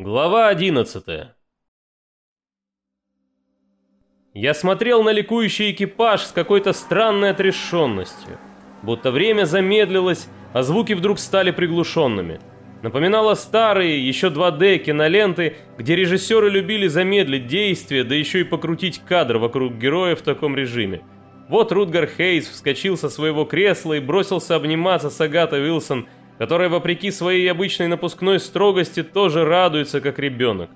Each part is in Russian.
Глава 11 Я смотрел на ликующий экипаж с какой-то странной отрешенностью. Будто время замедлилось, а звуки вдруг стали приглушенными. Напоминало старые, еще 2D киноленты, где режиссеры любили замедлить действие, да еще и покрутить кадр вокруг героя в таком режиме. Вот Рутгар Хейс вскочил со своего кресла и бросился обниматься с Агатой Уилсон, которая, вопреки своей обычной напускной строгости, тоже радуется, как ребенок.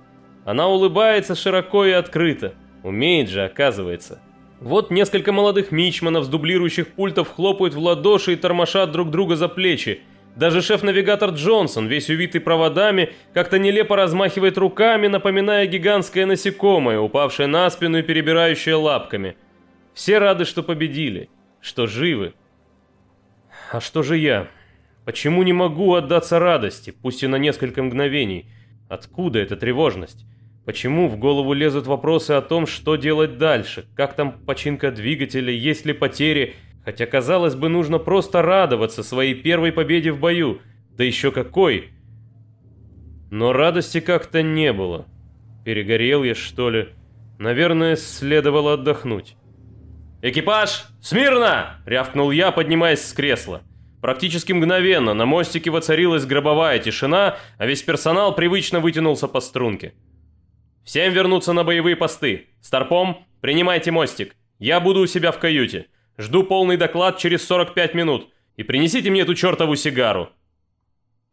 Она улыбается широко и открыто. Умеет же, оказывается. Вот несколько молодых мичманов с дублирующих пультов хлопают в ладоши и тормошат друг друга за плечи. Даже шеф-навигатор Джонсон, весь увитый проводами, как-то нелепо размахивает руками, напоминая гигантское насекомое, упавшее на спину и перебирающее лапками. Все рады, что победили, что живы. А что же я? Почему не могу отдаться радости, пусть и на несколько мгновений? Откуда эта тревожность? Почему в голову лезут вопросы о том, что делать дальше? Как там починка двигателя, есть ли потери? Хотя, казалось бы, нужно просто радоваться своей первой победе в бою. Да еще какой! Но радости как-то не было. Перегорел я, что ли? Наверное, следовало отдохнуть. «Экипаж, смирно!» — рявкнул я, поднимаясь с кресла. Практически мгновенно на мостике воцарилась гробовая тишина, а весь персонал привычно вытянулся по струнке. «Всем вернуться на боевые посты. Старпом, принимайте мостик. Я буду у себя в каюте. Жду полный доклад через 45 минут. И принесите мне эту чертову сигару».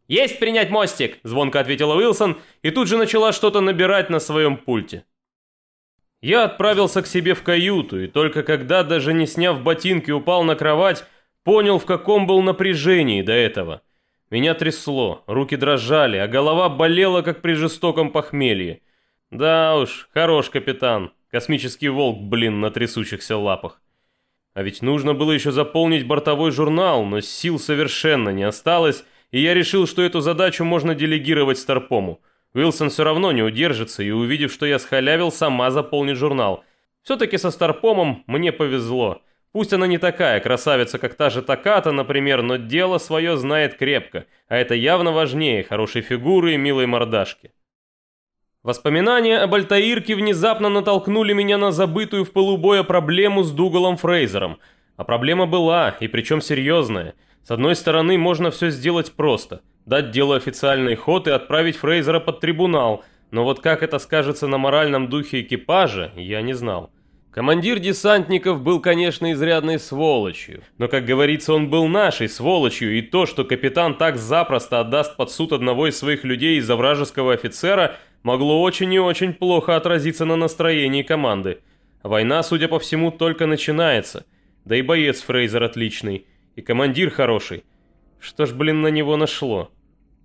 «Есть принять мостик!» – звонко ответила Уилсон и тут же начала что-то набирать на своем пульте. Я отправился к себе в каюту, и только когда, даже не сняв ботинки, упал на кровать, Понял, в каком был напряжении до этого. Меня трясло, руки дрожали, а голова болела, как при жестоком похмелье. Да уж, хорош капитан. Космический волк, блин, на трясущихся лапах. А ведь нужно было еще заполнить бортовой журнал, но сил совершенно не осталось, и я решил, что эту задачу можно делегировать Старпому. Уилсон все равно не удержится, и увидев, что я схалявил, сама заполнит журнал. Все-таки со Старпомом мне повезло. Пусть она не такая красавица, как та же Таката, например, но дело свое знает крепко, а это явно важнее хорошей фигуры и милой мордашки. Воспоминания об Альтаирке внезапно натолкнули меня на забытую в полубоя проблему с Дугалом Фрейзером. А проблема была, и причем серьезная. С одной стороны, можно все сделать просто. Дать делу официальный ход и отправить Фрейзера под трибунал. Но вот как это скажется на моральном духе экипажа, я не знал. Командир десантников был, конечно, изрядной сволочью, но, как говорится, он был нашей сволочью, и то, что капитан так запросто отдаст под суд одного из своих людей из-за вражеского офицера, могло очень и очень плохо отразиться на настроении команды. Война, судя по всему, только начинается, да и боец Фрейзер отличный, и командир хороший. Что ж, блин, на него нашло?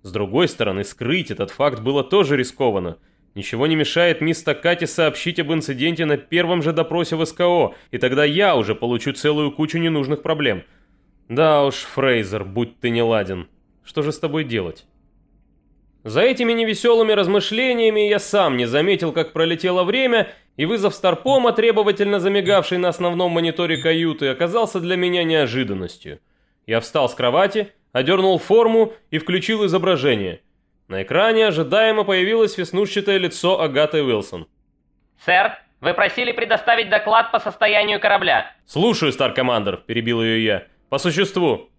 С другой стороны, скрыть этот факт было тоже рискованно – Ничего не мешает мисс Такати сообщить об инциденте на первом же допросе в СКО, и тогда я уже получу целую кучу ненужных проблем. Да уж, Фрейзер, будь ты не ладен. Что же с тобой делать? За этими невеселыми размышлениями я сам не заметил, как пролетело время, и вызов Старпома, требовательно замигавший на основном мониторе каюты, оказался для меня неожиданностью. Я встал с кровати, одернул форму и включил изображение – на экране ожидаемо появилось веснушчатое лицо Агаты Уилсон. «Сэр, вы просили предоставить доклад по состоянию корабля». «Слушаю, Стар-командер», – перебил ее я. «По существу».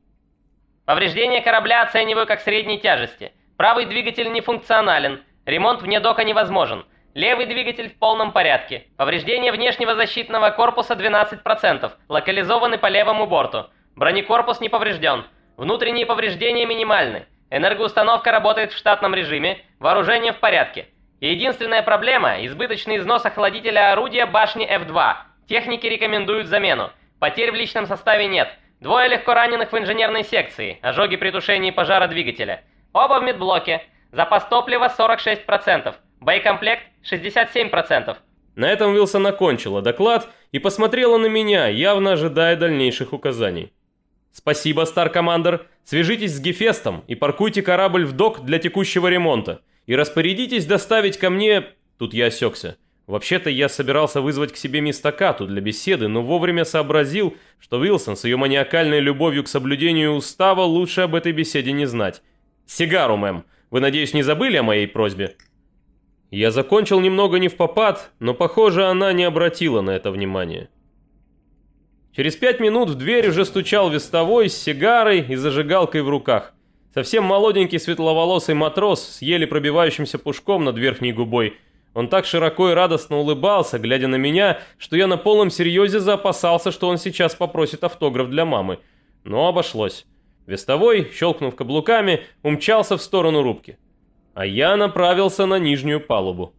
«Повреждение корабля оцениваю как средней тяжести. Правый двигатель не функционален. Ремонт вне дока невозможен. Левый двигатель в полном порядке. Повреждение внешнего защитного корпуса 12%. Локализованы по левому борту. Бронекорпус не поврежден. Внутренние повреждения минимальны. Энергоустановка работает в штатном режиме, вооружение в порядке. Единственная проблема – избыточный износ охладителя орудия башни F2. Техники рекомендуют замену. Потерь в личном составе нет. Двое легко раненых в инженерной секции. Ожоги при тушении пожара двигателя. Оба в медблоке. Запас топлива 46%. Боекомплект 67%. На этом Вилсон окончила доклад и посмотрела на меня, явно ожидая дальнейших указаний. «Спасибо, Стар-Командер. Свяжитесь с Гефестом и паркуйте корабль в док для текущего ремонта. И распорядитесь доставить ко мне...» Тут я осекся. Вообще-то я собирался вызвать к себе мисс Токату для беседы, но вовремя сообразил, что Уилсон с ее маниакальной любовью к соблюдению устава лучше об этой беседе не знать. «Сигару, мэм. Вы, надеюсь, не забыли о моей просьбе?» Я закончил немного не в попад, но, похоже, она не обратила на это внимания. Через пять минут в дверь уже стучал вестовой с сигарой и зажигалкой в руках. Совсем молоденький светловолосый матрос с еле пробивающимся пушком над верхней губой. Он так широко и радостно улыбался, глядя на меня, что я на полном серьезе заопасался, что он сейчас попросит автограф для мамы. Но обошлось. Вестовой, щелкнув каблуками, умчался в сторону рубки. А я направился на нижнюю палубу.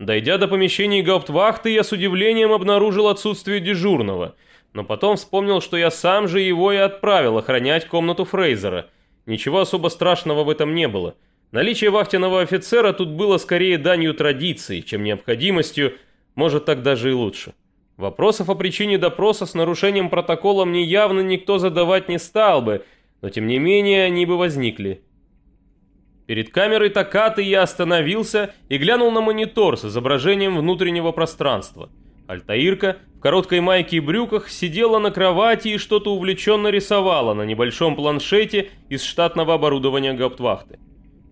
Дойдя до помещений гауптвахты, я с удивлением обнаружил отсутствие дежурного, но потом вспомнил, что я сам же его и отправил охранять комнату Фрейзера. Ничего особо страшного в этом не было. Наличие вахтенного офицера тут было скорее данью традиции, чем необходимостью, может так даже и лучше. Вопросов о причине допроса с нарушением протокола мне явно никто задавать не стал бы, но тем не менее они бы возникли. Перед камерой Такаты я остановился и глянул на монитор с изображением внутреннего пространства. Альтаирка короткой майке и брюках сидела на кровати и что-то увлеченно рисовала на небольшом планшете из штатного оборудования гауптвахты.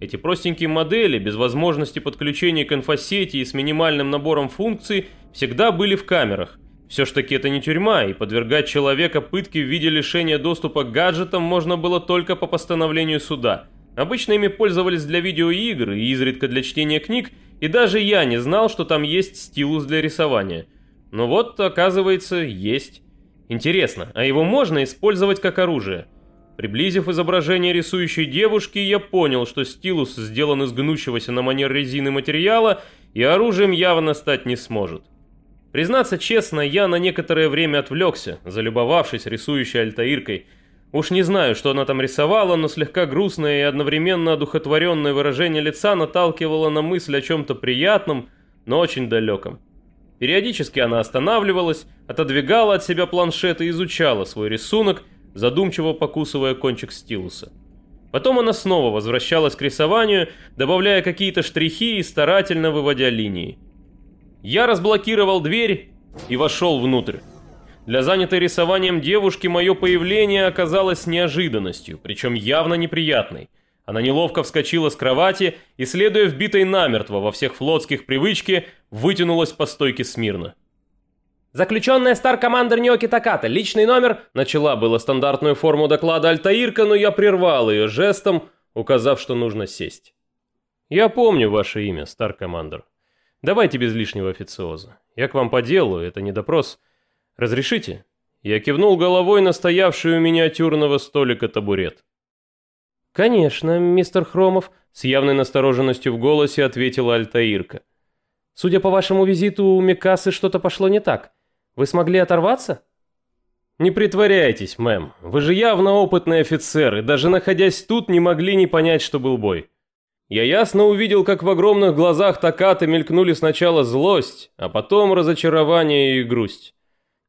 Эти простенькие модели, без возможности подключения к инфосети и с минимальным набором функций, всегда были в камерах. Все ж таки это не тюрьма, и подвергать человека пытке в виде лишения доступа к гаджетам можно было только по постановлению суда. Обычно ими пользовались для видеоигр и изредка для чтения книг, и даже я не знал, что там есть стилус для рисования. Но вот, оказывается, есть. Интересно, а его можно использовать как оружие? Приблизив изображение рисующей девушки, я понял, что стилус сделан из гнущегося на манер резины материала и оружием явно стать не сможет. Признаться честно, я на некоторое время отвлекся, залюбовавшись рисующей альтаиркой. Уж не знаю, что она там рисовала, но слегка грустное и одновременно одухотворенное выражение лица наталкивало на мысль о чем-то приятном, но очень далеком. Периодически она останавливалась, отодвигала от себя планшет и изучала свой рисунок – задумчиво покусывая кончик стилуса. Потом она снова возвращалась к рисованию, добавляя какие-то штрихи и старательно выводя линии. Я разблокировал дверь и вошел внутрь. Для занятой рисованием девушки мое появление оказалось неожиданностью, причем явно неприятной. Она неловко вскочила с кровати и, следуя вбитой намертво во всех флотских привычке, вытянулась по стойке смирно. «Заключенная стар-командер Ниоки Таката, личный номер...» Начала было стандартную форму доклада Альтаирка, но я прервал ее жестом, указав, что нужно сесть. «Я помню ваше имя, стар-командер. Давайте без лишнего официоза. Я к вам по делу, это не допрос. Разрешите?» Я кивнул головой на стоявший у миниатюрного столика табурет. «Конечно, мистер Хромов», — с явной настороженностью в голосе ответила Альтаирка. «Судя по вашему визиту, у Микасы что-то пошло не так. Вы смогли оторваться?» «Не притворяйтесь, мэм. Вы же явно опытный офицер, и даже находясь тут, не могли не понять, что был бой. Я ясно увидел, как в огромных глазах Такаты мелькнули сначала злость, а потом разочарование и грусть.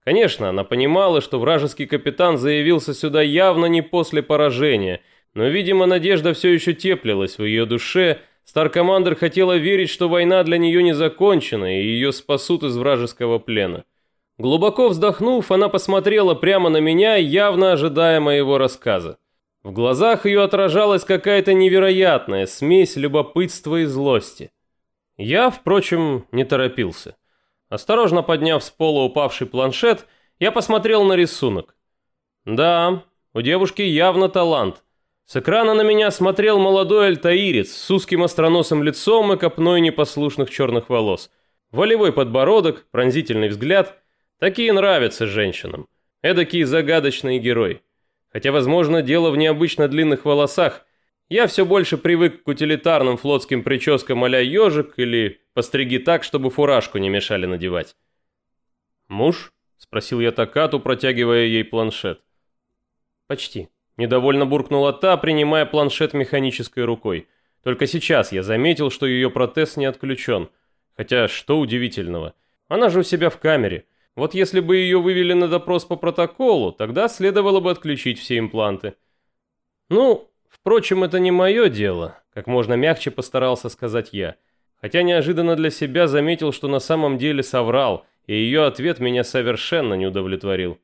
Конечно, она понимала, что вражеский капитан заявился сюда явно не после поражения, но, видимо, надежда все еще теплилась в ее душе, Старкомандер хотела верить, что война для нее не закончена, и ее спасут из вражеского плена. Глубоко вздохнув, она посмотрела прямо на меня, явно ожидая моего рассказа. В глазах ее отражалась какая-то невероятная смесь любопытства и злости. Я, впрочем, не торопился. Осторожно подняв с пола упавший планшет, я посмотрел на рисунок. Да, у девушки явно талант. С экрана на меня смотрел молодой альтаирец с узким остроносым лицом и копной непослушных черных волос. Волевой подбородок, пронзительный взгляд – Такие нравятся женщинам. Эдакий загадочный герой. Хотя, возможно, дело в необычно длинных волосах. Я все больше привык к утилитарным флотским прическам а ежик или постриги так, чтобы фуражку не мешали надевать. «Муж?» – спросил я Такату, протягивая ей планшет. «Почти». Недовольно буркнула та, принимая планшет механической рукой. Только сейчас я заметил, что ее протез не отключен. Хотя, что удивительного. Она же у себя в камере. Вот если бы ее вывели на допрос по протоколу, тогда следовало бы отключить все импланты. Ну, впрочем, это не мое дело, как можно мягче постарался сказать я. Хотя неожиданно для себя заметил, что на самом деле соврал, и ее ответ меня совершенно не удовлетворил.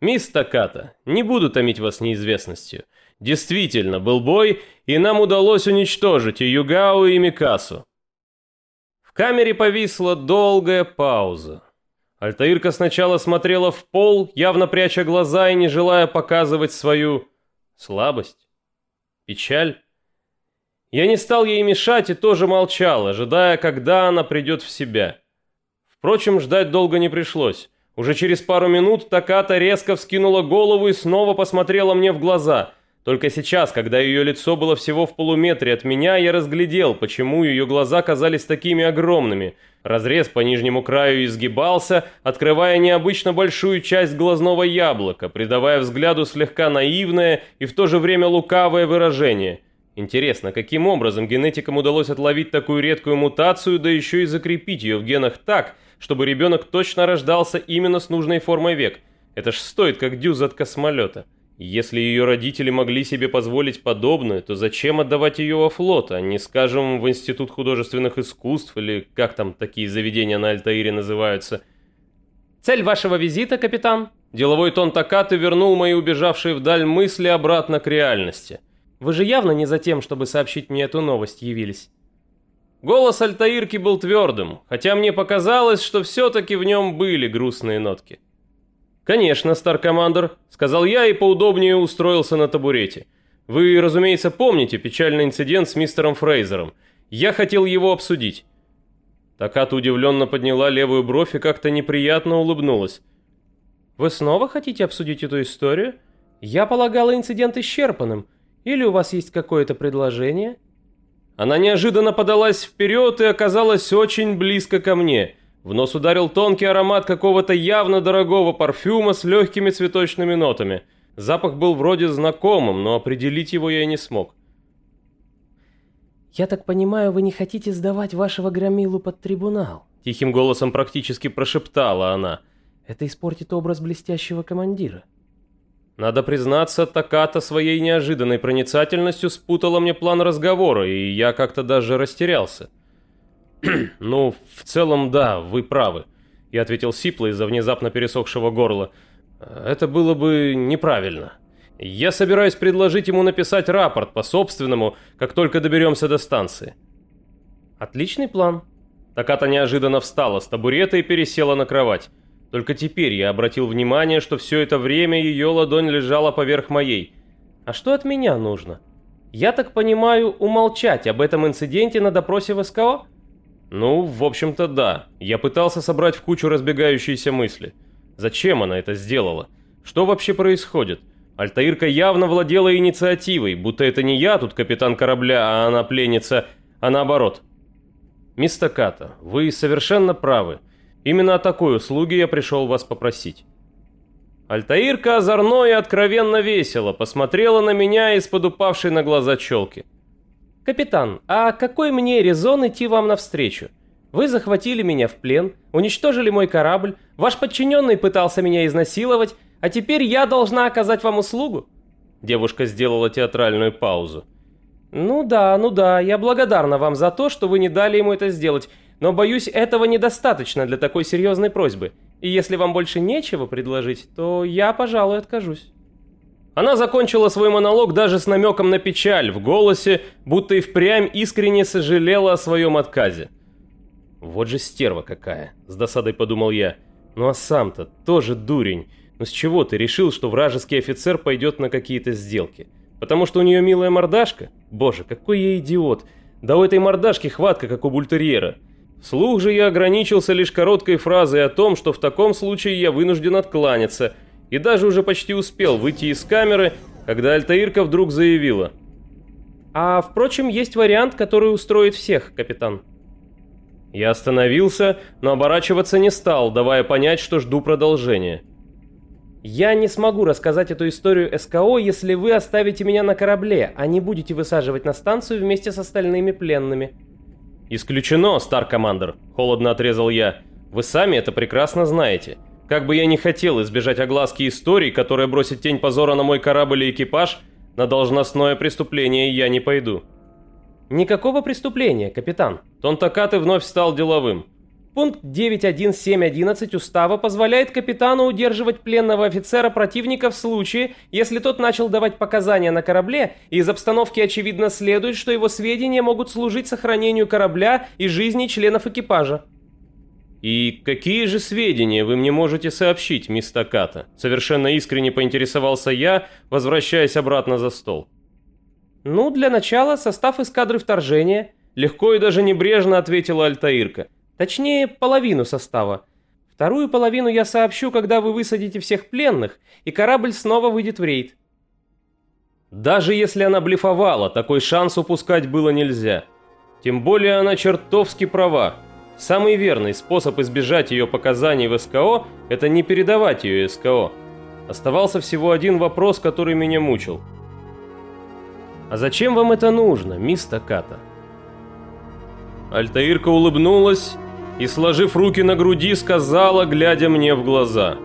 «Мисс Таката, не буду томить вас неизвестностью. Действительно, был бой, и нам удалось уничтожить и Югао, и Микасу. камере повисла долгая пауза. Альтаирка сначала смотрела в пол, явно пряча глаза и не желая показывать свою слабость, печаль. Я не стал ей мешать и тоже молчал, ожидая, когда она придет в себя. Впрочем, ждать долго не пришлось. Уже через пару минут Таката резко вскинула голову и снова посмотрела мне в глаза. Только сейчас, когда ее лицо было всего в полуметре от меня, я разглядел, почему ее глаза казались такими огромными. Разрез по нижнему краю изгибался, открывая необычно большую часть глазного яблока, придавая взгляду слегка наивное и в то же время лукавое выражение. Интересно, каким образом генетикам удалось отловить такую редкую мутацию, да еще и закрепить ее в генах так, чтобы ребенок точно рождался именно с нужной формой век? Это ж стоит как дюз от космолета. Если ее родители могли себе позволить подобное, то зачем отдавать ее во флот, а не, скажем, в Институт художественных искусств или как там такие заведения на Альтаире называются? Цель вашего визита, капитан? Деловой тон Такаты вернул мои убежавшие вдаль мысли обратно к реальности. Вы же явно не за тем, чтобы сообщить мне эту новость явились. Голос Альтаирки был твердым, хотя мне показалось, что все-таки в нем были грустные нотки. «Конечно, Старкомандер», — сказал я и поудобнее устроился на табурете. «Вы, разумеется, помните печальный инцидент с мистером Фрейзером. Я хотел его обсудить». Таката удивленно подняла левую бровь и как-то неприятно улыбнулась. «Вы снова хотите обсудить эту историю? Я полагала инцидент исчерпанным. Или у вас есть какое-то предложение?» Она неожиданно подалась вперед и оказалась очень близко ко мне — в нос ударил тонкий аромат какого-то явно дорогого парфюма с легкими цветочными нотами. Запах был вроде знакомым, но определить его я не смог. «Я так понимаю, вы не хотите сдавать вашего громилу под трибунал?» Тихим голосом практически прошептала она. «Это испортит образ блестящего командира». Надо признаться, Таката своей неожиданной проницательностью спутала мне план разговора, и я как-то даже растерялся. «Ну, в целом, да, вы правы», — я ответил сипло из-за внезапно пересохшего горла. «Это было бы неправильно. Я собираюсь предложить ему написать рапорт по собственному, как только доберемся до станции». «Отличный план». Таката неожиданно встала с табурета и пересела на кровать. Только теперь я обратил внимание, что все это время ее ладонь лежала поверх моей. «А что от меня нужно?» «Я так понимаю, умолчать об этом инциденте на допросе в СКО?» Ну, в общем-то, да. Я пытался собрать в кучу разбегающиеся мысли. Зачем она это сделала? Что вообще происходит? Альтаирка явно владела инициативой, будто это не я тут капитан корабля, а она пленница, а наоборот. Мисс Токата, вы совершенно правы. Именно о такой услуге я пришел вас попросить. Альтаирка озорно и откровенно весело посмотрела на меня из-под упавшей на глаза челки. «Капитан, а какой мне резон идти вам навстречу? Вы захватили меня в плен, уничтожили мой корабль, ваш подчиненный пытался меня изнасиловать, а теперь я должна оказать вам услугу?» Девушка сделала театральную паузу. «Ну да, ну да, я благодарна вам за то, что вы не дали ему это сделать, но, боюсь, этого недостаточно для такой серьезной просьбы. И если вам больше нечего предложить, то я, пожалуй, откажусь». Она закончила свой монолог даже с намеком на печаль в голосе, будто и впрямь искренне сожалела о своем отказе. «Вот же стерва какая!» – с досадой подумал я. «Ну а сам-то тоже дурень. Ну с чего ты решил, что вражеский офицер пойдет на какие-то сделки? Потому что у нее милая мордашка? Боже, какой я идиот! Да у этой мордашки хватка, как у бультерьера!» Вслух же я ограничился лишь короткой фразой о том, что в таком случае я вынужден откланяться – и даже уже почти успел выйти из камеры, когда Альтаирка вдруг заявила. «А, впрочем, есть вариант, который устроит всех, капитан». Я остановился, но оборачиваться не стал, давая понять, что жду продолжения. «Я не смогу рассказать эту историю СКО, если вы оставите меня на корабле, а не будете высаживать на станцию вместе с остальными пленными». «Исключено, Стар-командер», — холодно отрезал я. «Вы сами это прекрасно знаете. Как бы я ни хотел избежать огласки истории, которая бросит тень позора на мой корабль и экипаж, на должностное преступление я не пойду. Никакого преступления, капитан. Тон Такаты вновь стал деловым. Пункт 9.1.7.11 Устава позволяет капитану удерживать пленного офицера противника в случае, если тот начал давать показания на корабле, и из обстановки очевидно следует, что его сведения могут служить сохранению корабля и жизни членов экипажа. «И какие же сведения вы мне можете сообщить, мисс Токата?» Совершенно искренне поинтересовался я, возвращаясь обратно за стол. «Ну, для начала состав эскадры вторжения», — легко и даже небрежно ответила Альтаирка. Точнее, половину состава. Вторую половину я сообщу, когда вы высадите всех пленных, и корабль снова выйдет в рейд. Даже если она блефовала, такой шанс упускать было нельзя. Тем более она чертовски права. Самый верный способ избежать ее показаний в СКО – это не передавать ее СКО. Оставался всего один вопрос, который меня мучил. «А зачем вам это нужно, мисс Токата?» Альтаирка улыбнулась и, сложив руки на груди, сказала, глядя мне в глаза.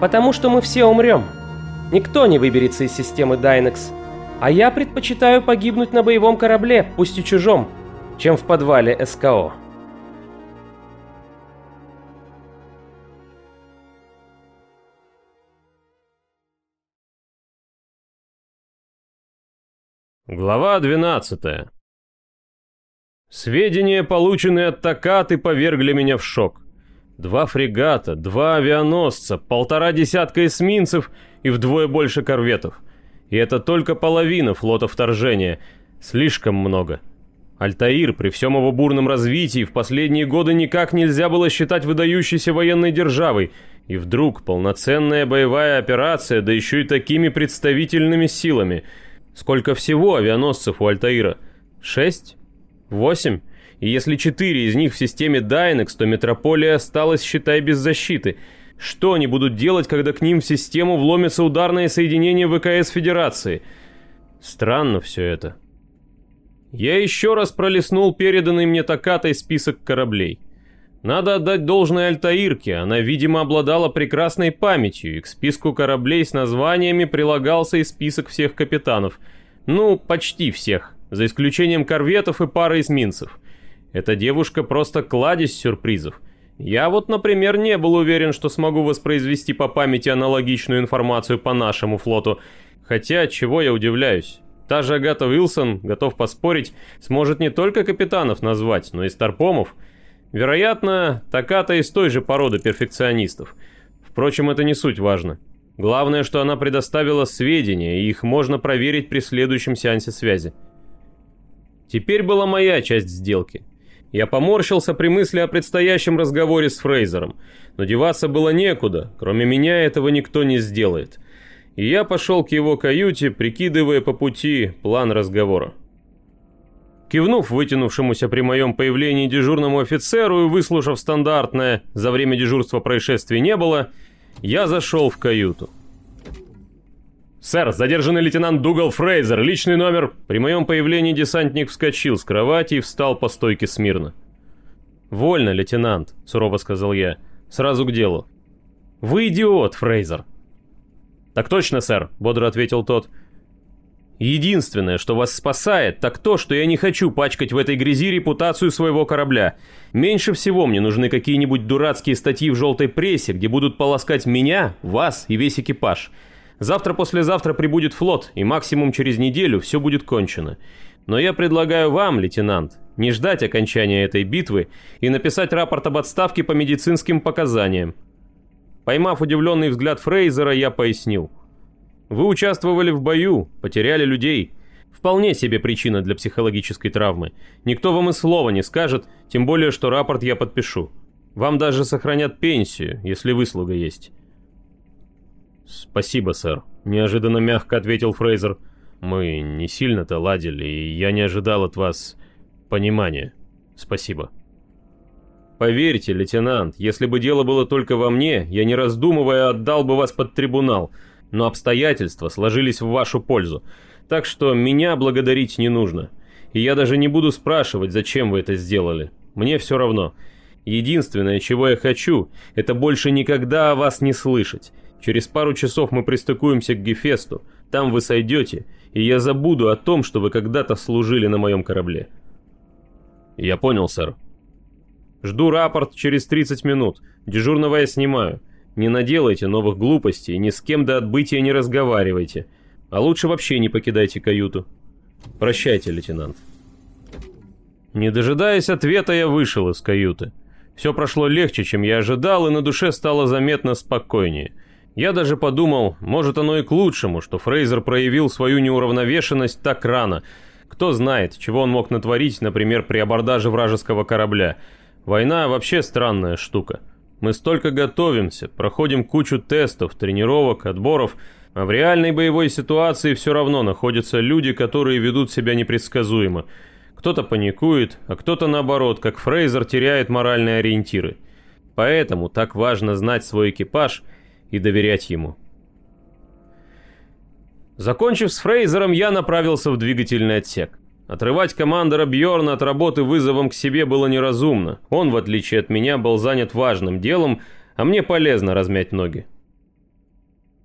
«Потому что мы все умрем. Никто не выберется из системы Дайнекс. А я предпочитаю погибнуть на боевом корабле, пусть и чужом, чем в подвале СКО». Глава 12 Сведения, полученные от Такаты, повергли меня в шок. Два фрегата, два авианосца, полтора десятка эсминцев и вдвое больше корветов. И это только половина флота вторжения. Слишком много. Альтаир при всем его бурном развитии в последние годы никак нельзя было считать выдающейся военной державой. И вдруг полноценная боевая операция, да еще и такими представительными силами. Сколько всего авианосцев у Альтаира? Шесть? Восемь? И если четыре из них в системе Dynex, то Метрополия осталась, считай, без защиты. Что они будут делать, когда к ним в систему вломится ударное соединение ВКС Федерации? Странно все это. Я еще раз пролистнул переданный мне Токатой список кораблей. Надо отдать должное Альтаирке, она, видимо, обладала прекрасной памятью, и к списку кораблей с названиями прилагался и список всех капитанов. Ну, почти всех за исключением корветов и пары эсминцев. Эта девушка просто кладезь сюрпризов. Я вот, например, не был уверен, что смогу воспроизвести по памяти аналогичную информацию по нашему флоту. Хотя, чего я удивляюсь. Та же Агата Уилсон, готов поспорить, сможет не только капитанов назвать, но и старпомов. Вероятно, Таката из той же породы перфекционистов. Впрочем, это не суть важно. Главное, что она предоставила сведения, и их можно проверить при следующем сеансе связи. Теперь была моя часть сделки. Я поморщился при мысли о предстоящем разговоре с Фрейзером, но деваться было некуда, кроме меня этого никто не сделает. И я пошел к его каюте, прикидывая по пути план разговора. Кивнув вытянувшемуся при моем появлении дежурному офицеру и выслушав стандартное «за время дежурства происшествий не было», я зашел в каюту. «Сэр, задержанный лейтенант Дугал Фрейзер, личный номер...» При моем появлении десантник вскочил с кровати и встал по стойке смирно. «Вольно, лейтенант», — сурово сказал я. «Сразу к делу». «Вы идиот, Фрейзер». «Так точно, сэр», — бодро ответил тот. «Единственное, что вас спасает, так то, что я не хочу пачкать в этой грязи репутацию своего корабля. Меньше всего мне нужны какие-нибудь дурацкие статьи в желтой прессе, где будут полоскать меня, вас и весь экипаж». Завтра-послезавтра прибудет флот, и максимум через неделю все будет кончено. Но я предлагаю вам, лейтенант, не ждать окончания этой битвы и написать рапорт об отставке по медицинским показаниям. Поймав удивленный взгляд Фрейзера, я пояснил. Вы участвовали в бою, потеряли людей. Вполне себе причина для психологической травмы. Никто вам и слова не скажет, тем более, что рапорт я подпишу. Вам даже сохранят пенсию, если выслуга есть. «Спасибо, сэр», — неожиданно мягко ответил Фрейзер. «Мы не сильно-то ладили, и я не ожидал от вас понимания. Спасибо». «Поверьте, лейтенант, если бы дело было только во мне, я не раздумывая отдал бы вас под трибунал, но обстоятельства сложились в вашу пользу, так что меня благодарить не нужно. И я даже не буду спрашивать, зачем вы это сделали. Мне все равно. Единственное, чего я хочу, это больше никогда о вас не слышать». Через пару часов мы пристыкуемся к Гефесту, там вы сойдете, и я забуду о том, что вы когда-то служили на моем корабле». «Я понял, сэр». Жду рапорт через 30 минут. Дежурного я снимаю. Не наделайте новых глупостей, ни с кем до отбытия не разговаривайте. А лучше вообще не покидайте каюту. Прощайте, лейтенант. Не дожидаясь ответа, я вышел из каюты. Все прошло легче, чем я ожидал, и на душе стало заметно спокойнее. Я даже подумал, может оно и к лучшему, что Фрейзер проявил свою неуравновешенность так рано. Кто знает, чего он мог натворить, например, при абордаже вражеского корабля. Война вообще странная штука. Мы столько готовимся, проходим кучу тестов, тренировок, отборов, а в реальной боевой ситуации все равно находятся люди, которые ведут себя непредсказуемо. Кто-то паникует, а кто-то наоборот, как Фрейзер, теряет моральные ориентиры. Поэтому так важно знать свой экипаж и доверять ему. Закончив с Фрейзером, я направился в двигательный отсек. Отрывать командора Бьорна от работы вызовом к себе было неразумно. Он, в отличие от меня, был занят важным делом, а мне полезно размять ноги.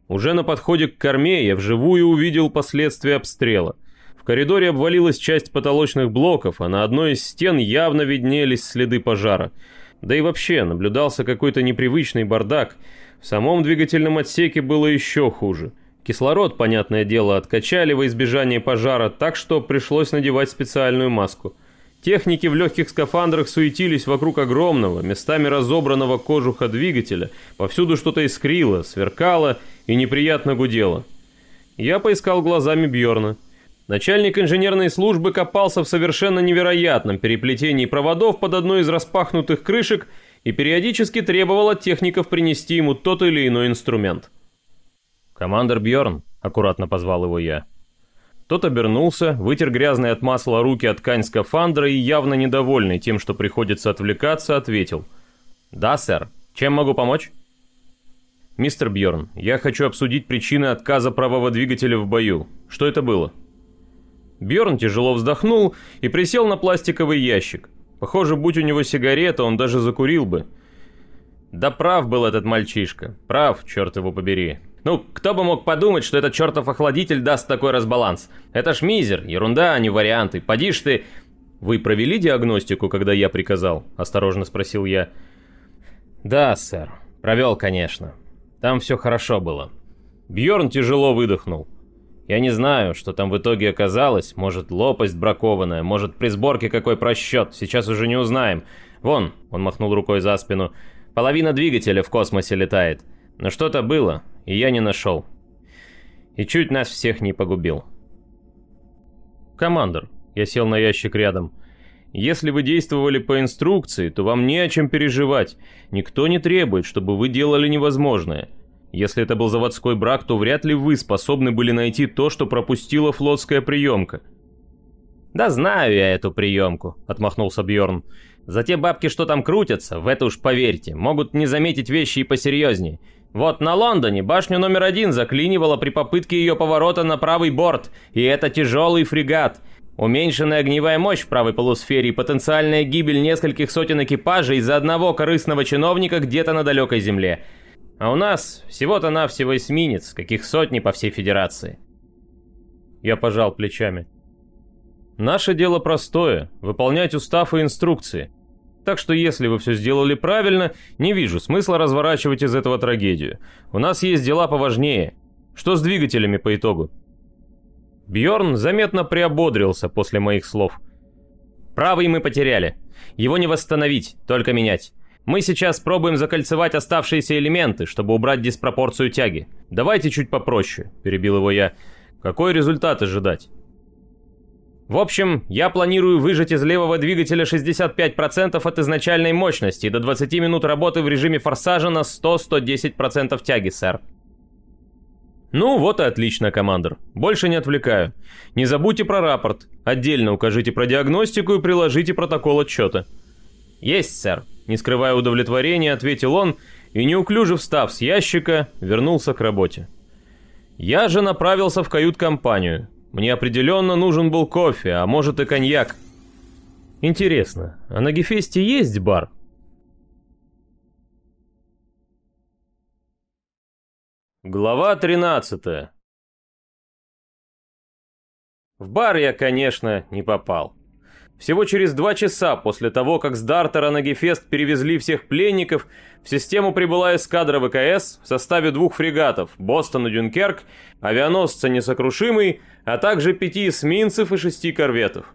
Уже на подходе к корме я вживую увидел последствия обстрела. В коридоре обвалилась часть потолочных блоков, а на одной из стен явно виднелись следы пожара. Да и вообще, наблюдался какой-то непривычный бардак. В самом двигательном отсеке было еще хуже. Кислород, понятное дело, откачали во избежание пожара, так что пришлось надевать специальную маску. Техники в легких скафандрах суетились вокруг огромного, местами разобранного кожуха двигателя. Повсюду что-то искрило, сверкало и неприятно гудело. Я поискал глазами Бьорна. Начальник инженерной службы копался в совершенно невероятном переплетении проводов под одной из распахнутых крышек и периодически требовал от техников принести ему тот или иной инструмент. «Командер Бьорн», — аккуратно позвал его я. Тот обернулся, вытер грязные от масла руки от ткань скафандра и, явно недовольный тем, что приходится отвлекаться, ответил. «Да, сэр. Чем могу помочь?» «Мистер Бьорн, я хочу обсудить причины отказа правого двигателя в бою. Что это было?» Бьорн тяжело вздохнул и присел на пластиковый ящик. Похоже, будь у него сигарета, он даже закурил бы. Да прав был этот мальчишка. Прав, черт его побери. Ну, кто бы мог подумать, что этот чертов охладитель даст такой разбаланс? Это ж мизер, ерунда, а не варианты. Поди ж ты... Вы провели диагностику, когда я приказал? Осторожно спросил я. Да, сэр. Провел, конечно. Там все хорошо было. Бьорн тяжело выдохнул. Я не знаю, что там в итоге оказалось. Может, лопасть бракованная, может, при сборке какой просчет. Сейчас уже не узнаем. Вон, он махнул рукой за спину. Половина двигателя в космосе летает. Но что-то было, и я не нашел. И чуть нас всех не погубил. «Командор», — я сел на ящик рядом, — «если вы действовали по инструкции, то вам не о чем переживать. Никто не требует, чтобы вы делали невозможное. Если это был заводской брак, то вряд ли вы способны были найти то, что пропустила флотская приемка». «Да знаю я эту приемку», — отмахнулся Бьорн. «За те бабки, что там крутятся, в это уж поверьте, могут не заметить вещи и посерьезнее. Вот на Лондоне башню номер один заклинивало при попытке ее поворота на правый борт, и это тяжелый фрегат. Уменьшенная огневая мощь в правой полусфере и потенциальная гибель нескольких сотен экипажей из-за одного корыстного чиновника где-то на далекой земле. А у нас всего-то навсего эсминец, каких сотни по всей Федерации. Я пожал плечами. Наше дело простое – выполнять устав и инструкции – так что если вы все сделали правильно, не вижу смысла разворачивать из этого трагедию. У нас есть дела поважнее. Что с двигателями по итогу? Бьорн заметно приободрился после моих слов. Правый мы потеряли. Его не восстановить, только менять. Мы сейчас пробуем закольцевать оставшиеся элементы, чтобы убрать диспропорцию тяги. Давайте чуть попроще, перебил его я. Какой результат ожидать? В общем, я планирую выжать из левого двигателя 65% от изначальной мощности до 20 минут работы в режиме форсажа на 100-110% тяги, сэр. Ну, вот и отлично, командир. Больше не отвлекаю. Не забудьте про рапорт. Отдельно укажите про диагностику и приложите протокол отчета. Есть, сэр. Не скрывая удовлетворения, ответил он и, неуклюже встав с ящика, вернулся к работе. Я же направился в кают-компанию. Мне определенно нужен был кофе, а может и коньяк. Интересно, а на Гефесте есть бар? Глава 13 В бар я, конечно, не попал. Всего через два часа после того, как с Дартера на Гефест перевезли всех пленников, в систему прибыла эскадра ВКС в составе двух фрегатов «Бостон» и «Дюнкерк», авианосца «Несокрушимый», а также пяти эсминцев и шести корветов.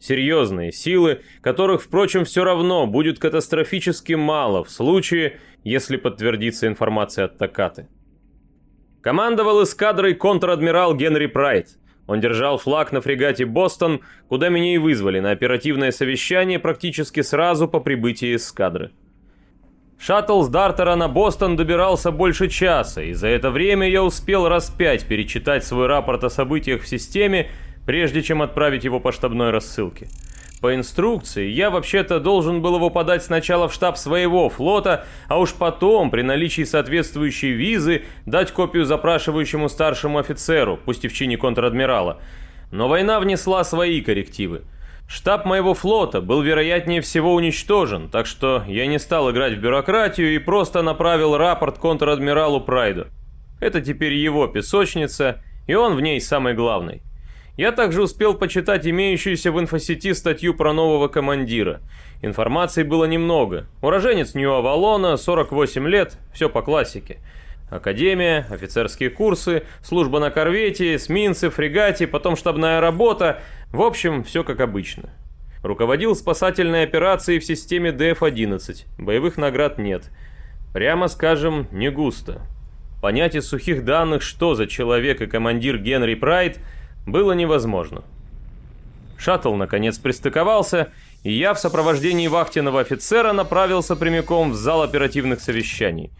Серьезные силы, которых, впрочем, все равно будет катастрофически мало в случае, если подтвердится информация от Такаты. Командовал эскадрой контр-адмирал Генри Прайд – он держал флаг на фрегате «Бостон», куда меня и вызвали на оперативное совещание практически сразу по прибытии эскадры. Шаттл с Дартера на Бостон добирался больше часа, и за это время я успел раз пять перечитать свой рапорт о событиях в системе, прежде чем отправить его по штабной рассылке. По инструкции, я вообще-то должен был его подать сначала в штаб своего флота, а уж потом, при наличии соответствующей визы, дать копию запрашивающему старшему офицеру, пусть и в чине контр-адмирала. Но война внесла свои коррективы. Штаб моего флота был вероятнее всего уничтожен, так что я не стал играть в бюрократию и просто направил рапорт контр-адмиралу Прайду. Это теперь его песочница, и он в ней самый главный. Я также успел почитать имеющуюся в инфосети статью про нового командира. Информации было немного. Уроженец Нью-Авалона, 48 лет, все по классике. Академия, офицерские курсы, служба на корвете, эсминцы, фрегате, потом штабная работа. В общем, все как обычно. Руководил спасательной операцией в системе ДФ-11. Боевых наград нет. Прямо скажем, не густо. Понять из сухих данных, что за человек и командир Генри Прайд – было невозможно. Шаттл наконец пристыковался, и я в сопровождении вахтенного офицера направился прямиком в зал оперативных совещаний.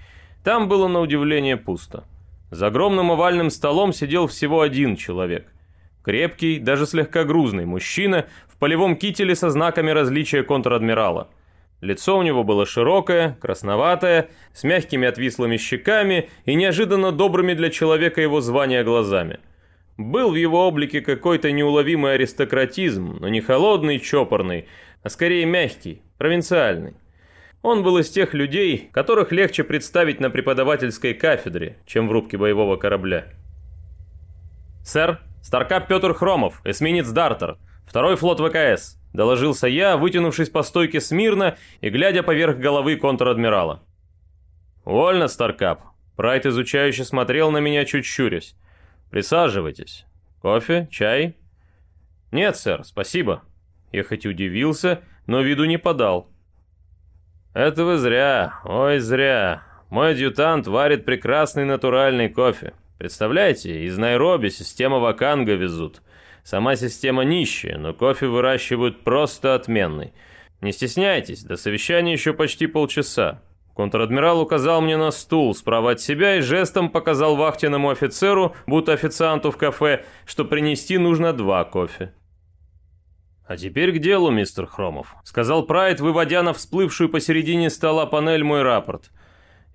Там было на удивление пусто. За огромным овальным столом сидел всего один человек. Крепкий, даже слегка грузный мужчина в полевом кителе со знаками различия контр-адмирала. Лицо у него было широкое, красноватое, с мягкими отвислыми щеками и неожиданно добрыми для человека его звания глазами – был в его облике какой-то неуловимый аристократизм, но не холодный, чопорный, а скорее мягкий, провинциальный. Он был из тех людей, которых легче представить на преподавательской кафедре, чем в рубке боевого корабля. «Сэр, Старкап Петр Хромов, эсминец Дартер, второй флот ВКС», доложился я, вытянувшись по стойке смирно и глядя поверх головы контр-адмирала. «Вольно, Старкап», Прайд изучающе смотрел на меня, чуть щурясь. Присаживайтесь. Кофе? Чай?» «Нет, сэр, спасибо». Я хоть удивился, но виду не подал. «Это вы зря, ой, зря. Мой адъютант варит прекрасный натуральный кофе. Представляете, из Найроби система Ваканга везут. Сама система нищая, но кофе выращивают просто отменный. Не стесняйтесь, до совещания еще почти полчаса. Контр-адмирал указал мне на стул справа от себя и жестом показал вахтенному офицеру, будто официанту в кафе, что принести нужно два кофе. «А теперь к делу, мистер Хромов», — сказал Прайд, выводя на всплывшую посередине стола панель мой рапорт.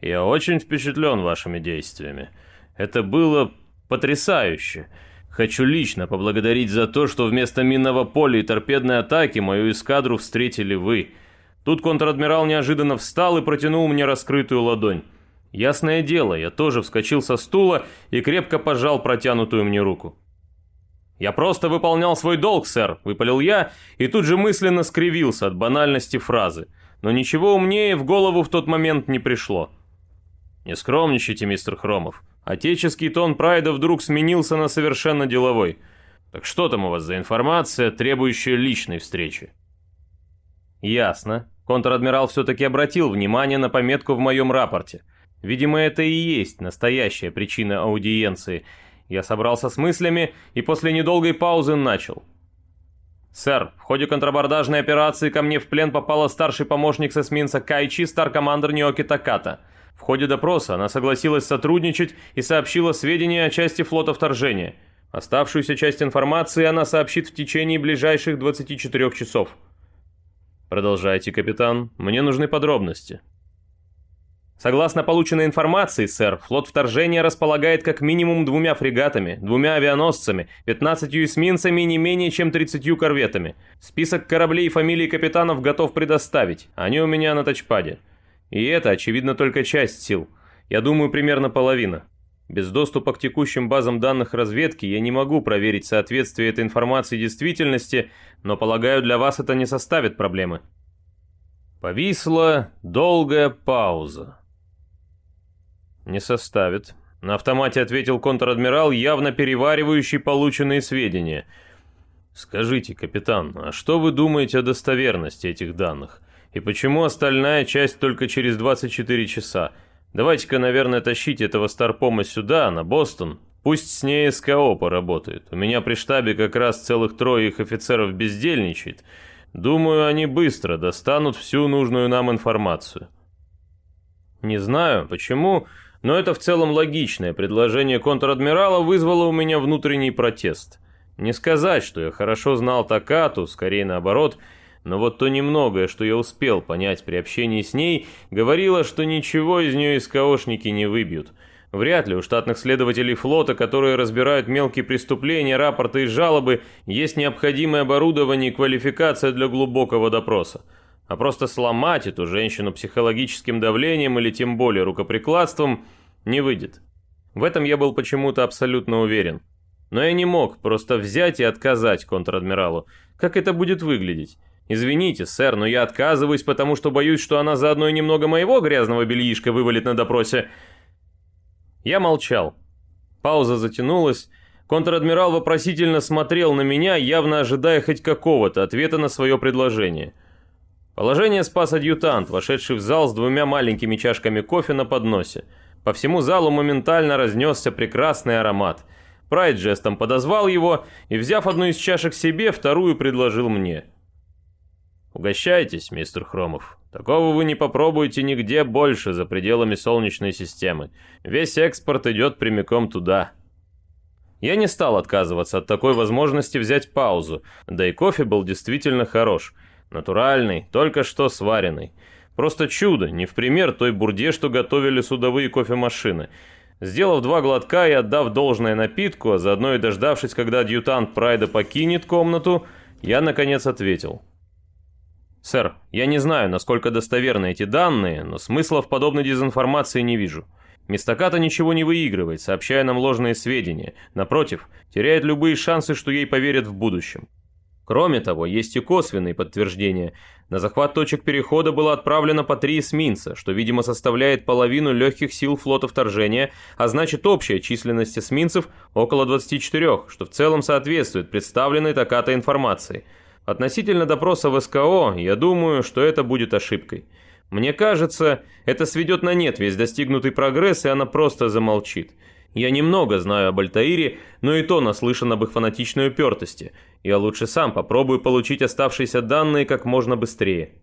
«Я очень впечатлен вашими действиями. Это было потрясающе. Хочу лично поблагодарить за то, что вместо минного поля и торпедной атаки мою эскадру встретили вы». Тут контр-адмирал неожиданно встал и протянул мне раскрытую ладонь. Ясное дело, я тоже вскочил со стула и крепко пожал протянутую мне руку. «Я просто выполнял свой долг, сэр», — выпалил я, и тут же мысленно скривился от банальности фразы. Но ничего умнее в голову в тот момент не пришло. «Не скромничайте, мистер Хромов». Отеческий тон Прайда вдруг сменился на совершенно деловой. «Так что там у вас за информация, требующая личной встречи?» «Ясно. Контр-адмирал все-таки обратил внимание на пометку в моем рапорте. Видимо, это и есть настоящая причина аудиенции. Я собрался с мыслями и после недолгой паузы начал. «Сэр, в ходе контрабордажной операции ко мне в плен попала старший помощник с эсминца Кайчи, старкомандер Ниоки Таката. В ходе допроса она согласилась сотрудничать и сообщила сведения о части флота вторжения. Оставшуюся часть информации она сообщит в течение ближайших 24 часов». «Продолжайте, капитан. Мне нужны подробности». Согласно полученной информации, сэр, флот вторжения располагает как минимум двумя фрегатами, двумя авианосцами, 15 эсминцами и не менее чем 30 корветами. Список кораблей и фамилии капитанов готов предоставить, они у меня на тачпаде. И это, очевидно, только часть сил. Я думаю, примерно половина. Без доступа к текущим базам данных разведки я не могу проверить соответствие этой информации действительности, но полагаю, для вас это не составит проблемы. Повисла долгая пауза. Не составит. На автомате ответил контр-адмирал, явно переваривающий полученные сведения. Скажите, капитан, а что вы думаете о достоверности этих данных? И почему остальная часть только через 24 часа? Давайте-ка, наверное, тащите этого Старпома сюда, на Бостон. Пусть с ней СКО поработает. У меня при штабе как раз целых трое их офицеров бездельничает. Думаю, они быстро достанут всю нужную нам информацию. Не знаю, почему, но это в целом логичное предложение контр-адмирала вызвало у меня внутренний протест. Не сказать, что я хорошо знал Такату, скорее наоборот – но вот то немногое, что я успел понять при общении с ней, говорило, что ничего из нее СКОшники не выбьют. Вряд ли у штатных следователей флота, которые разбирают мелкие преступления, рапорты и жалобы, есть необходимое оборудование и квалификация для глубокого допроса. А просто сломать эту женщину психологическим давлением или тем более рукоприкладством не выйдет. В этом я был почему-то абсолютно уверен. Но я не мог просто взять и отказать контр-адмиралу. Как это будет выглядеть? «Извините, сэр, но я отказываюсь, потому что боюсь, что она заодно и немного моего грязного бельишка вывалит на допросе». Я молчал. Пауза затянулась. Контр-адмирал вопросительно смотрел на меня, явно ожидая хоть какого-то ответа на свое предложение. Положение спас адъютант, вошедший в зал с двумя маленькими чашками кофе на подносе. По всему залу моментально разнесся прекрасный аромат. Прайд жестом подозвал его и, взяв одну из чашек себе, вторую предложил мне. Угощайтесь, мистер Хромов. Такого вы не попробуете нигде больше за пределами Солнечной системы. Весь экспорт идет прямиком туда. Я не стал отказываться от такой возможности взять паузу, да и кофе был действительно хорош. Натуральный, только что сваренный. Просто чудо, не в пример той бурде, что готовили судовые кофемашины. Сделав два глотка и отдав должное напитку, а заодно и дождавшись, когда адъютант Прайда покинет комнату, я наконец ответил – «Сэр, я не знаю, насколько достоверны эти данные, но смысла в подобной дезинформации не вижу. Мистаката ничего не выигрывает, сообщая нам ложные сведения. Напротив, теряет любые шансы, что ей поверят в будущем. Кроме того, есть и косвенные подтверждения. На захват точек перехода было отправлено по три эсминца, что, видимо, составляет половину легких сил флота вторжения, а значит общая численность эсминцев около 24, что в целом соответствует представленной Таката информации – Относительно допроса в СКО, я думаю, что это будет ошибкой. Мне кажется, это сведет на нет весь достигнутый прогресс, и она просто замолчит. Я немного знаю об Альтаире, но и то наслышан об их фанатичной упертости. Я лучше сам попробую получить оставшиеся данные как можно быстрее.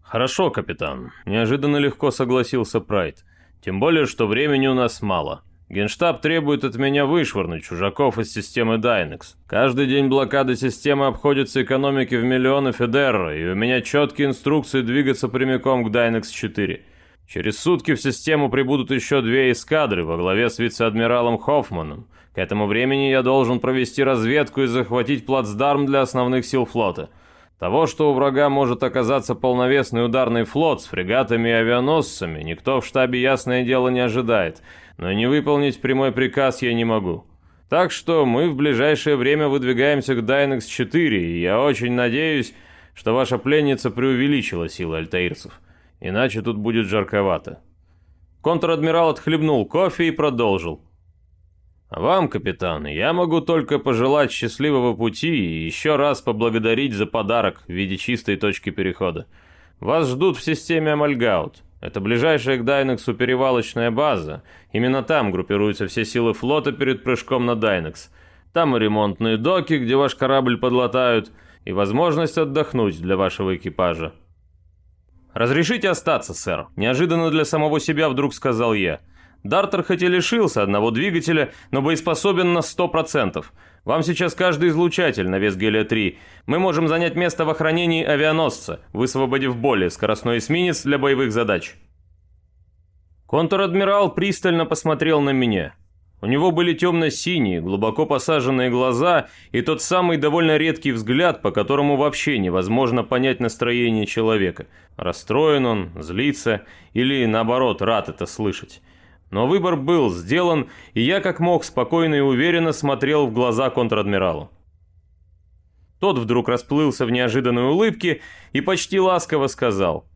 «Хорошо, капитан», – неожиданно легко согласился Прайд. «Тем более, что времени у нас мало. Генштаб требует от меня вышвырнуть чужаков из системы Dynex. Каждый день блокады системы обходится экономике в миллионы Федерра, и у меня четкие инструкции двигаться прямиком к Dynex-4. Через сутки в систему прибудут еще две эскадры во главе с вице-адмиралом Хоффманом. К этому времени я должен провести разведку и захватить плацдарм для основных сил флота. Того, что у врага может оказаться полновесный ударный флот с фрегатами и авианосцами, никто в штабе ясное дело не ожидает – но не выполнить прямой приказ я не могу. Так что мы в ближайшее время выдвигаемся к Дайнекс-4, и я очень надеюсь, что ваша пленница преувеличила силы альтаирцев. Иначе тут будет жарковато. Контр-адмирал отхлебнул кофе и продолжил. Вам, капитан, я могу только пожелать счастливого пути и еще раз поблагодарить за подарок в виде чистой точки перехода. Вас ждут в системе Амальгаут. Это ближайшая к Дайнексу перевалочная база. Именно там группируются все силы флота перед прыжком на Дайнекс. Там и ремонтные доки, где ваш корабль подлатают, и возможность отдохнуть для вашего экипажа. «Разрешите остаться, сэр», – неожиданно для самого себя вдруг сказал я. Дартер хоть и лишился одного двигателя, но боеспособен на 100%. Вам сейчас каждый излучатель на вес гелия-3. Мы можем занять место в охранении авианосца, высвободив более скоростной эсминец для боевых задач. Контр-адмирал пристально посмотрел на меня. У него были темно-синие, глубоко посаженные глаза и тот самый довольно редкий взгляд, по которому вообще невозможно понять настроение человека. Расстроен он, злится или, наоборот, рад это слышать. Но выбор был сделан, и я как мог спокойно и уверенно смотрел в глаза контр-адмиралу. Тот вдруг расплылся в неожиданной улыбке и почти ласково сказал.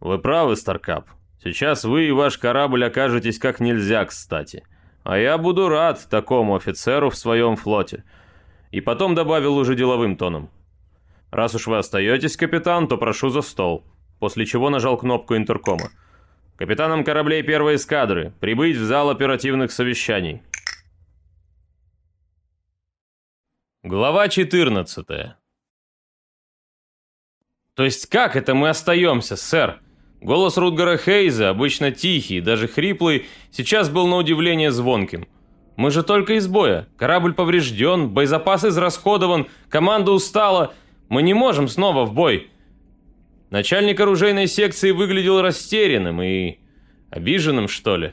«Вы правы, Старкап. Сейчас вы и ваш корабль окажетесь как нельзя кстати. А я буду рад такому офицеру в своем флоте». И потом добавил уже деловым тоном. «Раз уж вы остаетесь, капитан, то прошу за стол». После чего нажал кнопку интеркома. «Капитанам кораблей первой эскадры, прибыть в зал оперативных совещаний». Глава 14 «То есть как это мы остаемся, сэр?» Голос Рутгара Хейза, обычно тихий, даже хриплый, сейчас был на удивление звонким. «Мы же только из боя. Корабль поврежден, боезапас израсходован, команда устала. Мы не можем снова в бой». Начальник оружейной секции выглядел растерянным и... обиженным, что ли.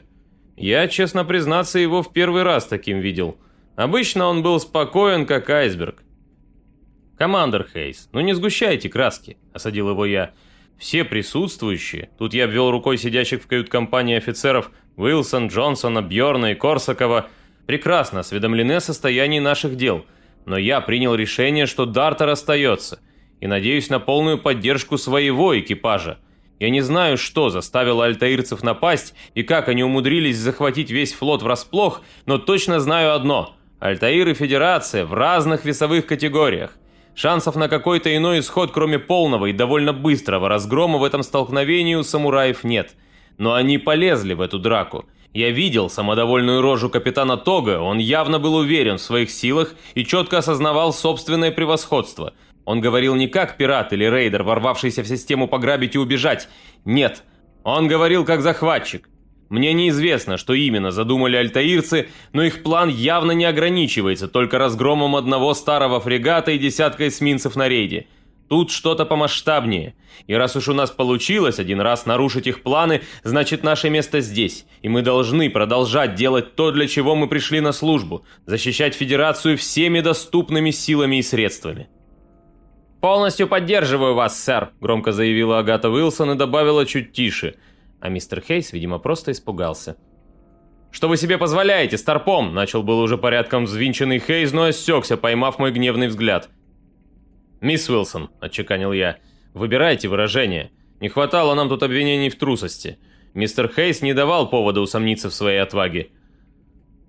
Я, честно признаться, его в первый раз таким видел – Обычно он был спокоен, как айсберг. «Командер Хейс, ну не сгущайте краски», — осадил его я. «Все присутствующие, тут я обвел рукой сидящих в кают-компании офицеров Уилсон, Джонсона, Бьорна и Корсакова, прекрасно осведомлены о состоянии наших дел, но я принял решение, что Дартер остается, и надеюсь на полную поддержку своего экипажа. Я не знаю, что заставило альтаирцев напасть и как они умудрились захватить весь флот врасплох, но точно знаю одно — Альтаир и Федерация в разных весовых категориях. Шансов на какой-то иной исход, кроме полного и довольно быстрого разгрома в этом столкновении у самураев нет. Но они полезли в эту драку. Я видел самодовольную рожу капитана Тога, он явно был уверен в своих силах и четко осознавал собственное превосходство. Он говорил не как пират или рейдер, ворвавшийся в систему пограбить и убежать. Нет, он говорил как захватчик. Мне неизвестно, что именно задумали альтаирцы, но их план явно не ограничивается только разгромом одного старого фрегата и десяткой эсминцев на рейде. Тут что-то помасштабнее. И раз уж у нас получилось один раз нарушить их планы, значит наше место здесь. И мы должны продолжать делать то, для чего мы пришли на службу. Защищать Федерацию всеми доступными силами и средствами. «Полностью поддерживаю вас, сэр», — громко заявила Агата Уилсон и добавила чуть тише — а мистер Хейс, видимо, просто испугался. «Что вы себе позволяете, Старпом?» Начал был уже порядком взвинченный Хейс, но осекся, поймав мой гневный взгляд. «Мисс Уилсон», — отчеканил я, — «выбирайте выражение. Не хватало нам тут обвинений в трусости. Мистер Хейс не давал повода усомниться в своей отваге».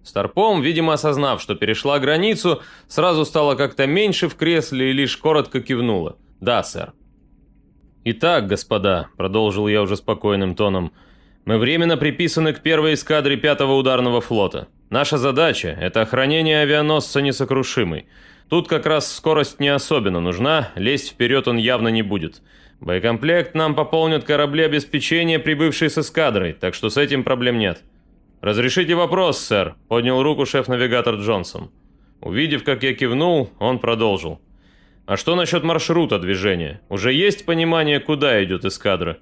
Старпом, видимо, осознав, что перешла границу, сразу стало как-то меньше в кресле и лишь коротко кивнула. «Да, сэр». «Итак, господа», — продолжил я уже спокойным тоном, — «мы временно приписаны к первой эскадре пятого ударного флота. Наша задача — это охранение авианосца несокрушимый. Тут как раз скорость не особенно нужна, лезть вперед он явно не будет. Боекомплект нам пополнят корабли обеспечения, прибывшие с эскадрой, так что с этим проблем нет». «Разрешите вопрос, сэр», — поднял руку шеф-навигатор Джонсон. Увидев, как я кивнул, он продолжил. А что насчет маршрута движения? Уже есть понимание, куда идет эскадра?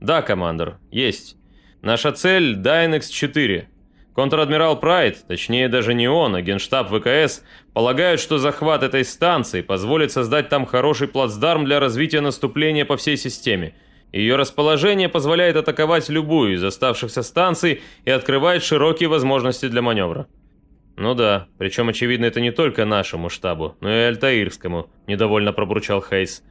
Да, командор, есть. Наша цель – Дайнекс-4. Контр-адмирал Прайд, точнее даже не он, а генштаб ВКС, полагают, что захват этой станции позволит создать там хороший плацдарм для развития наступления по всей системе. Ее расположение позволяет атаковать любую из оставшихся станций и открывает широкие возможности для маневра. «Ну да, причем, очевидно, это не только нашему штабу, но и Альтаирскому», – недовольно пробурчал Хейс.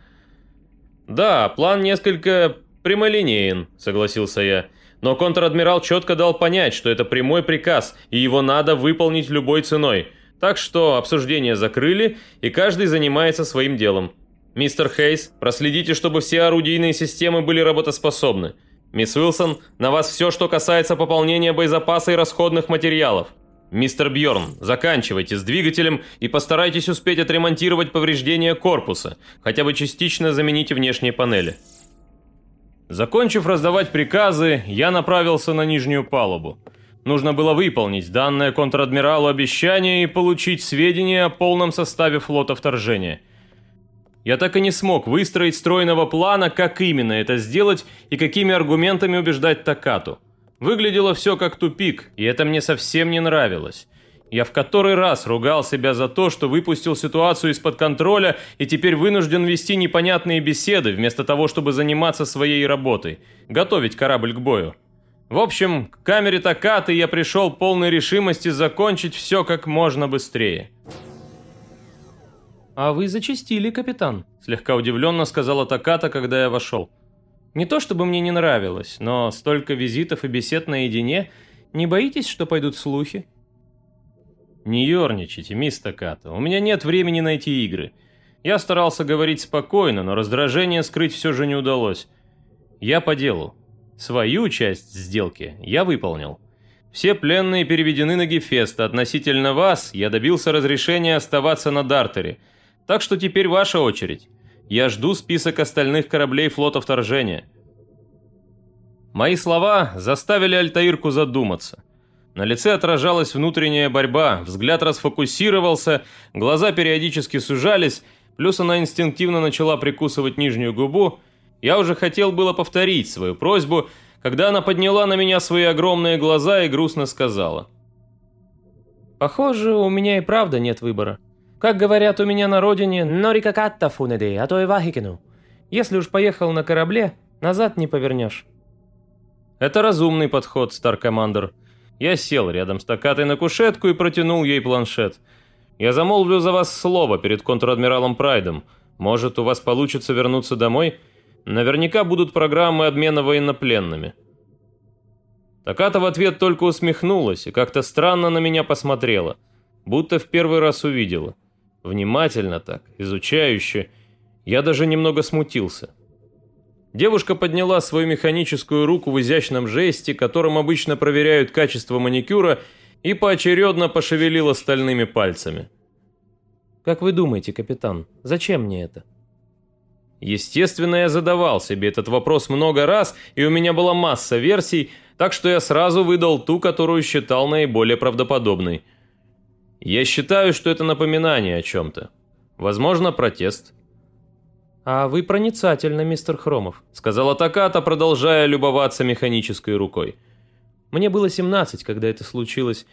«Да, план несколько прямолинеен», – согласился я. «Но контр-адмирал четко дал понять, что это прямой приказ, и его надо выполнить любой ценой. Так что обсуждение закрыли, и каждый занимается своим делом. Мистер Хейс, проследите, чтобы все орудийные системы были работоспособны. Мисс Уилсон, на вас все, что касается пополнения боезапаса и расходных материалов. «Мистер Бьорн, заканчивайте с двигателем и постарайтесь успеть отремонтировать повреждения корпуса, хотя бы частично замените внешние панели». Закончив раздавать приказы, я направился на нижнюю палубу. Нужно было выполнить данное контр-адмиралу обещание и получить сведения о полном составе флота вторжения. Я так и не смог выстроить стройного плана, как именно это сделать и какими аргументами убеждать Такату. Выглядело все как тупик, и это мне совсем не нравилось. Я в который раз ругал себя за то, что выпустил ситуацию из-под контроля и теперь вынужден вести непонятные беседы, вместо того, чтобы заниматься своей работой, готовить корабль к бою. В общем, к камере Такаты я пришел полной решимости закончить все как можно быстрее. «А вы зачастили, капитан», — слегка удивленно сказала Таката, когда я вошел. «Не то чтобы мне не нравилось, но столько визитов и бесед наедине. Не боитесь, что пойдут слухи?» «Не ерничайте, мисс Таката, у меня нет времени на эти игры. Я старался говорить спокойно, но раздражение скрыть все же не удалось. Я по делу. Свою часть сделки я выполнил. Все пленные переведены на Гефест, относительно вас я добился разрешения оставаться на Дартере, так что теперь ваша очередь. Я жду список остальных кораблей флота вторжения. Мои слова заставили Альтаирку задуматься. На лице отражалась внутренняя борьба, взгляд расфокусировался, глаза периодически сужались, плюс она инстинктивно начала прикусывать нижнюю губу, я уже хотел было повторить свою просьбу, когда она подняла на меня свои огромные глаза и грустно сказала. «Похоже, у меня и правда нет выбора. Как говорят у меня на родине, «Норика катта фунеде, а то и вахикину». Если уж поехал на корабле, назад не повернешь». «Это разумный подход, Стар-командер». Я сел рядом с Токатой на кушетку и протянул ей планшет. «Я замолвлю за вас слово перед контр-адмиралом Прайдом. Может, у вас получится вернуться домой?» Наверняка будут программы обмена военнопленными. Таката в ответ только усмехнулась и как-то странно на меня посмотрела, будто в первый раз увидела. Внимательно так, изучающе. Я даже немного смутился. Девушка подняла свою механическую руку в изящном жесте, которым обычно проверяют качество маникюра, и поочередно пошевелила стальными пальцами. «Как вы думаете, капитан, зачем мне это?» Естественно, я задавал себе этот вопрос много раз, и у меня была масса версий, так что я сразу выдал ту, которую считал наиболее правдоподобной. Я считаю, что это напоминание о чем-то. Возможно, протест. «А вы проницательны, мистер Хромов», — сказала Таката, продолжая любоваться механической рукой. «Мне было 17, когда это случилось.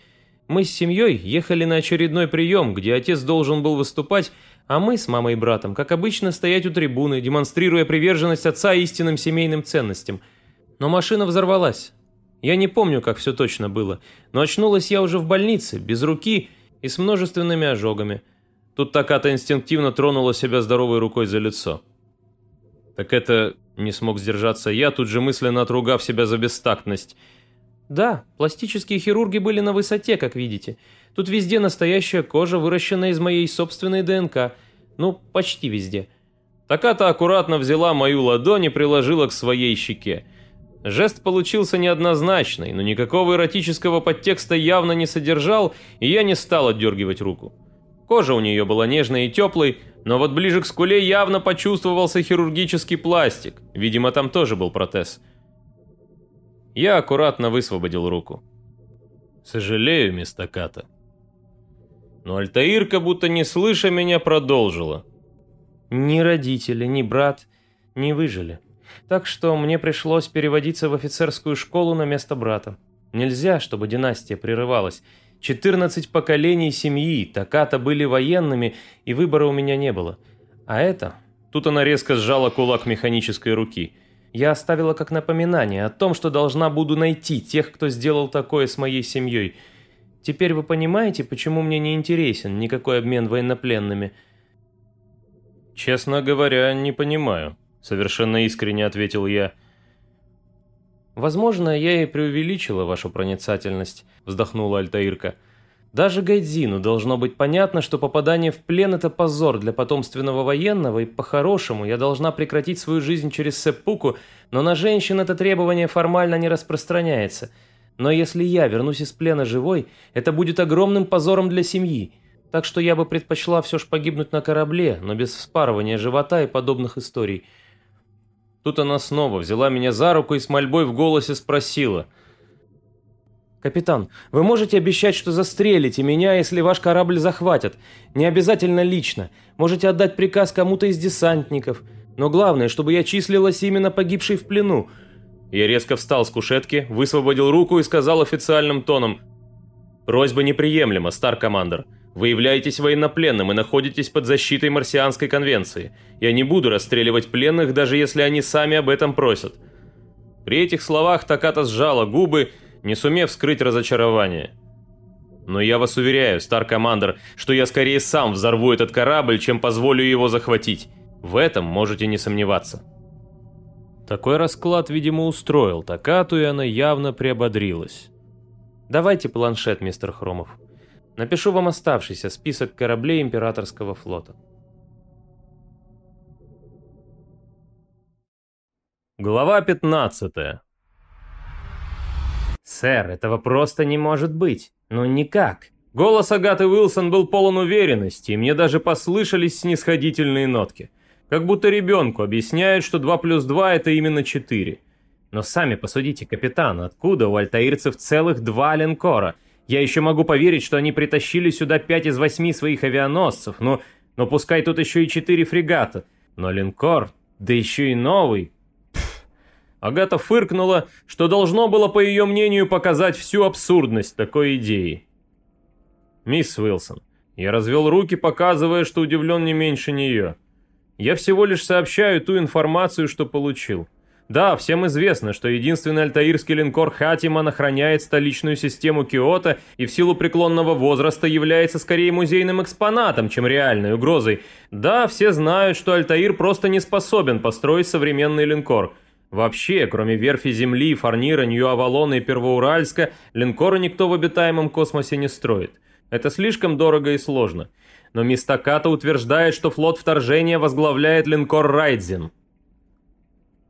Мы с семьей ехали на очередной прием, где отец должен был выступать, а мы с мамой и братом, как обычно, стоять у трибуны, демонстрируя приверженность отца истинным семейным ценностям. Но машина взорвалась. Я не помню, как все точно было, но очнулась я уже в больнице, без руки и с множественными ожогами. Тут Таката инстинктивно тронула себя здоровой рукой за лицо. Так это... не смог сдержаться я, тут же мысленно отругав себя за бестактность. Да, пластические хирурги были на высоте, как видите. Тут везде настоящая кожа, выращенная из моей собственной ДНК. Ну, почти везде. Таката аккуратно взяла мою ладонь и приложила к своей щеке. Жест получился неоднозначный, но никакого эротического подтекста явно не содержал, и я не стал отдергивать руку. Кожа у нее была нежной и теплой, но вот ближе к скуле явно почувствовался хирургический пластик, видимо там тоже был протез. Я аккуратно высвободил руку. «Сожалею, мисс Таката», но Альтаирка, будто не слыша меня, продолжила. «Ни родители, ни брат не выжили. Так что мне пришлось переводиться в офицерскую школу на место брата. Нельзя, чтобы династия прерывалась. 14 поколений семьи, Таката были военными, и выбора у меня не было. А это...» Тут она резко сжала кулак механической руки. «Я оставила как напоминание о том, что должна буду найти тех, кто сделал такое с моей семьей». Теперь вы понимаете, почему мне не интересен никакой обмен военнопленными?» «Честно говоря, не понимаю», — совершенно искренне ответил я. «Возможно, я и преувеличила вашу проницательность», — вздохнула Альтаирка. «Даже Гайдзину должно быть понятно, что попадание в плен — это позор для потомственного военного, и по-хорошему я должна прекратить свою жизнь через сеппуку, но на женщин это требование формально не распространяется». Но если я вернусь из плена живой, это будет огромным позором для семьи. Так что я бы предпочла все ж погибнуть на корабле, но без вспарывания живота и подобных историй. Тут она снова взяла меня за руку и с мольбой в голосе спросила. «Капитан, вы можете обещать, что застрелите меня, если ваш корабль захватят? Не обязательно лично. Можете отдать приказ кому-то из десантников. Но главное, чтобы я числилась именно погибшей в плену. Я резко встал с кушетки, высвободил руку и сказал официальным тоном. «Просьба неприемлема, Стар-командер. Вы являетесь военнопленным и находитесь под защитой Марсианской конвенции. Я не буду расстреливать пленных, даже если они сами об этом просят». При этих словах Таката сжала губы, не сумев скрыть разочарование. Но я вас уверяю, Стар Командер, что я скорее сам взорву этот корабль, чем позволю его захватить. В этом можете не сомневаться. Такой расклад, видимо, устроил Такату, и она явно приободрилась. Давайте планшет, мистер Хромов. Напишу вам оставшийся список кораблей Императорского флота. Глава 15 «Сэр, этого просто не может быть. Ну никак». Голос Агаты Уилсон был полон уверенности, и мне даже послышались снисходительные нотки. Как будто ребенку объясняют, что 2 плюс 2 это именно 4. Но сами посудите, капитан, откуда у альтаирцев целых два линкора? Я еще могу поверить, что они притащили сюда 5 из 8 своих авианосцев, ну, но пускай тут еще и 4 фрегата. Но линкор, да еще и новый, Агата фыркнула, что должно было, по ее мнению, показать всю абсурдность такой идеи. «Мисс Уилсон, я развел руки, показывая, что удивлен не меньше нее. Я всего лишь сообщаю ту информацию, что получил. Да, всем известно, что единственный альтаирский линкор Хатиман охраняет столичную систему Киото и в силу преклонного возраста является скорее музейным экспонатом, чем реальной угрозой. Да, все знают, что Альтаир просто не способен построить современный линкор – Вообще, кроме верфи Земли, Фарнира, Нью-Авалона и Первоуральска, линкоры никто в обитаемом космосе не строит. Это слишком дорого и сложно. Но Мистаката утверждает, что флот вторжения возглавляет линкор Райдзин.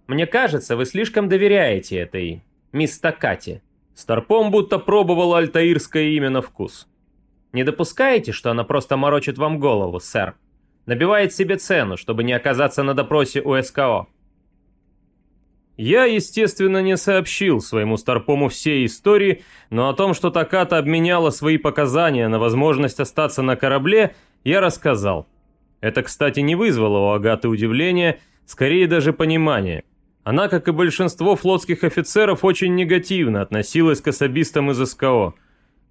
Мне кажется, вы слишком доверяете этой Мистакате. Старпом будто пробовал альтаирское имя на вкус. Не допускаете, что она просто морочит вам голову, сэр? Набивает себе цену, чтобы не оказаться на допросе у СКО. Я, естественно, не сообщил своему Старпому всей истории, но о том, что Таката обменяла свои показания на возможность остаться на корабле, я рассказал. Это, кстати, не вызвало у Агаты удивления, скорее даже понимания. Она, как и большинство флотских офицеров, очень негативно относилась к особистам из СКО.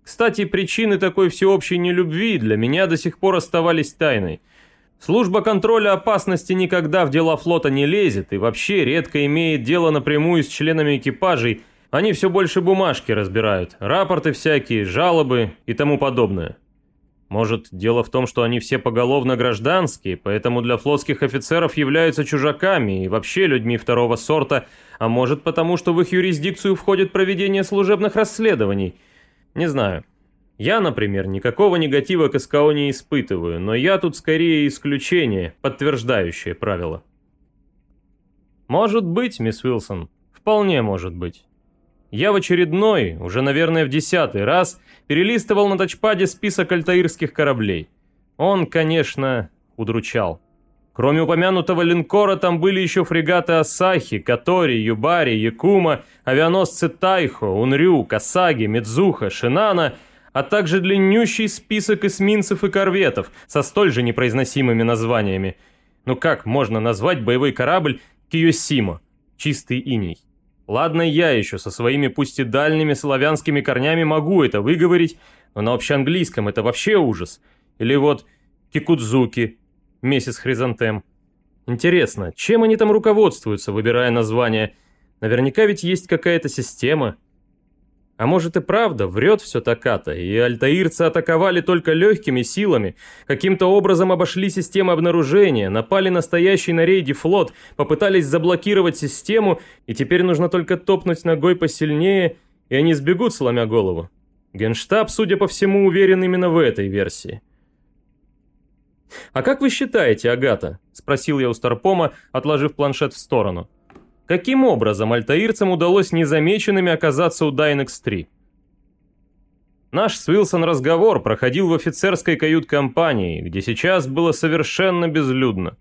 Кстати, причины такой всеобщей нелюбви для меня до сих пор оставались тайной – Служба контроля опасности никогда в дела флота не лезет и вообще редко имеет дело напрямую с членами экипажей, они все больше бумажки разбирают, рапорты всякие, жалобы и тому подобное. Может, дело в том, что они все поголовно гражданские, поэтому для флотских офицеров являются чужаками и вообще людьми второго сорта, а может потому, что в их юрисдикцию входит проведение служебных расследований. Не знаю. Я, например, никакого негатива к СКО не испытываю, но я тут скорее исключение, подтверждающее правило. Может быть, мисс Уилсон, вполне может быть. Я в очередной, уже, наверное, в десятый раз, перелистывал на тачпаде список альтаирских кораблей. Он, конечно, удручал. Кроме упомянутого линкора, там были еще фрегаты Асахи, Катори, Юбари, Якума, авианосцы Тайхо, Унрю, Касаги, Мидзуха, Шинана — а также длиннющий список эсминцев и корветов со столь же непроизносимыми названиями. Ну как можно назвать боевой корабль Киосимо? Чистый иней. Ладно, я еще со своими пусть и дальними славянскими корнями могу это выговорить, но на общеанглийском это вообще ужас. Или вот Кикудзуки, месяц хризантем. Интересно, чем они там руководствуются, выбирая название? Наверняка ведь есть какая-то система. А может и правда, врет все Таката, и альтаирцы атаковали только легкими силами, каким-то образом обошли систему обнаружения, напали на стоящий на рейде флот, попытались заблокировать систему, и теперь нужно только топнуть ногой посильнее, и они сбегут, сломя голову. Генштаб, судя по всему, уверен именно в этой версии. «А как вы считаете, Агата?» – спросил я у Старпома, отложив планшет в сторону. Каким образом альтаирцам удалось незамеченными оказаться у Дайнекс-3? Наш с Уилсон разговор проходил в офицерской кают-компании, где сейчас было совершенно безлюдно.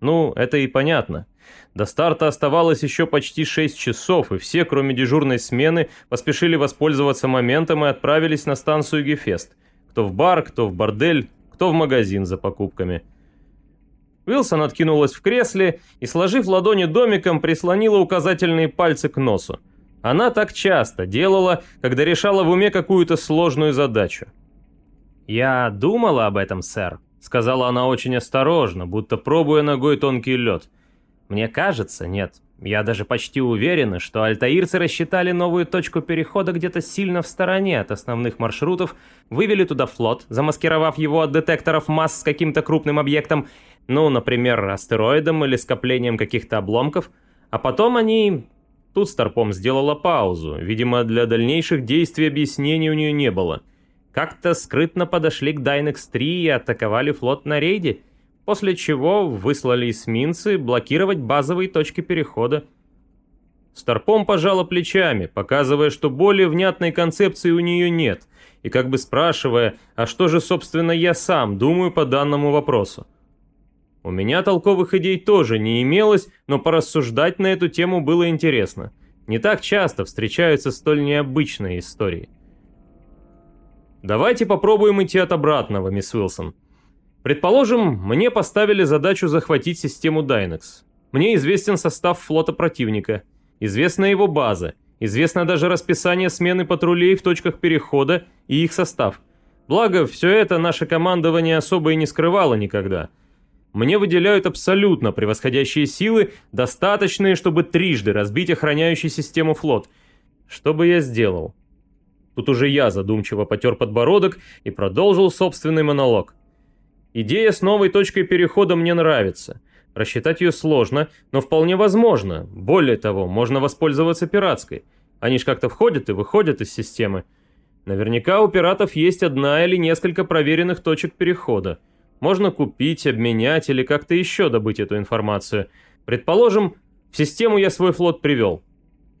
Ну, это и понятно. До старта оставалось еще почти 6 часов, и все, кроме дежурной смены, поспешили воспользоваться моментом и отправились на станцию Гефест. Кто в бар, кто в бордель, кто в магазин за покупками – Уилсон откинулась в кресле и, сложив ладони домиком, прислонила указательные пальцы к носу. Она так часто делала, когда решала в уме какую-то сложную задачу. «Я думала об этом, сэр», — сказала она очень осторожно, будто пробуя ногой тонкий лед. «Мне кажется, нет, Я даже почти уверен, что альтаирцы рассчитали новую точку перехода где-то сильно в стороне от основных маршрутов, вывели туда флот, замаскировав его от детекторов масс с каким-то крупным объектом, ну, например, астероидом или скоплением каких-то обломков, а потом они... Тут Старпом сделала паузу, видимо, для дальнейших действий объяснений у нее не было. Как-то скрытно подошли к Дайнекс-3 и атаковали флот на рейде, после чего выслали эсминцы блокировать базовые точки перехода. Старпом пожала плечами, показывая, что более внятной концепции у нее нет, и как бы спрашивая, а что же, собственно, я сам думаю по данному вопросу. У меня толковых идей тоже не имелось, но порассуждать на эту тему было интересно. Не так часто встречаются столь необычные истории. Давайте попробуем идти от обратного, мисс Уилсон. Предположим, мне поставили задачу захватить систему Dynex. Мне известен состав флота противника, известна его база, известно даже расписание смены патрулей в точках перехода и их состав. Благо, все это наше командование особо и не скрывало никогда. Мне выделяют абсолютно превосходящие силы, достаточные, чтобы трижды разбить охраняющий систему флот. Что бы я сделал? Тут уже я задумчиво потер подбородок и продолжил собственный монолог. Идея с новой точкой перехода мне нравится. Рассчитать ее сложно, но вполне возможно. Более того, можно воспользоваться пиратской. Они ж как-то входят и выходят из системы. Наверняка у пиратов есть одна или несколько проверенных точек перехода. Можно купить, обменять или как-то еще добыть эту информацию. Предположим, в систему я свой флот привел.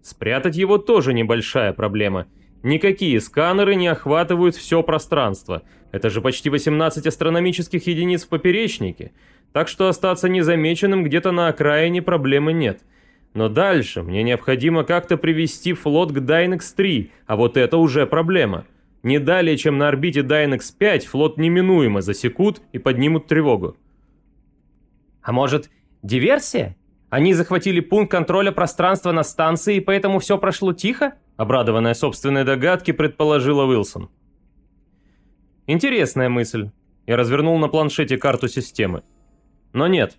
Спрятать его тоже небольшая проблема – Никакие сканеры не охватывают все пространство. Это же почти 18 астрономических единиц в поперечнике. Так что остаться незамеченным где-то на окраине проблемы нет. Но дальше мне необходимо как-то привести флот к Dynex-3, а вот это уже проблема. Не далее, чем на орбите Dynex-5, флот неминуемо засекут и поднимут тревогу. А может, диверсия? Они захватили пункт контроля пространства на станции, и поэтому все прошло тихо? Обрадованная собственной догадки, предположила Уилсон. Интересная мысль. Я развернул на планшете карту системы. Но нет.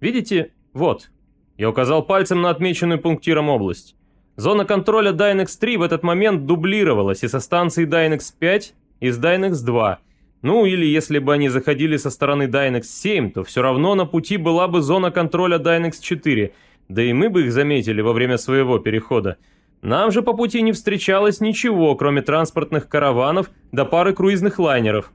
Видите, вот. Я указал пальцем на отмеченную пунктиром область. Зона контроля Dynex-3 в этот момент дублировалась и со станции Dynex-5, и с Dynex-2. Ну или если бы они заходили со стороны Dynex-7, то все равно на пути была бы зона контроля Dynex-4, да и мы бы их заметили во время своего перехода. Нам же по пути не встречалось ничего, кроме транспортных караванов до пары круизных лайнеров.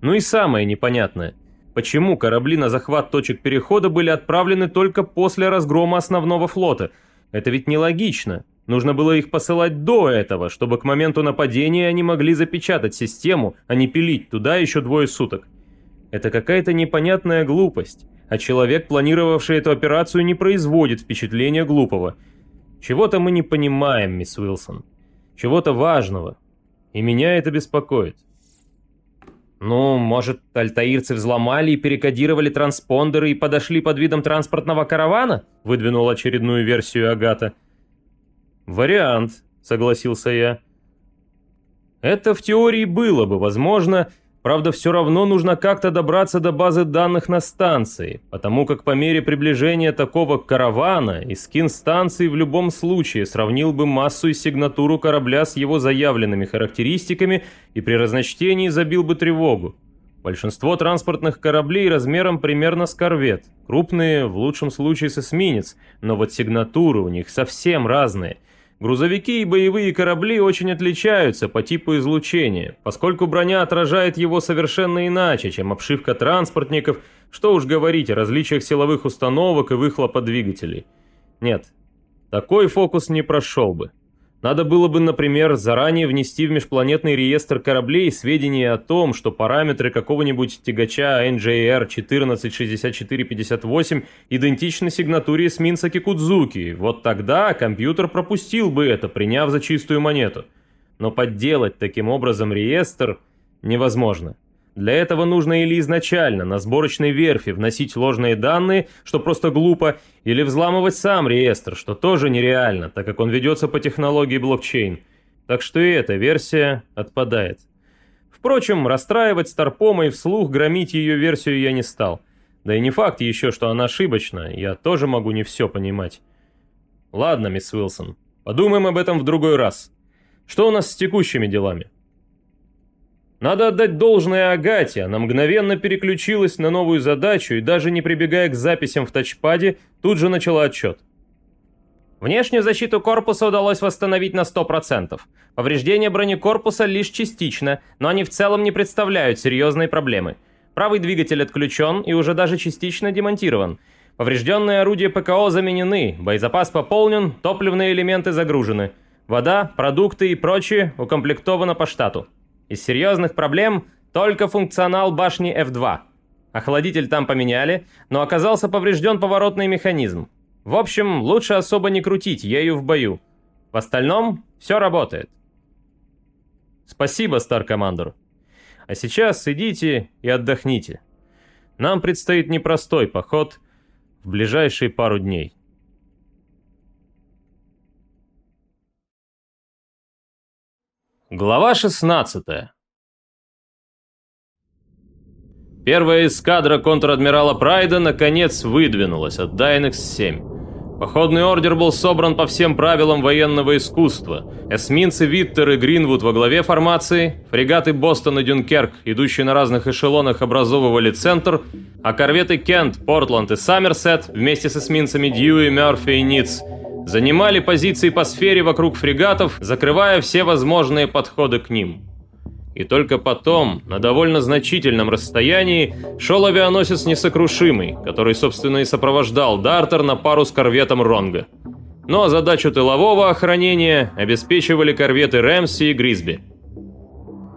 Ну и самое непонятное. Почему корабли на захват точек перехода были отправлены только после разгрома основного флота? Это ведь нелогично. Нужно было их посылать до этого, чтобы к моменту нападения они могли запечатать систему, а не пилить туда еще двое суток. Это какая-то непонятная глупость, а человек, планировавший эту операцию, не производит впечатления глупого – чего-то мы не понимаем, мисс Уилсон. Чего-то важного. И меня это беспокоит. Ну, может, альтаирцы взломали и перекодировали транспондеры и подошли под видом транспортного каравана? Выдвинул очередную версию Агата. Вариант, согласился я. Это в теории было бы возможно, Правда, все равно нужно как-то добраться до базы данных на станции, потому как по мере приближения такого каравана и скин станции в любом случае сравнил бы массу и сигнатуру корабля с его заявленными характеристиками и при разночтении забил бы тревогу. Большинство транспортных кораблей размером примерно с корвет, крупные, в лучшем случае с эсминец, но вот сигнатуры у них совсем разные – Грузовики и боевые корабли очень отличаются по типу излучения, поскольку броня отражает его совершенно иначе, чем обшивка транспортников, что уж говорить о различиях силовых установок и выхлопа двигателей. Нет, такой фокус не прошел бы. Надо было бы, например, заранее внести в межпланетный реестр кораблей сведения о том, что параметры какого-нибудь тягача NJR 146458 идентичны сигнатуре эсминца Кикудзуки. Вот тогда компьютер пропустил бы это, приняв за чистую монету. Но подделать таким образом реестр невозможно. Для этого нужно или изначально на сборочной верфи вносить ложные данные, что просто глупо, или взламывать сам реестр, что тоже нереально, так как он ведется по технологии блокчейн. Так что и эта версия отпадает. Впрочем, расстраивать Старпома и вслух громить ее версию я не стал. Да и не факт еще, что она ошибочна, я тоже могу не все понимать. Ладно, мисс Уилсон, подумаем об этом в другой раз. Что у нас с текущими делами? Надо отдать должное Агате, она мгновенно переключилась на новую задачу и даже не прибегая к записям в тачпаде, тут же начала отчет. Внешнюю защиту корпуса удалось восстановить на 100%. Повреждения бронекорпуса лишь частично, но они в целом не представляют серьезной проблемы. Правый двигатель отключен и уже даже частично демонтирован. Поврежденные орудия ПКО заменены, боезапас пополнен, топливные элементы загружены. Вода, продукты и прочее укомплектовано по штату. Из серьезных проблем только функционал башни F2. Охладитель там поменяли, но оказался поврежден поворотный механизм. В общем, лучше особо не крутить ею в бою. В остальном все работает. Спасибо, Стар-командор. А сейчас идите и отдохните. Нам предстоит непростой поход в ближайшие пару дней. Глава 16 Первая эскадра контр-адмирала Прайда наконец выдвинулась от Дайнекс-7. Походный ордер был собран по всем правилам военного искусства. Эсминцы Виттер и Гринвуд во главе формации, фрегаты Бостон и Дюнкерк, идущие на разных эшелонах, образовывали центр, а корветы Кент, Портланд и Саммерсет вместе с эсминцами Дьюи, Мёрфи и Ниц занимали позиции по сфере вокруг фрегатов, закрывая все возможные подходы к ним. И только потом, на довольно значительном расстоянии, шел авианосец Несокрушимый, который, собственно, и сопровождал Дартер на пару с корветом Ронга. Но задачу тылового охранения обеспечивали корветы Рэмси и Гризби.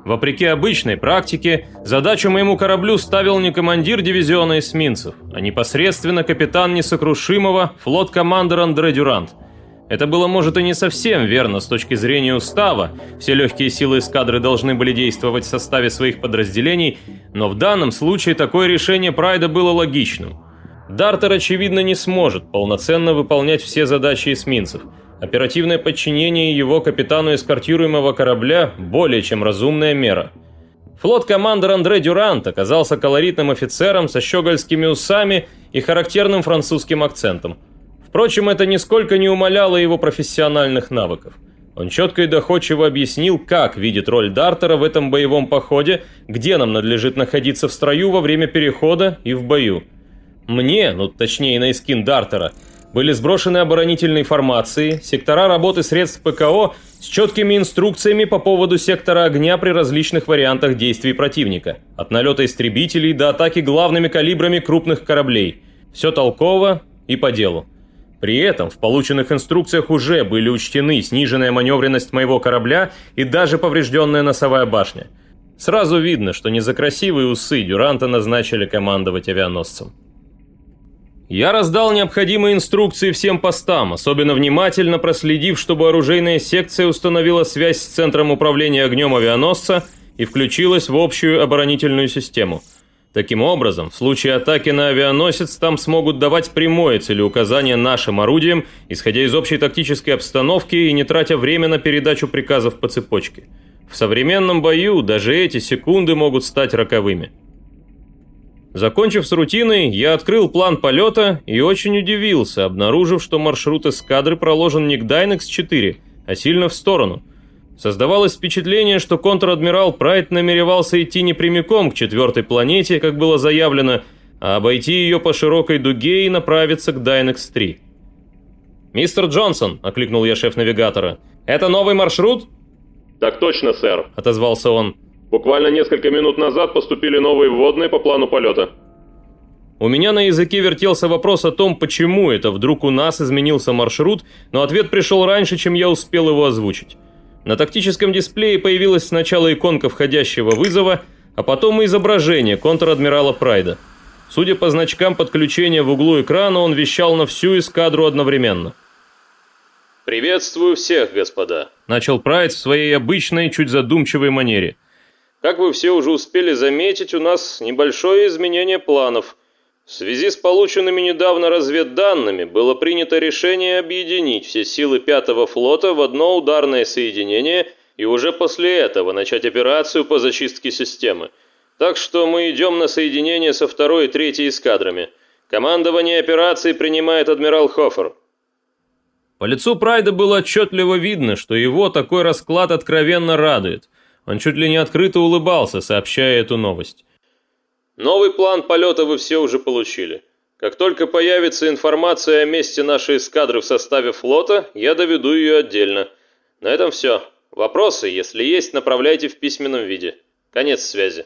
Вопреки обычной практике, задачу моему кораблю ставил не командир дивизиона эсминцев, а непосредственно капитан Несокрушимого, флот-командер Андре Дюрант. Это было, может, и не совсем верно с точки зрения устава, все легкие силы эскадры должны были действовать в составе своих подразделений, но в данном случае такое решение Прайда было логичным. Дартер, очевидно, не сможет полноценно выполнять все задачи эсминцев – Оперативное подчинение его капитану эскортируемого корабля – более чем разумная мера. Флот-командир Андре Дюрант оказался колоритным офицером со щегольскими усами и характерным французским акцентом. Впрочем, это нисколько не умаляло его профессиональных навыков. Он четко и доходчиво объяснил, как видит роль Дартера в этом боевом походе, где нам надлежит находиться в строю во время перехода и в бою. Мне, ну точнее на эскин Дартера – были сброшены оборонительные формации, сектора работы средств ПКО с четкими инструкциями по поводу сектора огня при различных вариантах действий противника, от налета истребителей до атаки главными калибрами крупных кораблей. Все толково и по делу. При этом в полученных инструкциях уже были учтены сниженная маневренность моего корабля и даже поврежденная носовая башня. Сразу видно, что не за красивые усы Дюранта назначили командовать авианосцем. Я раздал необходимые инструкции всем постам, особенно внимательно проследив, чтобы оружейная секция установила связь с центром управления огнем авианосца и включилась в общую оборонительную систему. Таким образом, в случае атаки на авианосец там смогут давать прямое целеуказание нашим орудиям, исходя из общей тактической обстановки и не тратя время на передачу приказов по цепочке. В современном бою даже эти секунды могут стать роковыми. Закончив с рутиной, я открыл план полета и очень удивился, обнаружив, что маршрут эскадры проложен не к Дайнекс-4, а сильно в сторону. Создавалось впечатление, что контр-адмирал Прайд намеревался идти не прямиком к четвертой планете, как было заявлено, а обойти ее по широкой дуге и направиться к Дайнекс-3. «Мистер Джонсон», — окликнул я шеф-навигатора, — «это новый маршрут?» «Так точно, сэр», — отозвался он. Буквально несколько минут назад поступили новые вводные по плану полета. У меня на языке вертелся вопрос о том, почему это вдруг у нас изменился маршрут, но ответ пришел раньше, чем я успел его озвучить. На тактическом дисплее появилась сначала иконка входящего вызова, а потом и изображение контр-адмирала Прайда. Судя по значкам подключения в углу экрана, он вещал на всю эскадру одновременно. «Приветствую всех, господа», – начал Прайд в своей обычной, чуть задумчивой манере – как вы все уже успели заметить, у нас небольшое изменение планов. В связи с полученными недавно разведданными было принято решение объединить все силы пятого флота в одно ударное соединение и уже после этого начать операцию по зачистке системы. Так что мы идем на соединение со второй и третьей эскадрами. Командование операции принимает адмирал Хофер. По лицу Прайда было отчетливо видно, что его такой расклад откровенно радует. Он чуть ли не открыто улыбался, сообщая эту новость. Новый план полета вы все уже получили. Как только появится информация о месте нашей эскадры в составе флота, я доведу ее отдельно. На этом все. Вопросы, если есть, направляйте в письменном виде. Конец связи.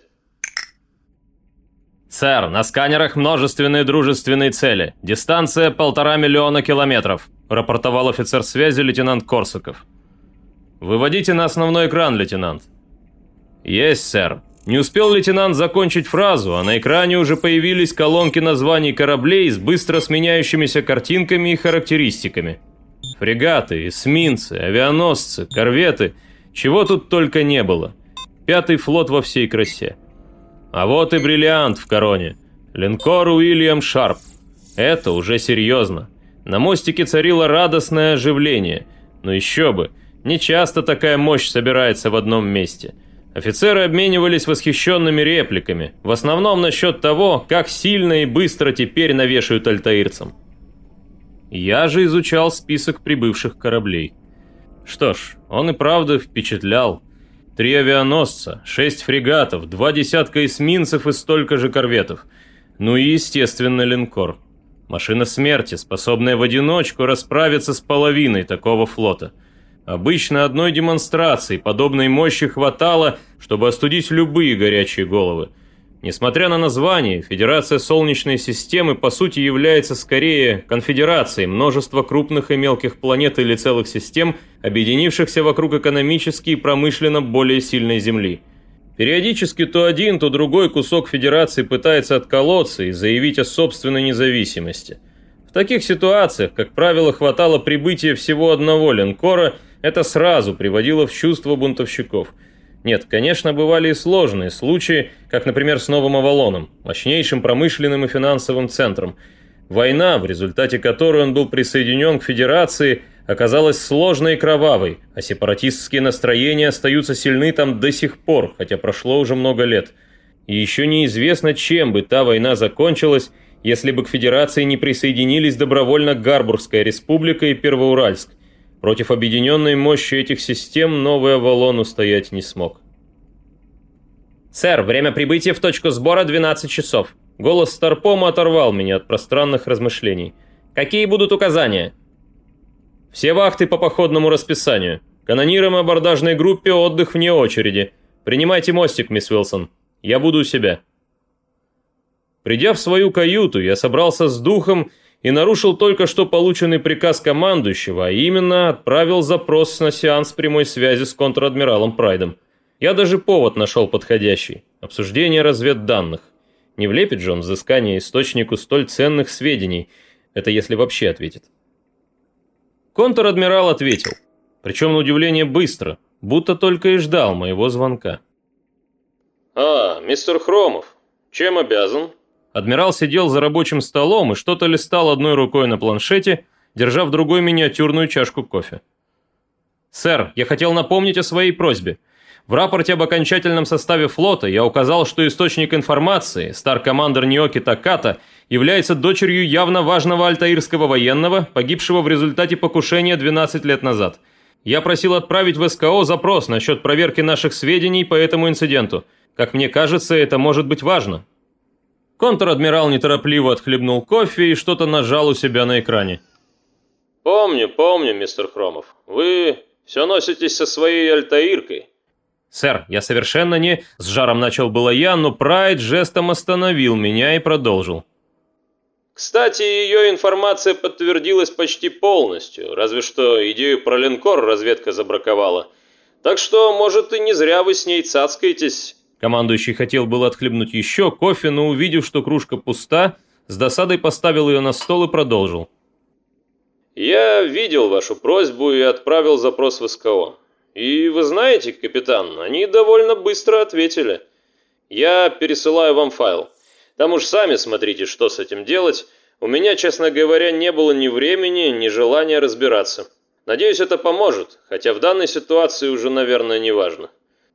«Сэр, на сканерах множественные дружественные цели. Дистанция полтора миллиона километров», – рапортовал офицер связи лейтенант Корсаков. «Выводите на основной экран, лейтенант». «Есть, сэр». Не успел лейтенант закончить фразу, а на экране уже появились колонки названий кораблей с быстро сменяющимися картинками и характеристиками. Фрегаты, эсминцы, авианосцы, корветы, чего тут только не было. Пятый флот во всей красе. А вот и бриллиант в короне. Линкор Уильям Шарп. Это уже серьезно. На мостике царило радостное оживление. Но еще бы, не часто такая мощь собирается в одном месте. Офицеры обменивались восхищенными репликами, в основном насчет того, как сильно и быстро теперь навешают альтаирцам. Я же изучал список прибывших кораблей. Что ж, он и правда впечатлял. Три авианосца, шесть фрегатов, два десятка эсминцев и столько же корветов. Ну и, естественно, линкор. Машина смерти, способная в одиночку расправиться с половиной такого флота. Обычно одной демонстрации подобной мощи хватало, чтобы остудить любые горячие головы. Несмотря на название, Федерация Солнечной системы по сути является скорее конфедерацией множества крупных и мелких планет или целых систем, объединившихся вокруг экономически и промышленно более сильной Земли. Периодически то один, то другой кусок Федерации пытается отколоться и заявить о собственной независимости. В таких ситуациях, как правило, хватало прибытия всего одного линкора, это сразу приводило в чувство бунтовщиков – нет, конечно, бывали и сложные случаи, как, например, с Новым Авалоном, мощнейшим промышленным и финансовым центром. Война, в результате которой он был присоединен к Федерации, оказалась сложной и кровавой, а сепаратистские настроения остаются сильны там до сих пор, хотя прошло уже много лет. И еще неизвестно, чем бы та война закончилась, если бы к Федерации не присоединились добровольно Гарбургская республика и Первоуральск, Против объединенной мощи этих систем новый Авалон устоять не смог. «Сэр, время прибытия в точку сбора 12 часов». Голос Старпома оторвал меня от пространных размышлений. «Какие будут указания?» «Все вахты по походному расписанию. Канонирам и абордажной группе отдых вне очереди. Принимайте мостик, мисс Уилсон. Я буду у себя». Придя в свою каюту, я собрался с духом и нарушил только что полученный приказ командующего, а именно отправил запрос на сеанс прямой связи с контр-адмиралом Прайдом. Я даже повод нашел подходящий – обсуждение разведданных. Не влепит же он взыскание источнику столь ценных сведений, это если вообще ответит. Контр-адмирал ответил, причем на удивление быстро, будто только и ждал моего звонка. «А, мистер Хромов, чем обязан?» Адмирал сидел за рабочим столом и что-то листал одной рукой на планшете, держа в другой миниатюрную чашку кофе. «Сэр, я хотел напомнить о своей просьбе. В рапорте об окончательном составе флота я указал, что источник информации, стар-командер Ниоки Таката, является дочерью явно важного альтаирского военного, погибшего в результате покушения 12 лет назад. Я просил отправить в СКО запрос насчет проверки наших сведений по этому инциденту. Как мне кажется, это может быть важно». Контр-адмирал неторопливо отхлебнул кофе и что-то нажал у себя на экране. «Помню, помню, мистер Хромов. Вы все носитесь со своей альтаиркой». «Сэр, я совершенно не...» С жаром начал было я, но Прайд жестом остановил меня и продолжил. Кстати, ее информация подтвердилась почти полностью, разве что идею про линкор разведка забраковала. Так что, может, и не зря вы с ней цацкаетесь. Командующий хотел было отхлебнуть еще кофе, но увидев, что кружка пуста, с досадой поставил ее на стол и продолжил. «Я видел вашу просьбу и отправил запрос в СКО. И вы знаете, капитан, они довольно быстро ответили. Я пересылаю вам файл. Там уж сами смотрите, что с этим делать. У меня, честно говоря, не было ни времени, ни желания разбираться. Надеюсь, это поможет, хотя в данной ситуации уже, наверное, не важно».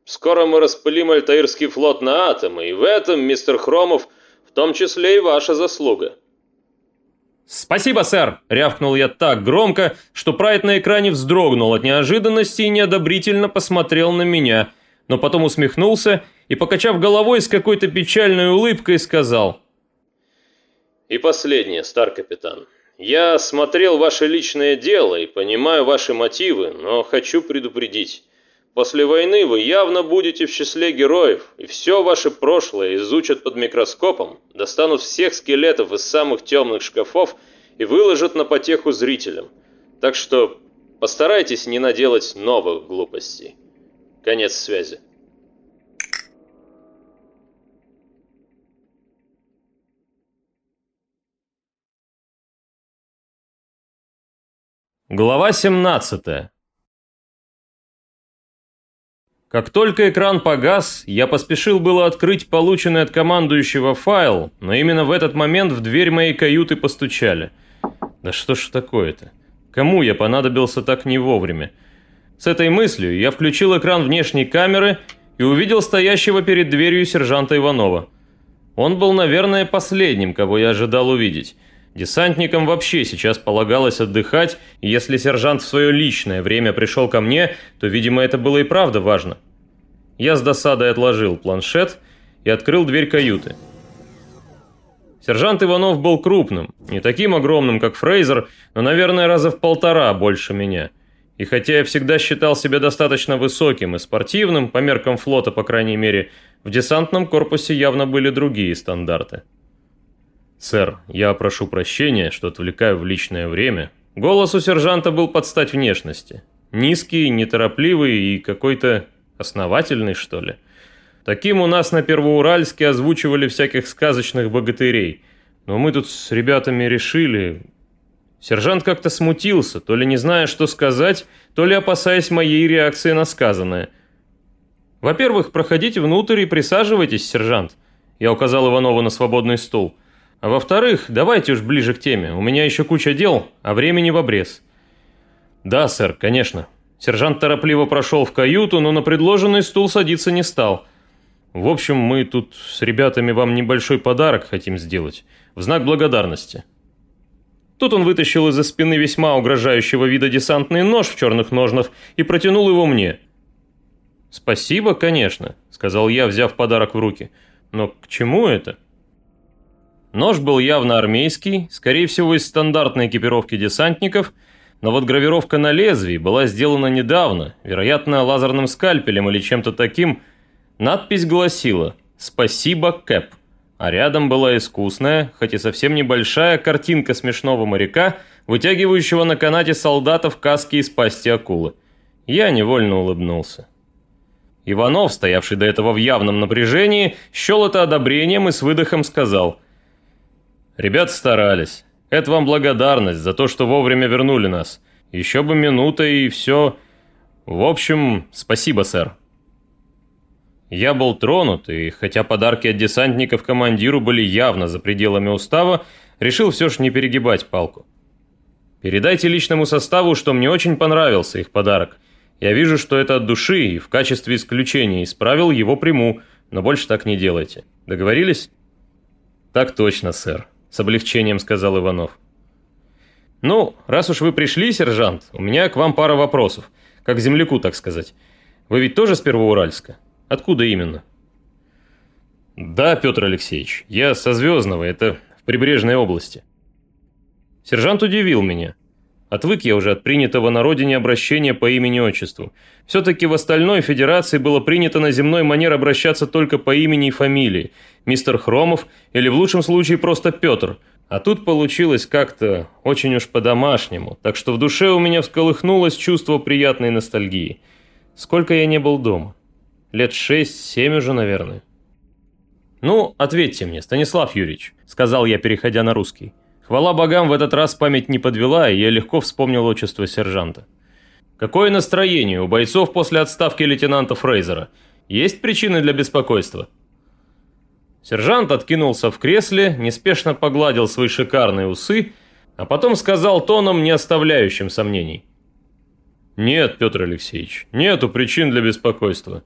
Скоро мы распылим Альтаирский флот на атомы, и в этом, мистер Хромов, в том числе и ваша заслуга». «Спасибо, сэр!» – рявкнул я так громко, что Прайд на экране вздрогнул от неожиданности и неодобрительно посмотрел на меня, но потом усмехнулся и, покачав головой с какой-то печальной улыбкой, сказал «И последнее, стар-капитан. Я смотрел ваше личное дело и понимаю ваши мотивы, но хочу предупредить. После войны вы явно будете в числе героев, и все ваше прошлое изучат под микроскопом, достанут всех скелетов из самых темных шкафов и выложат на потеху зрителям. Так что постарайтесь не наделать новых глупостей. Конец связи. Глава 17 Как только экран погас, я поспешил было открыть полученный от командующего файл, но именно в этот момент в дверь моей каюты постучали. Да что ж такое-то? Кому я понадобился так не вовремя? С этой мыслью я включил экран внешней камеры и увидел стоящего перед дверью сержанта Иванова. Он был, наверное, последним, кого я ожидал увидеть. Десантникам вообще сейчас полагалось отдыхать, и если сержант в свое личное время пришел ко мне, то, видимо, это было и правда важно. Я с досадой отложил планшет и открыл дверь каюты. Сержант Иванов был крупным, не таким огромным, как Фрейзер, но, наверное, раза в полтора больше меня. И хотя я всегда считал себя достаточно высоким и спортивным, по меркам флота, по крайней мере, в десантном корпусе явно были другие стандарты. «Сэр, я прошу прощения, что отвлекаю в личное время». Голос у сержанта был под стать внешности. Низкий, неторопливый и какой-то Основательный, что ли? Таким у нас на Первоуральске озвучивали всяких сказочных богатырей. Но мы тут с ребятами решили... Сержант как-то смутился, то ли не зная, что сказать, то ли опасаясь моей реакции на сказанное. «Во-первых, проходите внутрь и присаживайтесь, сержант», — я указал Иванову на свободный стул. «А во-вторых, давайте уж ближе к теме, у меня еще куча дел, а времени в обрез». «Да, сэр, конечно», Сержант торопливо прошел в каюту, но на предложенный стул садиться не стал. «В общем, мы тут с ребятами вам небольшой подарок хотим сделать, в знак благодарности». Тут он вытащил из-за спины весьма угрожающего вида десантный нож в черных ножнах и протянул его мне. «Спасибо, конечно», — сказал я, взяв подарок в руки. «Но к чему это?» Нож был явно армейский, скорее всего, из стандартной экипировки десантников — но вот гравировка на лезвии была сделана недавно, вероятно, лазерным скальпелем или чем-то таким. Надпись гласила «Спасибо, Кэп». А рядом была искусная, хоть и совсем небольшая, картинка смешного моряка, вытягивающего на канате солдата в каске из пасти акулы. Я невольно улыбнулся. Иванов, стоявший до этого в явном напряжении, счел это одобрением и с выдохом сказал «Ребят старались. Это вам благодарность за то, что вовремя вернули нас. Еще бы минута и все. В общем, спасибо, сэр. Я был тронут, и хотя подарки от десантников командиру были явно за пределами устава, решил все же не перегибать палку. Передайте личному составу, что мне очень понравился их подарок. Я вижу, что это от души, и в качестве исключения исправил его приму, но больше так не делайте. Договорились? Так точно, сэр. С облегчением сказал Иванов. «Ну, раз уж вы пришли, сержант, у меня к вам пара вопросов. Как земляку, так сказать. Вы ведь тоже с Первоуральска? Откуда именно?» «Да, Петр Алексеевич, я со Звездного, это в прибрежной области». Сержант удивил меня. Отвык я уже от принятого на родине обращения по имени-отчеству. Все-таки в остальной федерации было принято на земной манер обращаться только по имени и фамилии. Мистер Хромов или в лучшем случае просто Петр. А тут получилось как-то очень уж по-домашнему, так что в душе у меня всколыхнулось чувство приятной ностальгии. Сколько я не был дома? Лет шесть-семь уже, наверное. «Ну, ответьте мне, Станислав Юрьевич», — сказал я, переходя на русский. Хвала богам, в этот раз память не подвела, и я легко вспомнил отчество сержанта. Какое настроение у бойцов после отставки лейтенанта Фрейзера? Есть причины для беспокойства? Сержант откинулся в кресле, неспешно погладил свои шикарные усы, а потом сказал тоном, не оставляющим сомнений. «Нет, Петр Алексеевич, нету причин для беспокойства.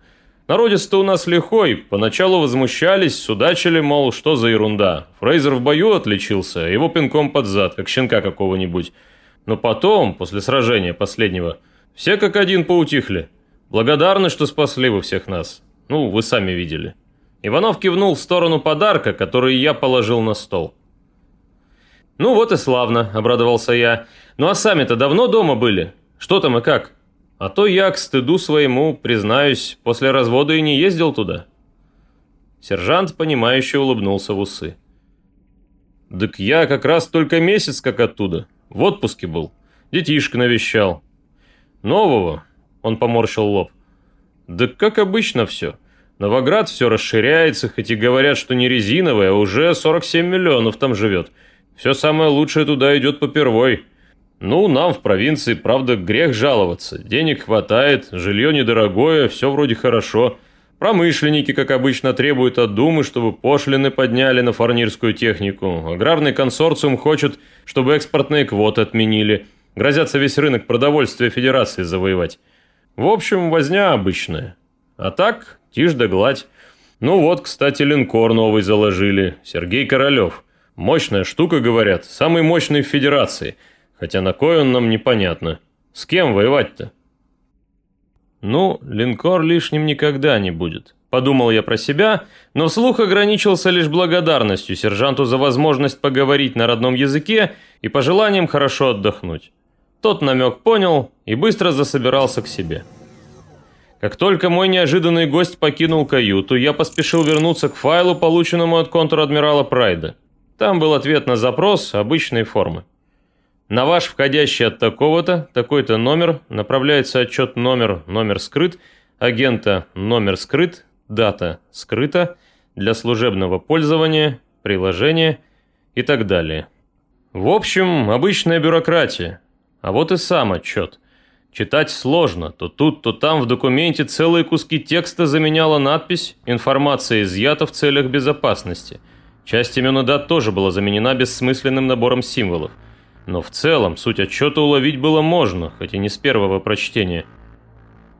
Народец-то у нас лихой, поначалу возмущались, судачили, мол, что за ерунда. Фрейзер в бою отличился, его пинком под зад, как щенка какого-нибудь. Но потом, после сражения последнего, все как один поутихли. Благодарны, что спасли вы всех нас. Ну, вы сами видели. Иванов кивнул в сторону подарка, который я положил на стол. «Ну вот и славно», — обрадовался я. «Ну а сами-то давно дома были? Что там и как?» А то я, к стыду своему, признаюсь, после развода и не ездил туда. Сержант, понимающе улыбнулся в усы. «Так я как раз только месяц как оттуда. В отпуске был. Детишка навещал. Нового?» Он поморщил лоб. «Да как обычно все. Новоград все расширяется, хоть и говорят, что не резиновый, а уже 47 миллионов там живет. Все самое лучшее туда идет попервой. Ну, нам в провинции, правда, грех жаловаться. Денег хватает, жилье недорогое, все вроде хорошо. Промышленники, как обычно, требуют от Думы, чтобы пошлины подняли на фарнирскую технику. Аграрный консорциум хочет, чтобы экспортные квоты отменили. Грозятся весь рынок продовольствия Федерации завоевать. В общем, возня обычная. А так, тишь да гладь. Ну вот, кстати, линкор новый заложили. Сергей Королев. Мощная штука, говорят. Самый мощный в Федерации – Хотя на кой он нам непонятно. С кем воевать-то? Ну, линкор лишним никогда не будет. Подумал я про себя, но вслух ограничился лишь благодарностью сержанту за возможность поговорить на родном языке и пожеланием хорошо отдохнуть. Тот намек понял и быстро засобирался к себе. Как только мой неожиданный гость покинул каюту, я поспешил вернуться к файлу, полученному от контр-адмирала Прайда. Там был ответ на запрос обычной формы. На ваш входящий от такого-то, такой-то номер направляется отчет номер, номер скрыт, агента номер скрыт, дата скрыта, для служебного пользования, приложение и так далее. В общем, обычная бюрократия. А вот и сам отчет. Читать сложно, то тут, то там в документе целые куски текста заменяла надпись «Информация изъята в целях безопасности». Часть имен и дат тоже была заменена бессмысленным набором символов – но в целом суть отчета уловить было можно, хоть и не с первого прочтения.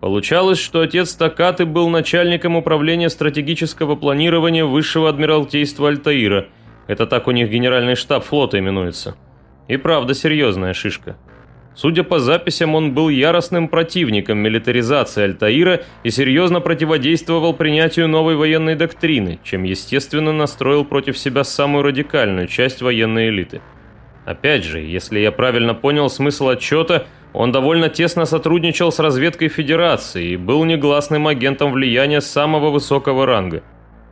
Получалось, что отец Такаты был начальником управления стратегического планирования высшего адмиралтейства Альтаира. Это так у них генеральный штаб флота именуется. И правда серьезная шишка. Судя по записям, он был яростным противником милитаризации Альтаира и серьезно противодействовал принятию новой военной доктрины, чем, естественно, настроил против себя самую радикальную часть военной элиты – Опять же, если я правильно понял смысл отчета, он довольно тесно сотрудничал с разведкой Федерации и был негласным агентом влияния самого высокого ранга.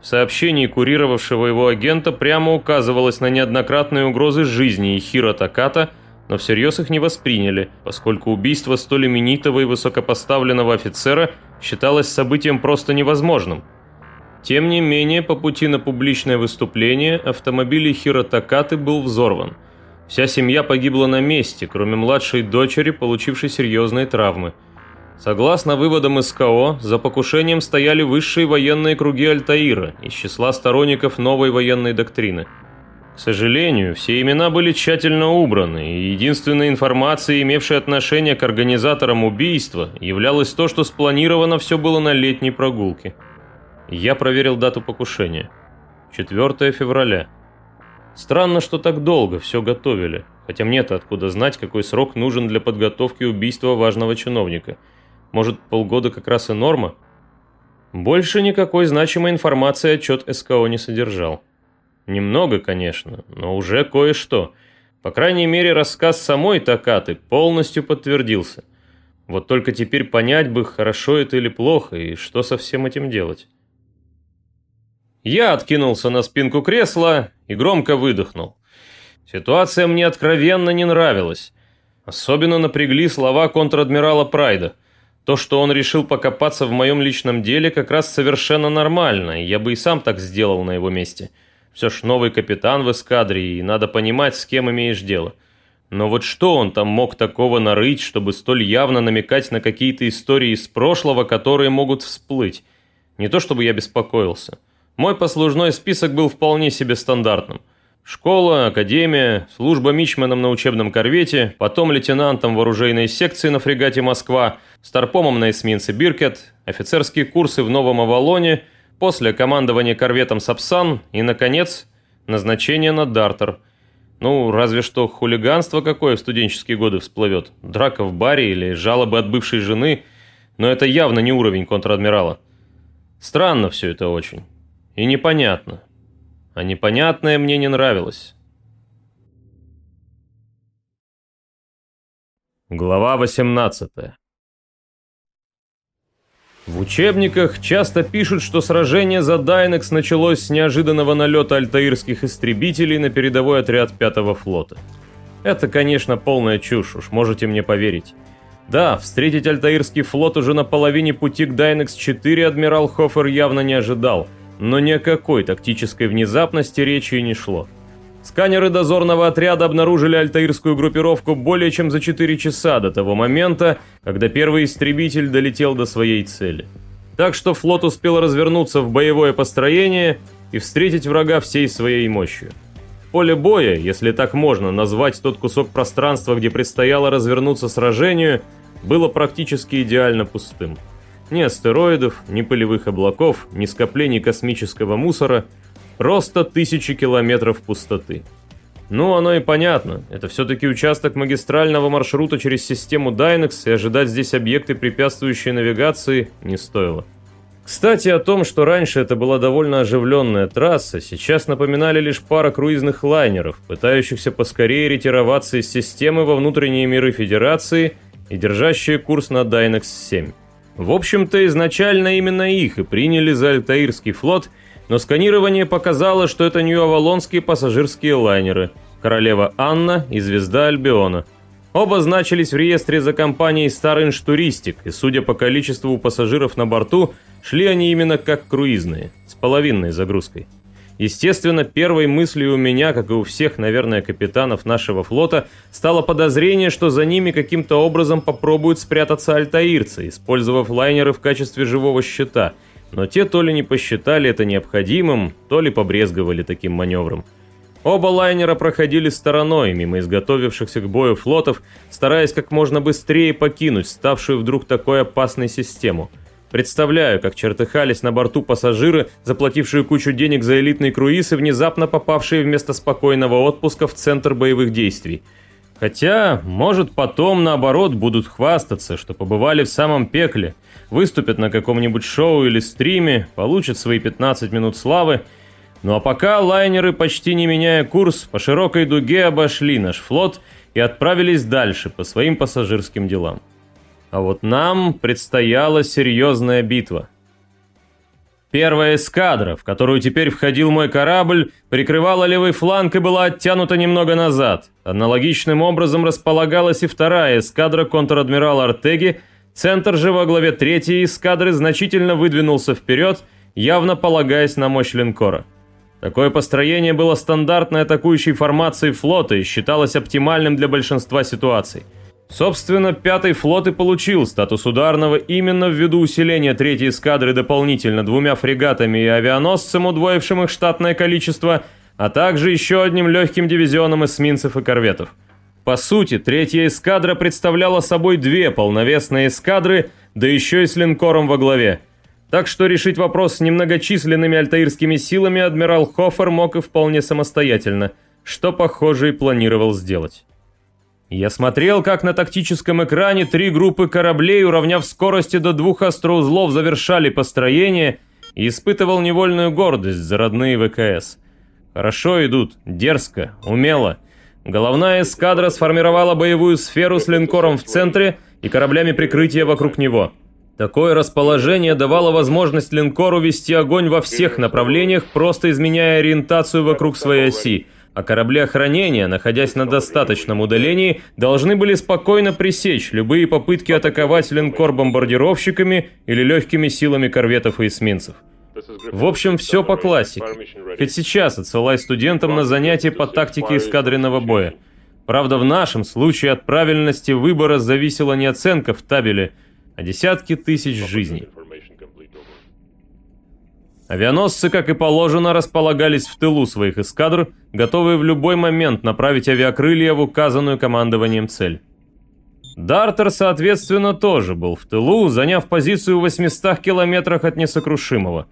В сообщении курировавшего его агента прямо указывалось на неоднократные угрозы жизни Ихира Таката, но всерьез их не восприняли, поскольку убийство столь именитого и высокопоставленного офицера считалось событием просто невозможным. Тем не менее, по пути на публичное выступление автомобиль Ихира Такаты был взорван – Вся семья погибла на месте, кроме младшей дочери, получившей серьезные травмы. Согласно выводам СКО, за покушением стояли высшие военные круги Альтаира из числа сторонников новой военной доктрины. К сожалению, все имена были тщательно убраны, и единственной информацией, имевшей отношение к организаторам убийства, являлось то, что спланировано все было на летней прогулке. Я проверил дату покушения. 4 февраля. Странно, что так долго все готовили, хотя мне-то откуда знать, какой срок нужен для подготовки убийства важного чиновника. Может, полгода как раз и норма? Больше никакой значимой информации отчет СКО не содержал. Немного, конечно, но уже кое-что. По крайней мере, рассказ самой Такаты полностью подтвердился. Вот только теперь понять бы, хорошо это или плохо, и что со всем этим делать. Я откинулся на спинку кресла и громко выдохнул. Ситуация мне откровенно не нравилась. Особенно напрягли слова контр-адмирала Прайда. То, что он решил покопаться в моем личном деле, как раз совершенно нормально, и я бы и сам так сделал на его месте. Все ж новый капитан в эскадре, и надо понимать, с кем имеешь дело. Но вот что он там мог такого нарыть, чтобы столь явно намекать на какие-то истории из прошлого, которые могут всплыть? Не то чтобы я беспокоился. Мой послужной список был вполне себе стандартным. Школа, академия, служба мичманом на учебном корвете, потом лейтенантом в оружейной секции на фрегате «Москва», старпомом на эсминце «Биркет», офицерские курсы в Новом Авалоне, после командования корветом «Сапсан» и, наконец, назначение на «Дартер». Ну, разве что хулиганство какое в студенческие годы всплывет, драка в баре или жалобы от бывшей жены, но это явно не уровень контр-адмирала. Странно все это очень. И непонятно а непонятное мне не нравилось. Глава 18 В учебниках часто пишут, что сражение за Дайнекс началось с неожиданного налета альтаирских истребителей на передовой отряд Пятого флота. Это, конечно, полная чушь, уж можете мне поверить. Да, встретить альтаирский флот уже на половине пути к Дайнекс-4 адмирал Хофер явно не ожидал – но ни о какой тактической внезапности речи не шло. Сканеры дозорного отряда обнаружили альтаирскую группировку более чем за 4 часа до того момента, когда первый истребитель долетел до своей цели. Так что флот успел развернуться в боевое построение и встретить врага всей своей мощью. Поле боя, если так можно назвать тот кусок пространства, где предстояло развернуться сражению, было практически идеально пустым. Ни астероидов, ни пылевых облаков, ни скоплений космического мусора, просто тысячи километров пустоты. Ну, оно и понятно. Это все-таки участок магистрального маршрута через систему Dynex, и ожидать здесь объекты, препятствующие навигации, не стоило. Кстати, о том, что раньше это была довольно оживленная трасса, сейчас напоминали лишь пара круизных лайнеров, пытающихся поскорее ретироваться из системы во внутренние миры Федерации и держащие курс на Dynex-7. В общем-то, изначально именно их и приняли за Альтаирский флот, но сканирование показало, что это Нью-Авалонские пассажирские лайнеры «Королева Анна» и «Звезда Альбиона». Оба значились в реестре за компанией Star Touristic, и судя по количеству пассажиров на борту, шли они именно как круизные, с половинной загрузкой. Естественно, первой мыслью у меня, как и у всех, наверное, капитанов нашего флота, стало подозрение, что за ними каким-то образом попробуют спрятаться альтаирцы, использовав лайнеры в качестве живого щита. Но те то ли не посчитали это необходимым, то ли побрезговали таким маневром. Оба лайнера проходили стороной, мимо изготовившихся к бою флотов, стараясь как можно быстрее покинуть ставшую вдруг такой опасной систему – Представляю, как чертыхались на борту пассажиры, заплатившие кучу денег за элитный круиз и внезапно попавшие вместо спокойного отпуска в центр боевых действий. Хотя, может, потом, наоборот, будут хвастаться, что побывали в самом пекле, выступят на каком-нибудь шоу или стриме, получат свои 15 минут славы. Ну а пока лайнеры, почти не меняя курс, по широкой дуге обошли наш флот и отправились дальше по своим пассажирским делам. А вот нам предстояла серьезная битва. Первая эскадра, в которую теперь входил мой корабль, прикрывала левый фланг и была оттянута немного назад. Аналогичным образом располагалась и вторая эскадра контр-адмирала Артеги, центр же во главе третьей эскадры значительно выдвинулся вперед, явно полагаясь на мощь линкора. Такое построение было стандартной атакующей формацией флота и считалось оптимальным для большинства ситуаций – Собственно, пятый флот и получил статус ударного именно ввиду усиления третьей эскадры дополнительно двумя фрегатами и авианосцем, удвоившим их штатное количество, а также еще одним легким дивизионом эсминцев и корветов. По сути, третья эскадра представляла собой две полновесные эскадры, да еще и с линкором во главе. Так что решить вопрос с немногочисленными альтаирскими силами адмирал Хофер мог и вполне самостоятельно, что, похоже, и планировал сделать. Я смотрел, как на тактическом экране три группы кораблей, уравняв скорости до двух остроузлов, завершали построение и испытывал невольную гордость за родные ВКС. Хорошо идут, дерзко, умело. Головная эскадра сформировала боевую сферу с линкором в центре и кораблями прикрытия вокруг него. Такое расположение давало возможность линкору вести огонь во всех направлениях, просто изменяя ориентацию вокруг своей оси – а корабли охранения, находясь на достаточном удалении, должны были спокойно пресечь любые попытки атаковать линкор бомбардировщиками или легкими силами корветов и эсминцев. В общем, все по классике. Хоть сейчас отсылай студентам на занятия по тактике эскадренного боя. Правда, в нашем случае от правильности выбора зависела не оценка в табеле, а десятки тысяч жизней. Авианосцы, как и положено, располагались в тылу своих эскадр, готовые в любой момент направить авиакрылья в указанную командованием цель. Дартер, соответственно, тоже был в тылу, заняв позицию в 800 километрах от несокрушимого.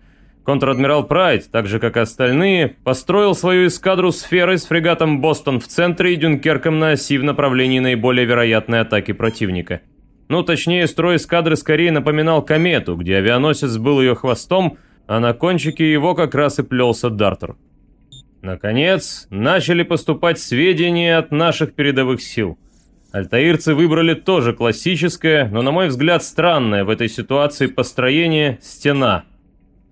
Контр-адмирал Прайд, так же как и остальные, построил свою эскадру сферой с фрегатом «Бостон» в центре и Дюнкерком на оси в направлении наиболее вероятной атаки противника. Ну, точнее, строй эскадры скорее напоминал комету, где авианосец был ее хвостом, а на кончике его как раз и плелся Дартер. Наконец, начали поступать сведения от наших передовых сил. Альтаирцы выбрали тоже классическое, но, на мой взгляд, странное в этой ситуации построение «стена».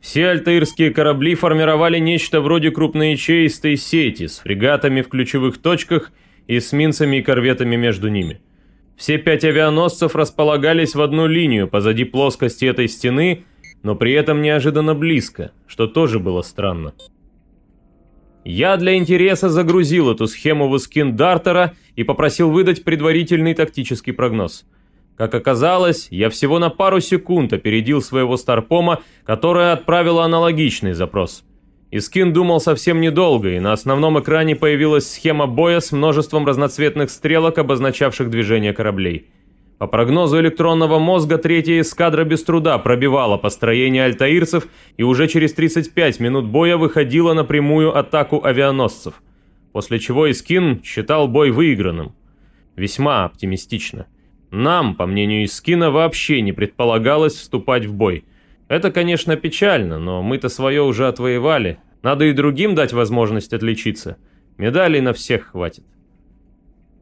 Все альтаирские корабли формировали нечто вроде крупноячеистой сети с фрегатами в ключевых точках и эсминцами и корветами между ними. Все пять авианосцев располагались в одну линию позади плоскости этой стены – но при этом неожиданно близко, что тоже было странно. Я для интереса загрузил эту схему в скин Дартера и попросил выдать предварительный тактический прогноз. Как оказалось, я всего на пару секунд опередил своего Старпома, которая отправила аналогичный запрос. Искин думал совсем недолго, и на основном экране появилась схема боя с множеством разноцветных стрелок, обозначавших движение кораблей. По прогнозу электронного мозга, третья эскадра без труда пробивала построение альтаирцев и уже через 35 минут боя выходила на прямую атаку авианосцев, после чего Искин считал бой выигранным. Весьма оптимистично. Нам, по мнению Искина, вообще не предполагалось вступать в бой. Это, конечно, печально, но мы-то свое уже отвоевали. Надо и другим дать возможность отличиться. Медалей на всех хватит.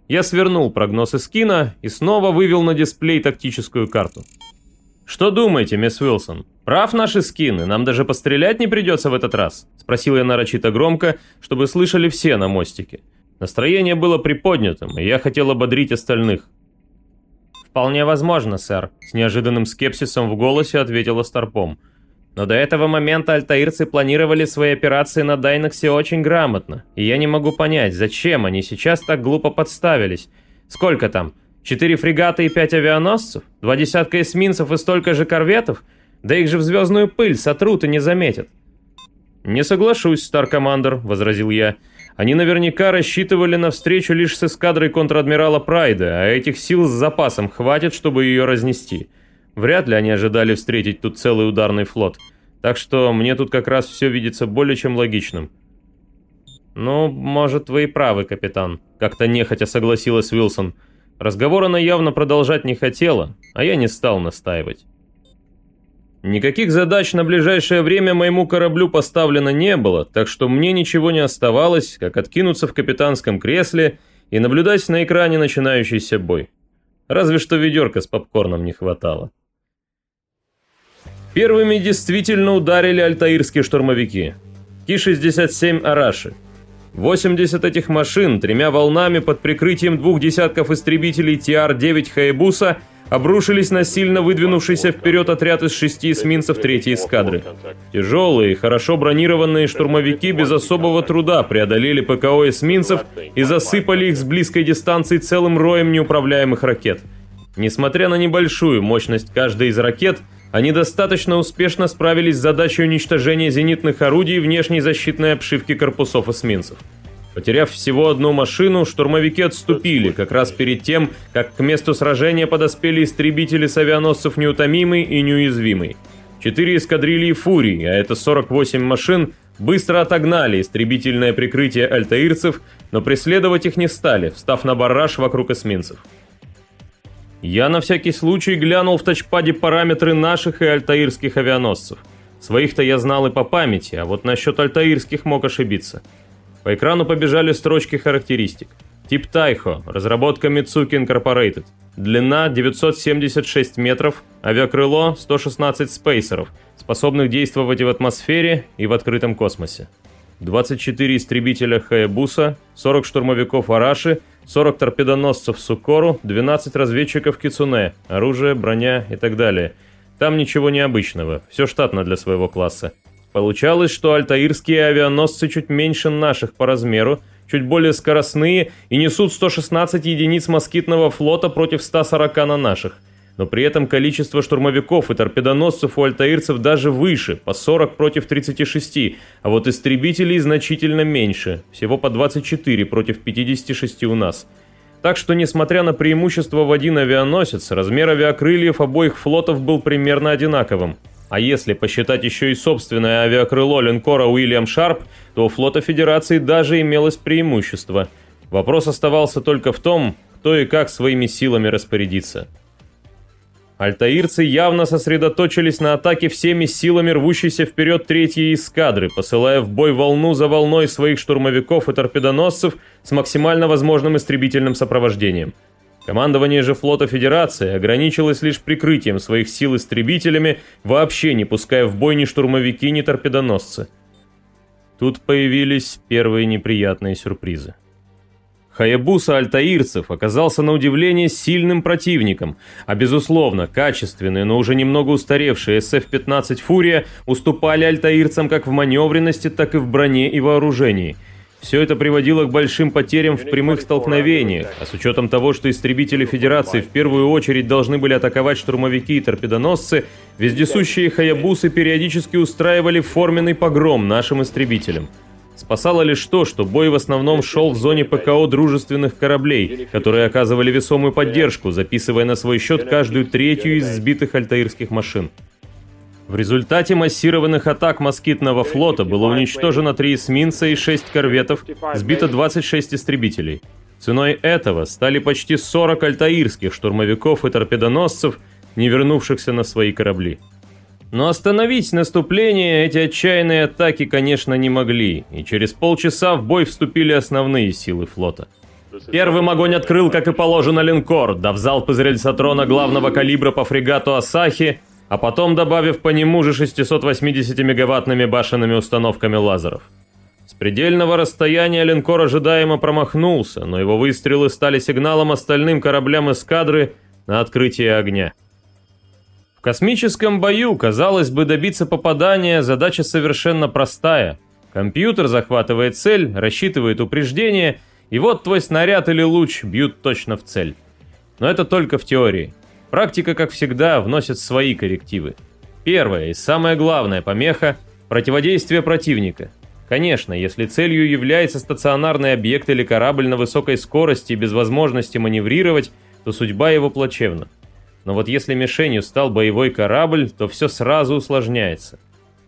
Я свернул прогноз Искина и снова вывел на дисплей тактическую карту. «Что думаете, мисс Уилсон? Прав наши скины, нам даже пострелять не придется в этот раз?» Спросил я нарочито громко, чтобы слышали все на мостике. Настроение было приподнятым, и я хотел ободрить остальных. «Вполне возможно, сэр», — с неожиданным скепсисом в голосе ответила Старпом. Но до этого момента альтаирцы планировали свои операции на Дайноксе очень грамотно, и я не могу понять, зачем они сейчас так глупо подставились. Сколько там? Четыре фрегата и пять авианосцев? Два десятка эсминцев и столько же корветов? Да их же в звездную пыль сотрут и не заметят. «Не соглашусь, Старкомандер», — возразил я. «Они наверняка рассчитывали на встречу лишь с эскадрой контр-адмирала Прайда, а этих сил с запасом хватит, чтобы ее разнести». Вряд ли они ожидали встретить тут целый ударный флот. Так что мне тут как раз все видится более чем логичным. «Ну, может, вы и правы, капитан», — как-то нехотя согласилась Уилсон. Разговор она явно продолжать не хотела, а я не стал настаивать. Никаких задач на ближайшее время моему кораблю поставлено не было, так что мне ничего не оставалось, как откинуться в капитанском кресле и наблюдать на экране начинающийся бой. Разве что ведерка с попкорном не хватало. Первыми действительно ударили альтаирские штурмовики. Ки-67 «Араши». 80 этих машин тремя волнами под прикрытием двух десятков истребителей ТР-9 «Хаябуса» обрушились на сильно выдвинувшийся вперед отряд из шести эсминцев третьей эскадры. Тяжелые, хорошо бронированные штурмовики без особого труда преодолели ПКО эсминцев и засыпали их с близкой дистанции целым роем неуправляемых ракет. Несмотря на небольшую мощность каждой из ракет, они достаточно успешно справились с задачей уничтожения зенитных орудий и внешней защитной обшивки корпусов эсминцев. Потеряв всего одну машину, штурмовики отступили, как раз перед тем, как к месту сражения подоспели истребители с авианосцев «Неутомимый» и «Неуязвимый». Четыре эскадрильи «Фурий», а это 48 машин, быстро отогнали истребительное прикрытие альтаирцев, но преследовать их не стали, встав на барраж вокруг эсминцев. Я на всякий случай глянул в тачпаде параметры наших и альтаирских авианосцев. Своих-то я знал и по памяти, а вот насчет альтаирских мог ошибиться. По экрану побежали строчки характеристик. Тип Тайхо, разработка Mitsuki Incorporated. Длина 976 метров, авиакрыло 116 спейсеров, способных действовать и в атмосфере, и в открытом космосе. 24 истребителя Хаябуса, 40 штурмовиков Араши, 40 торпедоносцев Сукору, 12 разведчиков Кицуне, оружие, броня и так далее. Там ничего необычного, все штатно для своего класса. Получалось, что альтаирские авианосцы чуть меньше наших по размеру, чуть более скоростные и несут 116 единиц москитного флота против 140 на наших. Но при этом количество штурмовиков и торпедоносцев у альтаирцев даже выше, по 40 против 36, а вот истребителей значительно меньше, всего по 24 против 56 у нас. Так что, несмотря на преимущество в один авианосец, размер авиакрыльев обоих флотов был примерно одинаковым. А если посчитать еще и собственное авиакрыло линкора Уильям Шарп, то у флота Федерации даже имелось преимущество. Вопрос оставался только в том, кто и как своими силами распорядиться. Альтаирцы явно сосредоточились на атаке всеми силами рвущейся вперед третьей эскадры, посылая в бой волну за волной своих штурмовиков и торпедоносцев с максимально возможным истребительным сопровождением. Командование же флота Федерации ограничилось лишь прикрытием своих сил истребителями, вообще не пуская в бой ни штурмовики, ни торпедоносцы. Тут появились первые неприятные сюрпризы. Хаябуса альтаирцев оказался на удивление сильным противником, а безусловно, качественные, но уже немного устаревшие SF-15 «Фурия» уступали альтаирцам как в маневренности, так и в броне и вооружении. Все это приводило к большим потерям в прямых столкновениях, а с учетом того, что истребители Федерации в первую очередь должны были атаковать штурмовики и торпедоносцы, вездесущие Хаябусы периодически устраивали форменный погром нашим истребителям. Спасало лишь то, что бой в основном шел в зоне ПКО дружественных кораблей, которые оказывали весомую поддержку, записывая на свой счет каждую третью из сбитых альтаирских машин. В результате массированных атак москитного флота было уничтожено 3 эсминца и 6 корветов, сбито 26 истребителей. Ценой этого стали почти 40 альтаирских штурмовиков и торпедоносцев, не вернувшихся на свои корабли. Но остановить наступление эти отчаянные атаки, конечно, не могли, и через полчаса в бой вступили основные силы флота. Первым огонь открыл, как и положено, линкор, дав залп из рельсотрона главного калибра по фрегату «Асахи», а потом добавив по нему же 680-мегаваттными башенными установками лазеров. С предельного расстояния линкор ожидаемо промахнулся, но его выстрелы стали сигналом остальным кораблям эскадры на открытие огня. В космическом бою, казалось бы, добиться попадания задача совершенно простая. Компьютер захватывает цель, рассчитывает упреждение, и вот твой снаряд или луч бьют точно в цель. Но это только в теории. Практика, как всегда, вносит свои коррективы. Первая и самая главная помеха – противодействие противника. Конечно, если целью является стационарный объект или корабль на высокой скорости без возможности маневрировать, то судьба его плачевна. Но вот если мишенью стал боевой корабль, то все сразу усложняется.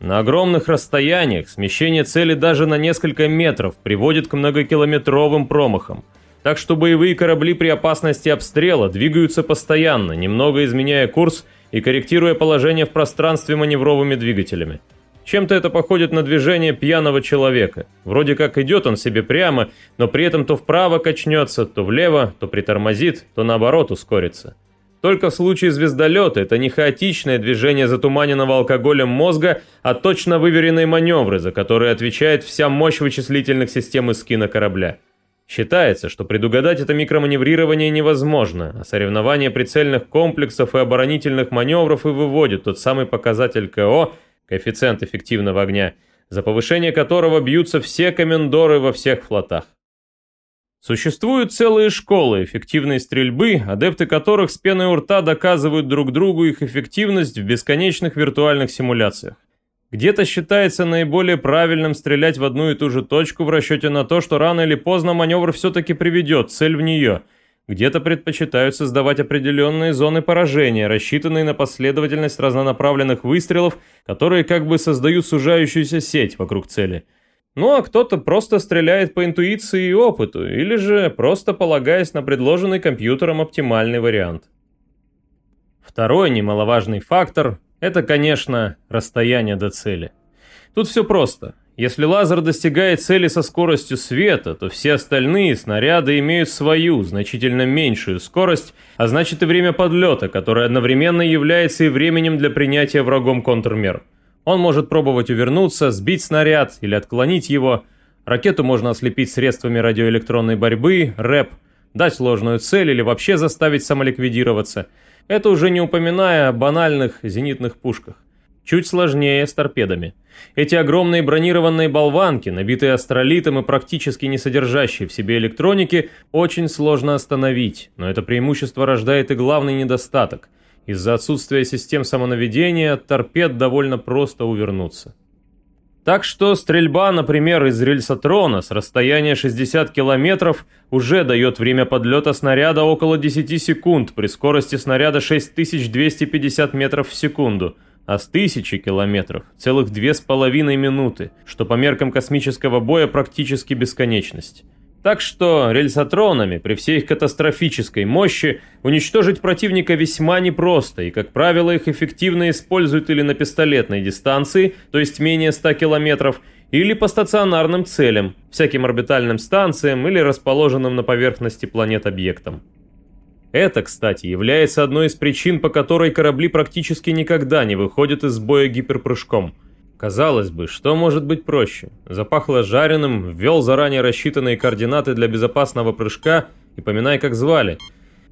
На огромных расстояниях смещение цели даже на несколько метров приводит к многокилометровым промахам. Так что боевые корабли при опасности обстрела двигаются постоянно, немного изменяя курс и корректируя положение в пространстве маневровыми двигателями. Чем-то это походит на движение пьяного человека. Вроде как идет он себе прямо, но при этом то вправо качнется, то влево, то притормозит, то наоборот ускорится. Только в случае звездолета это не хаотичное движение затуманенного алкоголем мозга, а точно выверенные маневры, за которые отвечает вся мощь вычислительных систем эскина корабля. Считается, что предугадать это микроманеврирование невозможно, а соревнование прицельных комплексов и оборонительных маневров и выводит тот самый показатель КО, коэффициент эффективного огня, за повышение которого бьются все комендоры во всех флотах. Существуют целые школы эффективной стрельбы, адепты которых с пеной у рта доказывают друг другу их эффективность в бесконечных виртуальных симуляциях. Где-то считается наиболее правильным стрелять в одну и ту же точку в расчете на то, что рано или поздно маневр все-таки приведет цель в нее. Где-то предпочитают создавать определенные зоны поражения, рассчитанные на последовательность разнонаправленных выстрелов, которые как бы создают сужающуюся сеть вокруг цели – ну а кто-то просто стреляет по интуиции и опыту, или же просто полагаясь на предложенный компьютером оптимальный вариант. Второй немаловажный фактор – это, конечно, расстояние до цели. Тут все просто. Если лазер достигает цели со скоростью света, то все остальные снаряды имеют свою, значительно меньшую скорость, а значит и время подлета, которое одновременно является и временем для принятия врагом контрмер. Он может пробовать увернуться, сбить снаряд или отклонить его. Ракету можно ослепить средствами радиоэлектронной борьбы, рэп, дать ложную цель или вообще заставить самоликвидироваться. Это уже не упоминая о банальных зенитных пушках. Чуть сложнее с торпедами. Эти огромные бронированные болванки, набитые астролитом и практически не содержащие в себе электроники, очень сложно остановить, но это преимущество рождает и главный недостаток – Из-за отсутствия систем самонаведения торпед довольно просто увернуться. Так что стрельба, например, из рельсотрона с расстояния 60 километров уже дает время подлета снаряда около 10 секунд при скорости снаряда 6250 метров в секунду, а с 1000 километров целых 2,5 минуты, что по меркам космического боя практически бесконечность. Так что рельсотронами при всей их катастрофической мощи уничтожить противника весьма непросто, и, как правило, их эффективно используют или на пистолетной дистанции, то есть менее 100 километров, или по стационарным целям, всяким орбитальным станциям или расположенным на поверхности планет объектам. Это, кстати, является одной из причин, по которой корабли практически никогда не выходят из боя гиперпрыжком – Казалось бы, что может быть проще? Запахло жареным, ввел заранее рассчитанные координаты для безопасного прыжка и поминай, как звали.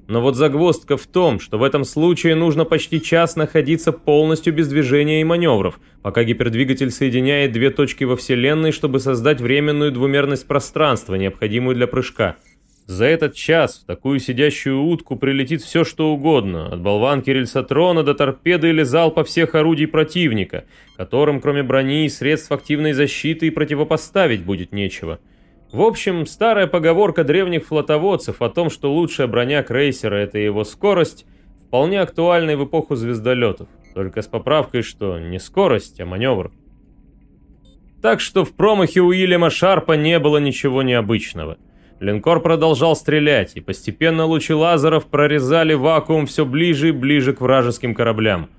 Но вот загвоздка в том, что в этом случае нужно почти час находиться полностью без движения и маневров, пока гипердвигатель соединяет две точки во Вселенной, чтобы создать временную двумерность пространства, необходимую для прыжка. За этот час в такую сидящую утку прилетит все что угодно, от болванки рельсотрона до торпеды или залпа всех орудий противника, которым кроме брони и средств активной защиты и противопоставить будет нечего. В общем, старая поговорка древних флотоводцев о том, что лучшая броня крейсера – это его скорость, вполне актуальна в эпоху звездолетов, только с поправкой, что не скорость, а маневр. Так что в промахе Уильяма Шарпа не было ничего необычного – Линкор продолжал стрелять, и постепенно лучи лазеров прорезали вакуум все ближе и ближе к вражеским кораблям.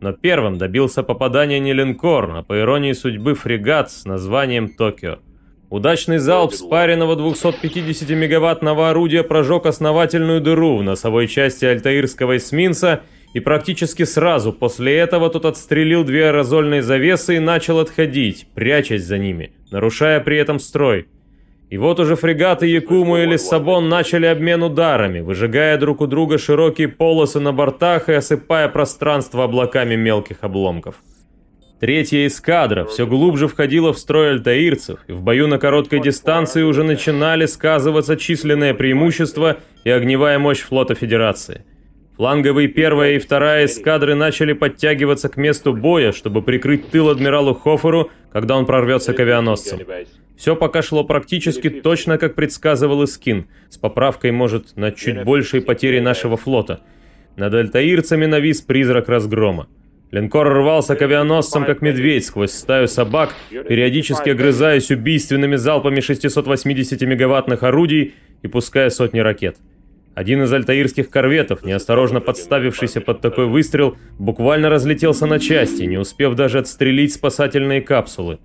Но первым добился попадания не линкор, а по иронии судьбы фрегат с названием «Токио». Удачный залп спаренного 250-мегаваттного орудия прожег основательную дыру в носовой части альтаирского эсминца, и практически сразу после этого тот отстрелил две аэрозольные завесы и начал отходить, прячась за ними, нарушая при этом строй. И вот уже фрегаты Якуму и Лиссабон начали обмен ударами, выжигая друг у друга широкие полосы на бортах и осыпая пространство облаками мелких обломков. Третья эскадра все глубже входила в строй альтаирцев, и в бою на короткой дистанции уже начинали сказываться численное преимущество и огневая мощь флота Федерации. Фланговые первая и вторая эскадры начали подтягиваться к месту боя, чтобы прикрыть тыл адмиралу Хоферу, когда он прорвется к авианосцам. Все пока шло практически точно, как предсказывал Искин, с поправкой, может, на чуть большие потери нашего флота. Над альтаирцами навис призрак разгрома. Линкор рвался к авианосцам, как медведь, сквозь стаю собак, периодически огрызаясь убийственными залпами 680-мегаваттных орудий и пуская сотни ракет. Один из альтаирских корветов, неосторожно подставившийся под такой выстрел, буквально разлетелся на части, не успев даже отстрелить спасательные капсулы.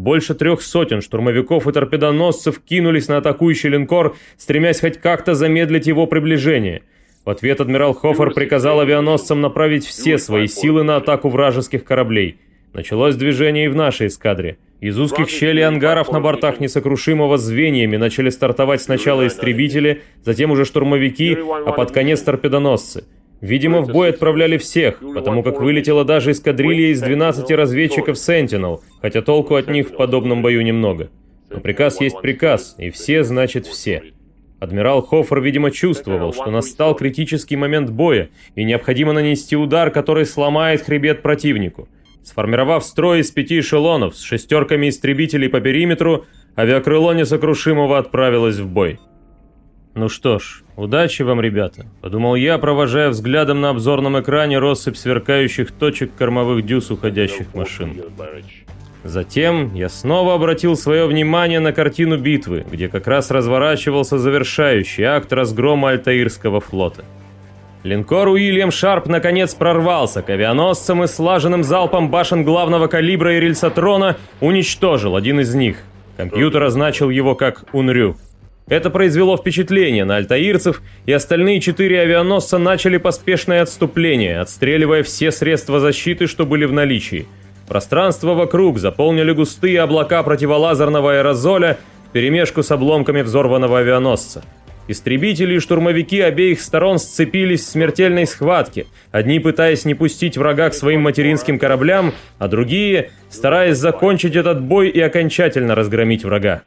Больше трех сотен штурмовиков и торпедоносцев кинулись на атакующий линкор, стремясь хоть как-то замедлить его приближение. В ответ адмирал Хофер приказал авианосцам направить все свои силы на атаку вражеских кораблей. Началось движение и в нашей эскадре. Из узких щелей ангаров на бортах несокрушимого звеньями начали стартовать сначала истребители, затем уже штурмовики, а под конец торпедоносцы. Видимо, в бой отправляли всех, потому как вылетела даже эскадрилья из 12 разведчиков Sentinel, хотя толку от них в подобном бою немного. Но приказ есть приказ, и все значит все. Адмирал Хоффер, видимо, чувствовал, что настал критический момент боя, и необходимо нанести удар, который сломает хребет противнику. Сформировав строй из пяти эшелонов с шестерками истребителей по периметру, авиакрыло несокрушимого отправилось в бой. «Ну что ж, удачи вам, ребята», — подумал я, провожая взглядом на обзорном экране россыпь сверкающих точек кормовых дюз уходящих машин. Затем я снова обратил свое внимание на картину битвы, где как раз разворачивался завершающий акт разгрома Альтаирского флота. Линкор Уильям Шарп наконец прорвался к авианосцам и слаженным залпом башен главного калибра и рельсотрона уничтожил один из них. Компьютер означил его как «Унрю». Это произвело впечатление на альтаирцев, и остальные четыре авианосца начали поспешное отступление, отстреливая все средства защиты, что были в наличии. Пространство вокруг заполнили густые облака противолазерного аэрозоля вперемешку с обломками взорванного авианосца. Истребители и штурмовики обеих сторон сцепились в смертельной схватке, одни пытаясь не пустить врага к своим материнским кораблям, а другие стараясь закончить этот бой и окончательно разгромить врага.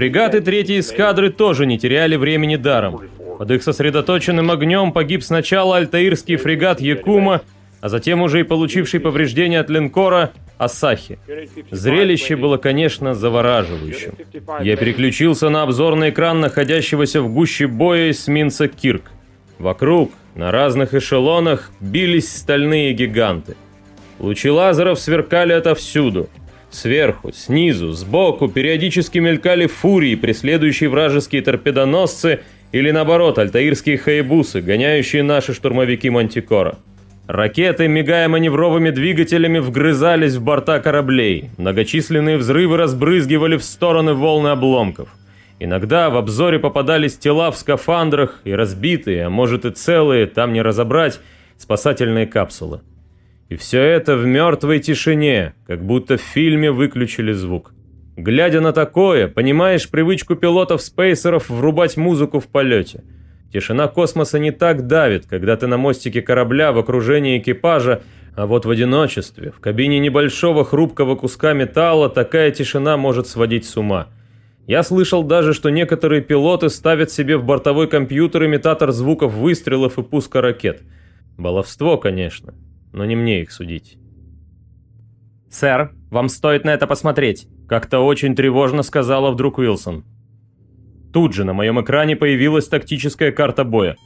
Фрегаты третьей эскадры тоже не теряли времени даром. Под их сосредоточенным огнем погиб сначала альтаирский фрегат Якума, а затем уже и получивший повреждения от линкора Асахи. Зрелище было, конечно, завораживающим. Я переключился на обзорный экран находящегося в гуще боя эсминца Кирк. Вокруг, на разных эшелонах, бились стальные гиганты. Лучи лазеров сверкали отовсюду. Сверху, снизу, сбоку периодически мелькали фурии, преследующие вражеские торпедоносцы или, наоборот, альтаирские хаебусы, гоняющие наши штурмовики Мантикора. Ракеты, мигая маневровыми двигателями, вгрызались в борта кораблей. Многочисленные взрывы разбрызгивали в стороны волны обломков. Иногда в обзоре попадались тела в скафандрах и разбитые, а может и целые, там не разобрать, спасательные капсулы. И все это в мертвой тишине, как будто в фильме выключили звук. Глядя на такое, понимаешь привычку пилотов-спейсеров врубать музыку в полете – Тишина космоса не так давит, когда ты на мостике корабля в окружении экипажа, а вот в одиночестве, в кабине небольшого хрупкого куска металла, такая тишина может сводить с ума. Я слышал даже, что некоторые пилоты ставят себе в бортовой компьютер имитатор звуков выстрелов и пуска ракет. Баловство, конечно, но не мне их судить. «Сэр, вам стоит на это посмотреть», — как-то очень тревожно сказала вдруг Уилсон. Тут же на моем экране появилась тактическая карта боя.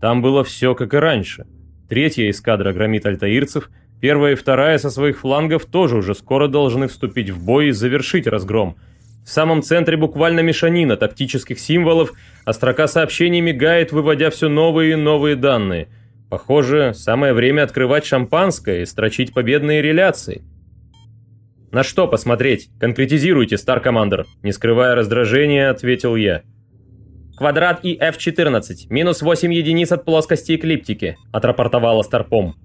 Там было все как и раньше. Третья эскадра громит альтаирцев, первая и вторая со своих флангов тоже уже скоро должны вступить в бой и завершить разгром. В самом центре буквально мешанина тактических символов, а строка сообщений мигает, выводя все новые и новые данные. Похоже, самое время открывать шампанское и строчить победные реляции. «На что посмотреть? Конкретизируйте, Стар Командер!» Не скрывая раздражения, ответил я. «Квадрат и F-14, минус 8 единиц от плоскости эклиптики», отрапортовала Старпом.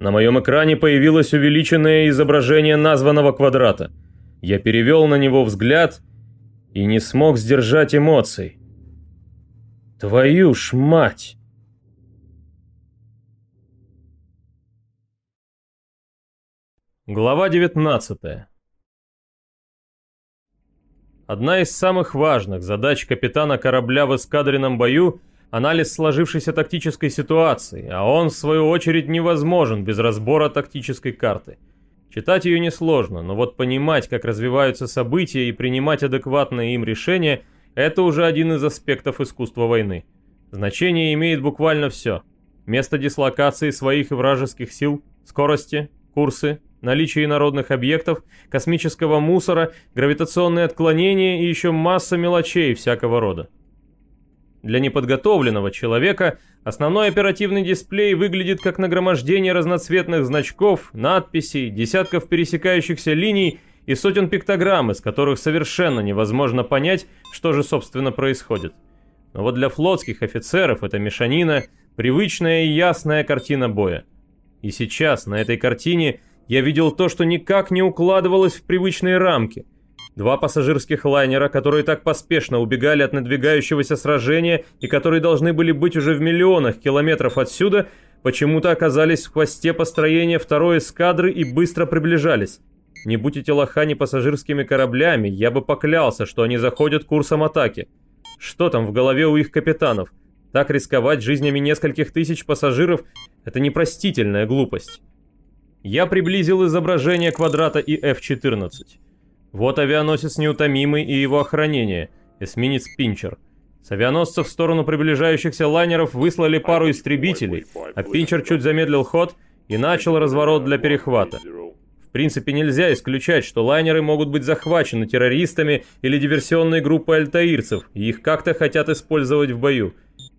На моем экране появилось увеличенное изображение названного квадрата. Я перевел на него взгляд и не смог сдержать эмоций. «Твою ж мать!» Глава 19 Одна из самых важных задач капитана корабля в эскадренном бою – анализ сложившейся тактической ситуации, а он, в свою очередь, невозможен без разбора тактической карты. Читать ее несложно, но вот понимать, как развиваются события и принимать адекватные им решения – это уже один из аспектов искусства войны. Значение имеет буквально все. Место дислокации своих и вражеских сил, скорости, курсы, наличие инородных объектов, космического мусора, гравитационные отклонения и еще масса мелочей всякого рода. Для неподготовленного человека основной оперативный дисплей выглядит как нагромождение разноцветных значков, надписей, десятков пересекающихся линий и сотен пиктограмм, из которых совершенно невозможно понять, что же собственно происходит. Но вот для флотских офицеров это мешанина – привычная и ясная картина боя. И сейчас на этой картине – я видел то, что никак не укладывалось в привычные рамки. Два пассажирских лайнера, которые так поспешно убегали от надвигающегося сражения и которые должны были быть уже в миллионах километров отсюда, почему-то оказались в хвосте построения второй эскадры и быстро приближались. Не будь эти лохани пассажирскими кораблями, я бы поклялся, что они заходят курсом атаки. Что там в голове у их капитанов? Так рисковать жизнями нескольких тысяч пассажиров – это непростительная глупость. Я приблизил изображение квадрата и F-14. Вот авианосец неутомимый и его охранение, эсминец Пинчер. С авианосца в сторону приближающихся лайнеров выслали пару истребителей, а Пинчер чуть замедлил ход и начал разворот для перехвата. В принципе, нельзя исключать, что лайнеры могут быть захвачены террористами или диверсионной группой альтаирцев, и их как-то хотят использовать в бою.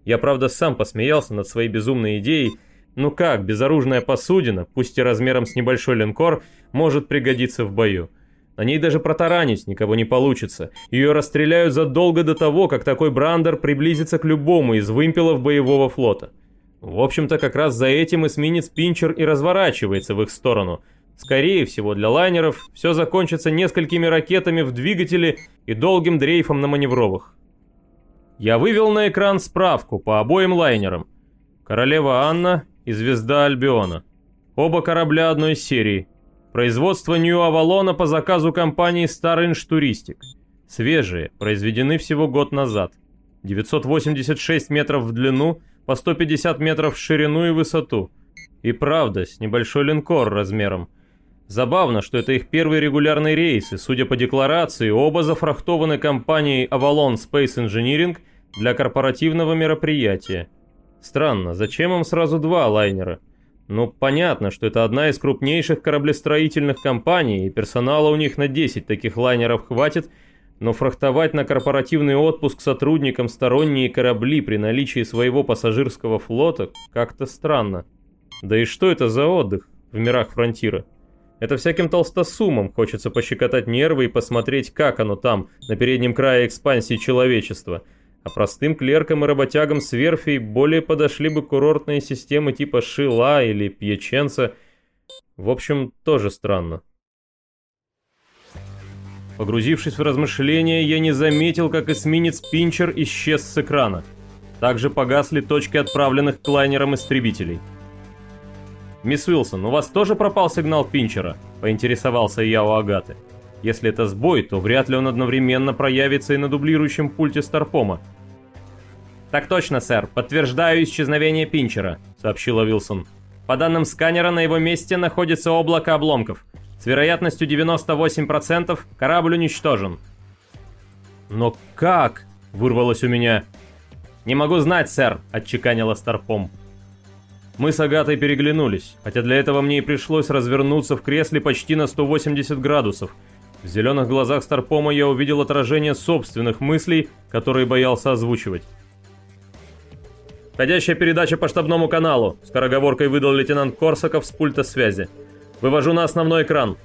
Я, правда, сам посмеялся над своей безумной идеей, ну как, безоружная посудина, пусть и размером с небольшой линкор, может пригодиться в бою? На ней даже протаранить никого не получится. Ее расстреляют задолго до того, как такой брандер приблизится к любому из вымпелов боевого флота. В общем-то, как раз за этим эсминец Пинчер и разворачивается в их сторону. Скорее всего, для лайнеров все закончится несколькими ракетами в двигателе и долгим дрейфом на маневровых. Я вывел на экран справку по обоим лайнерам. Королева Анна и «Звезда Альбиона». Оба корабля одной серии. Производство Нью-Авалона по заказу компании Inch Touristic. Свежие, произведены всего год назад. 986 метров в длину, по 150 метров в ширину и высоту. И правда, с небольшой линкор размером. Забавно, что это их первый регулярный рейс, и, судя по декларации, оба зафрахтованы компанией Avalon Space Engineering для корпоративного мероприятия. Странно, зачем им сразу два лайнера? Ну, понятно, что это одна из крупнейших кораблестроительных компаний, и персонала у них на 10 таких лайнеров хватит, но фрахтовать на корпоративный отпуск сотрудникам сторонние корабли при наличии своего пассажирского флота как-то странно. Да и что это за отдых в мирах фронтира? Это всяким толстосумам хочется пощекотать нервы и посмотреть, как оно там, на переднем крае экспансии человечества. А простым клеркам и работягам с верфей более подошли бы курортные системы типа Шила или Пьяченца. В общем, тоже странно. Погрузившись в размышления, я не заметил, как эсминец Пинчер исчез с экрана. Также погасли точки отправленных к лайнерам истребителей. «Мисс Уилсон, у вас тоже пропал сигнал Пинчера?» – поинтересовался я у Агаты. «Если это сбой, то вряд ли он одновременно проявится и на дублирующем пульте Старпома». «Так точно, сэр. Подтверждаю исчезновение Пинчера», – сообщила Уилсон. «По данным сканера, на его месте находится облако обломков. С вероятностью 98% корабль уничтожен. «Но как?» – вырвалось у меня. «Не могу знать, сэр», – отчеканила Старпом. Мы с Агатой переглянулись, хотя для этого мне и пришлось развернуться в кресле почти на 180 градусов. В зеленых глазах Старпома я увидел отражение собственных мыслей, которые боялся озвучивать. «Входящая передача по штабному каналу», – скороговоркой выдал лейтенант Корсаков с пульта связи. Вывожу на основной экран.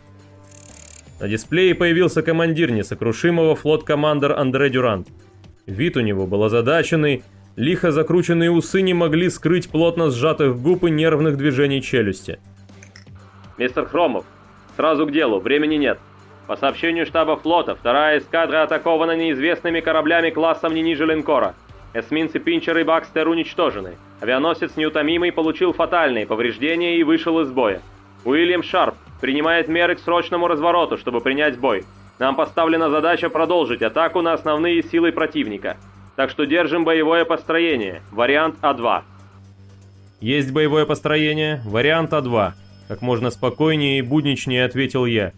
На дисплее появился командир несокрушимого флот-командер Андре Дюрант. Вид у него был озадаченный, лихо закрученные усы не могли скрыть плотно сжатых губ и нервных движений челюсти. «Мистер Хромов, сразу к делу, времени нет. По сообщению штаба флота, вторая эскадра атакована неизвестными кораблями классом не ниже линкора. Эсминцы Пинчер и Бакстер уничтожены. Авианосец Неутомимый получил фатальные повреждения и вышел из боя. Уильям Шарп принимает меры к срочному развороту, чтобы принять бой. Нам поставлена задача продолжить атаку на основные силы противника. Так что держим боевое построение. Вариант А2. Есть боевое построение. Вариант А2. Как можно спокойнее и будничнее ответил я.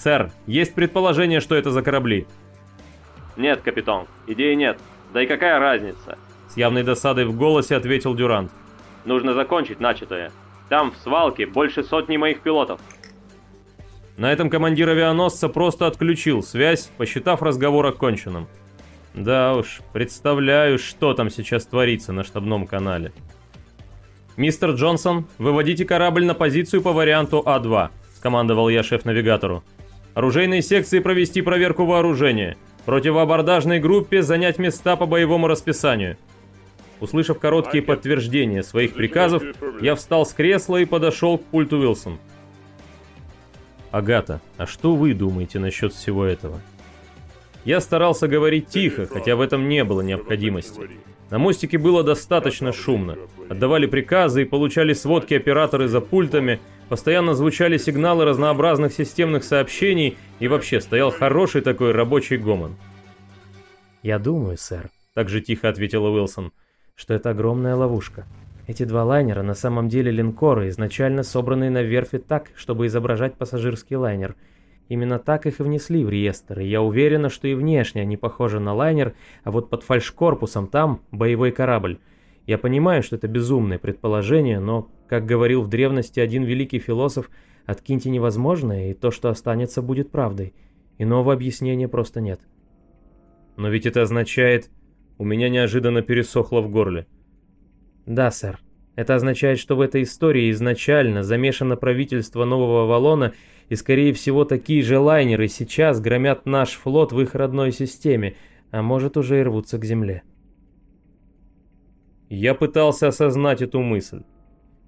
Сэр, есть предположение, что это за корабли? Нет, капитан. Идеи нет. Да и какая разница? С явной досадой в голосе ответил Дюрант. Нужно закончить начатое. Там, в свалке, больше сотни моих пилотов. На этом командир авианосца просто отключил связь, посчитав разговор оконченным. Да уж, представляю, что там сейчас творится на штабном канале. «Мистер Джонсон, выводите корабль на позицию по варианту А2», — скомандовал я шеф-навигатору. «Оружейной секции провести проверку вооружения. Противоабордажной группе занять места по боевому расписанию. Услышав короткие подтверждения своих приказов, я встал с кресла и подошел к пульту Уилсон. «Агата, а что вы думаете насчет всего этого?» Я старался говорить тихо, хотя в этом не было необходимости. На мостике было достаточно шумно. Отдавали приказы и получали сводки операторы за пультами, постоянно звучали сигналы разнообразных системных сообщений и вообще стоял хороший такой рабочий гомон. «Я думаю, сэр», — так же тихо ответила Уилсон, — что это огромная ловушка. Эти два лайнера на самом деле линкоры, изначально собранные на верфи так, чтобы изображать пассажирский лайнер. Именно так их и внесли в реестр, и я уверена, что и внешне они похожи на лайнер, а вот под фальшкорпусом там боевой корабль. Я понимаю, что это безумное предположение, но, как говорил в древности один великий философ, откиньте невозможное, и то, что останется, будет правдой. Иного объяснения просто нет. Но ведь это означает... У меня неожиданно пересохло в горле. Да, сэр. Это означает, что в этой истории изначально замешано правительство Нового Валона, и скорее всего такие же лайнеры сейчас громят наш флот в их родной системе, а может уже и рвутся к земле. Я пытался осознать эту мысль.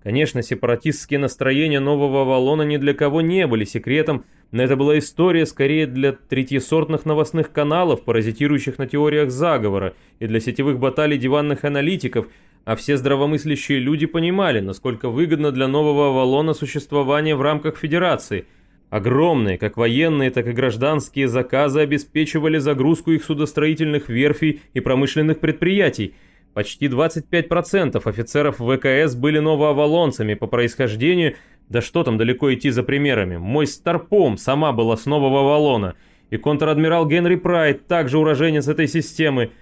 Конечно, сепаратистские настроения Нового Валона ни для кого не были секретом, но это была история скорее для третьесортных новостных каналов, паразитирующих на теориях заговора, и для сетевых баталий диванных аналитиков, а все здравомыслящие люди понимали, насколько выгодно для Нового Авалона существование в рамках Федерации. Огромные, как военные, так и гражданские заказы обеспечивали загрузку их судостроительных верфей и промышленных предприятий. Почти 25% офицеров ВКС были новоавалонцами по происхождению, да что там далеко идти за примерами. Мой Старпом сама была с Нового Авалона, и контр-адмирал Генри Прайд также уроженец этой системы.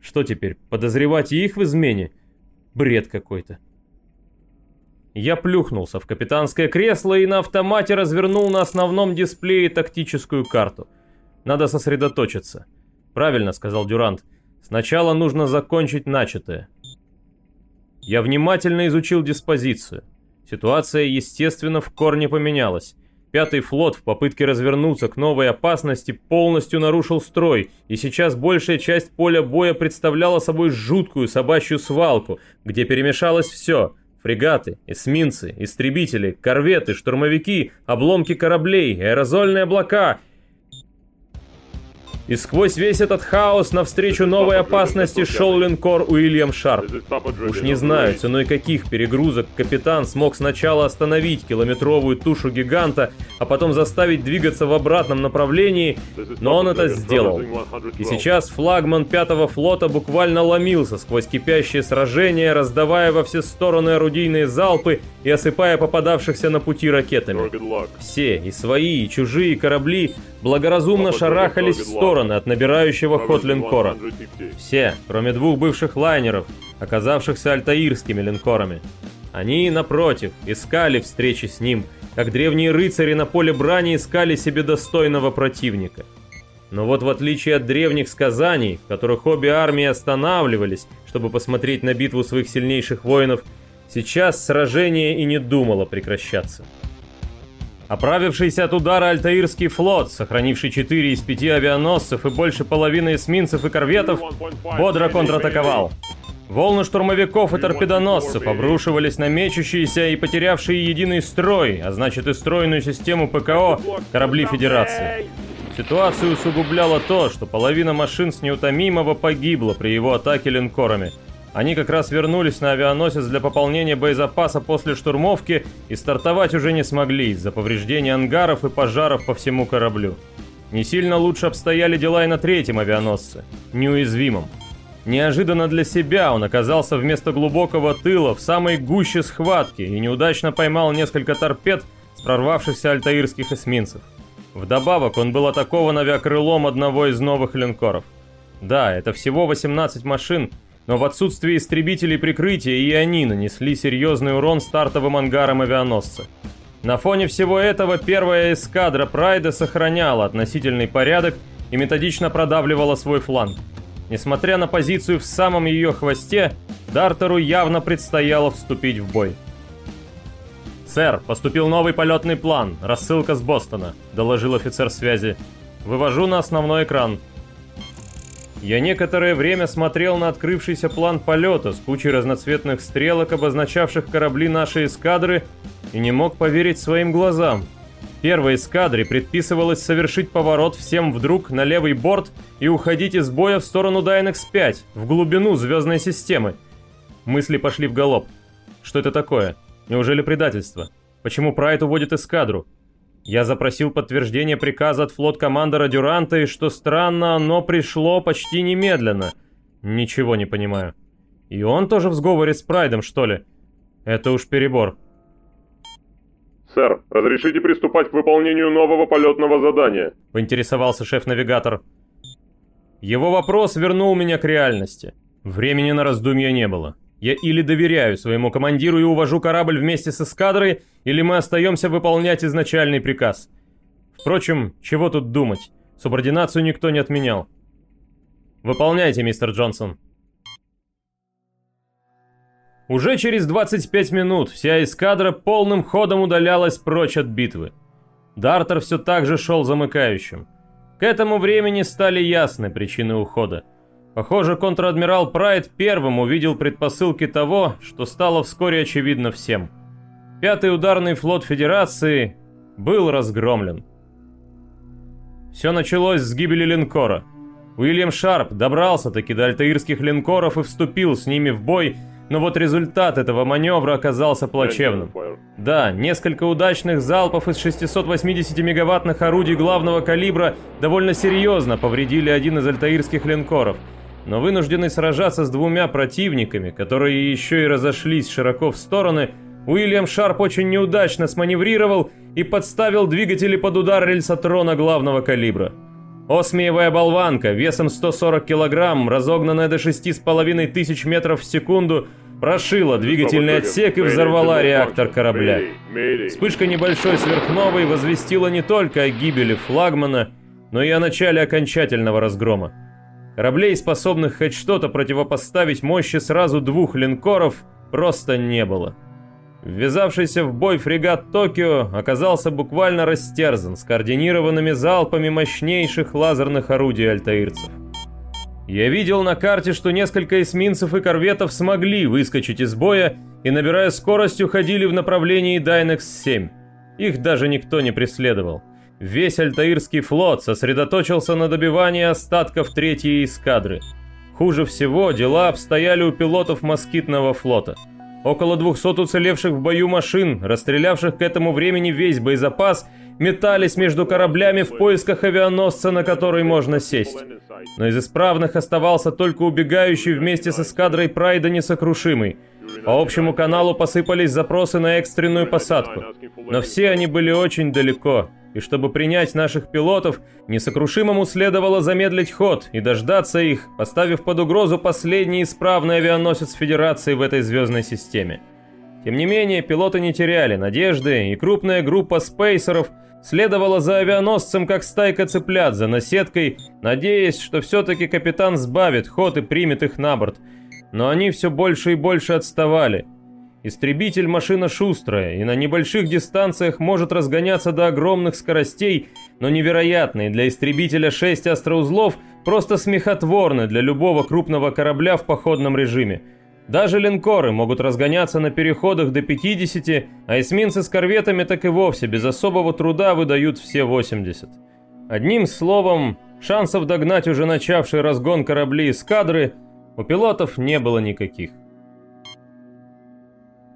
Что теперь, подозревать их в измене? Бред какой-то. Я плюхнулся в капитанское кресло и на автомате развернул на основном дисплее тактическую карту. Надо сосредоточиться. Правильно сказал Дюрант. Сначала нужно закончить начатое. Я внимательно изучил диспозицию. Ситуация, естественно, в корне поменялась. Пятый флот в попытке развернуться к новой опасности полностью нарушил строй, и сейчас большая часть поля боя представляла собой жуткую собачью свалку, где перемешалось все – фрегаты, эсминцы, истребители, корветы, штурмовики, обломки кораблей, аэрозольные облака – и сквозь весь этот хаос навстречу новой опасности шел линкор Уильям Шарп. Уж не знаю, ценой каких перегрузок капитан смог сначала остановить километровую тушу гиганта, а потом заставить двигаться в обратном направлении, но он это сделал. И сейчас флагман пятого флота буквально ломился сквозь кипящее сражение, раздавая во все стороны орудийные залпы и осыпая попадавшихся на пути ракетами. Все, и свои, и чужие корабли, благоразумно шарахались в стороны от набирающего ход линкора. Все, кроме двух бывших лайнеров, оказавшихся альтаирскими линкорами. Они, напротив, искали встречи с ним, как древние рыцари на поле брани искали себе достойного противника. Но вот в отличие от древних сказаний, в которых обе армии останавливались, чтобы посмотреть на битву своих сильнейших воинов, сейчас сражение и не думало прекращаться. Оправившийся от удара Альтаирский флот, сохранивший 4 из 5 авианосцев и больше половины эсминцев и корветов, бодро контратаковал. Волны штурмовиков и торпедоносцев обрушивались на мечущиеся и потерявшие единый строй, а значит и стройную систему ПКО корабли Федерации. Ситуацию усугубляло то, что половина машин с неутомимого погибла при его атаке линкорами – они как раз вернулись на авианосец для пополнения боезапаса после штурмовки и стартовать уже не смогли из-за повреждений ангаров и пожаров по всему кораблю. Не сильно лучше обстояли дела и на третьем авианосце, неуязвимом. Неожиданно для себя он оказался вместо глубокого тыла в самой гуще схватки и неудачно поймал несколько торпед с прорвавшихся альтаирских эсминцев. Вдобавок он был атакован авиакрылом одного из новых линкоров. Да, это всего 18 машин, но в отсутствие истребителей прикрытия и они нанесли серьезный урон стартовым ангарам авианосца. На фоне всего этого первая эскадра Прайда сохраняла относительный порядок и методично продавливала свой фланг. Несмотря на позицию в самом ее хвосте, Дартеру явно предстояло вступить в бой. «Сэр, поступил новый полетный план, рассылка с Бостона», — доложил офицер связи. «Вывожу на основной экран. Я некоторое время смотрел на открывшийся план полета с кучей разноцветных стрелок, обозначавших корабли нашей эскадры, и не мог поверить своим глазам. Первой эскадре предписывалось совершить поворот всем вдруг на левый борт и уходить из боя в сторону Дайнекс-5, в глубину звездной системы. Мысли пошли в галоп. Что это такое? Неужели предательство? Почему Прайд уводит эскадру? Я запросил подтверждение приказа от флот-командора Дюранта, и что странно, оно пришло почти немедленно. Ничего не понимаю. И он тоже в сговоре с Прайдом, что ли? Это уж перебор. «Сэр, разрешите приступать к выполнению нового полетного задания?» — поинтересовался шеф-навигатор. Его вопрос вернул меня к реальности. Времени на раздумья не было. Я или доверяю своему командиру и увожу корабль вместе с эскадрой, или мы остаемся выполнять изначальный приказ. Впрочем, чего тут думать? Субординацию никто не отменял. Выполняйте, мистер Джонсон. Уже через 25 минут вся эскадра полным ходом удалялась прочь от битвы. Дартер все так же шел замыкающим. К этому времени стали ясны причины ухода. Похоже, контр-адмирал Прайд первым увидел предпосылки того, что стало вскоре очевидно всем. Пятый ударный флот Федерации был разгромлен. Все началось с гибели линкора. Уильям Шарп добрался-таки до альтаирских линкоров и вступил с ними в бой, но вот результат этого маневра оказался плачевным. Да, несколько удачных залпов из 680-мегаваттных орудий главного калибра довольно серьезно повредили один из альтаирских линкоров, но вынужденный сражаться с двумя противниками, которые еще и разошлись широко в стороны, Уильям Шарп очень неудачно сманеврировал и подставил двигатели под удар рельсотрона главного калибра. Осмиевая болванка весом 140 килограмм, разогнанная до 6,5 тысяч метров в секунду, прошила двигательный отсек и взорвала реактор корабля. Вспышка небольшой сверхновой возвестила не только о гибели флагмана, но и о начале окончательного разгрома. Кораблей, способных хоть что-то противопоставить мощи сразу двух линкоров, просто не было. Ввязавшийся в бой фрегат «Токио» оказался буквально растерзан скоординированными залпами мощнейших лазерных орудий альтаирцев. Я видел на карте, что несколько эсминцев и корветов смогли выскочить из боя и, набирая скорость, уходили в направлении Дайнекс-7. Их даже никто не преследовал. Весь Альтаирский флот сосредоточился на добивании остатков третьей эскадры. Хуже всего дела обстояли у пилотов москитного флота. Около 200 уцелевших в бою машин, расстрелявших к этому времени весь боезапас, метались между кораблями в поисках авианосца, на который можно сесть но из исправных оставался только убегающий вместе с эскадрой Прайда несокрушимый. По общему каналу посыпались запросы на экстренную посадку, но все они были очень далеко, и чтобы принять наших пилотов, несокрушимому следовало замедлить ход и дождаться их, поставив под угрозу последний исправный авианосец Федерации в этой звездной системе. Тем не менее, пилоты не теряли надежды, и крупная группа спейсеров – следовала за авианосцем, как стайка цыплят за наседкой, надеясь, что все-таки капитан сбавит ход и примет их на борт. Но они все больше и больше отставали. Истребитель – машина шустрая, и на небольших дистанциях может разгоняться до огромных скоростей, но невероятные для истребителя 6 астроузлов просто смехотворны для любого крупного корабля в походном режиме – даже линкоры могут разгоняться на переходах до 50, а эсминцы с корветами так и вовсе без особого труда выдают все 80. Одним словом, шансов догнать уже начавший разгон корабли эскадры у пилотов не было никаких.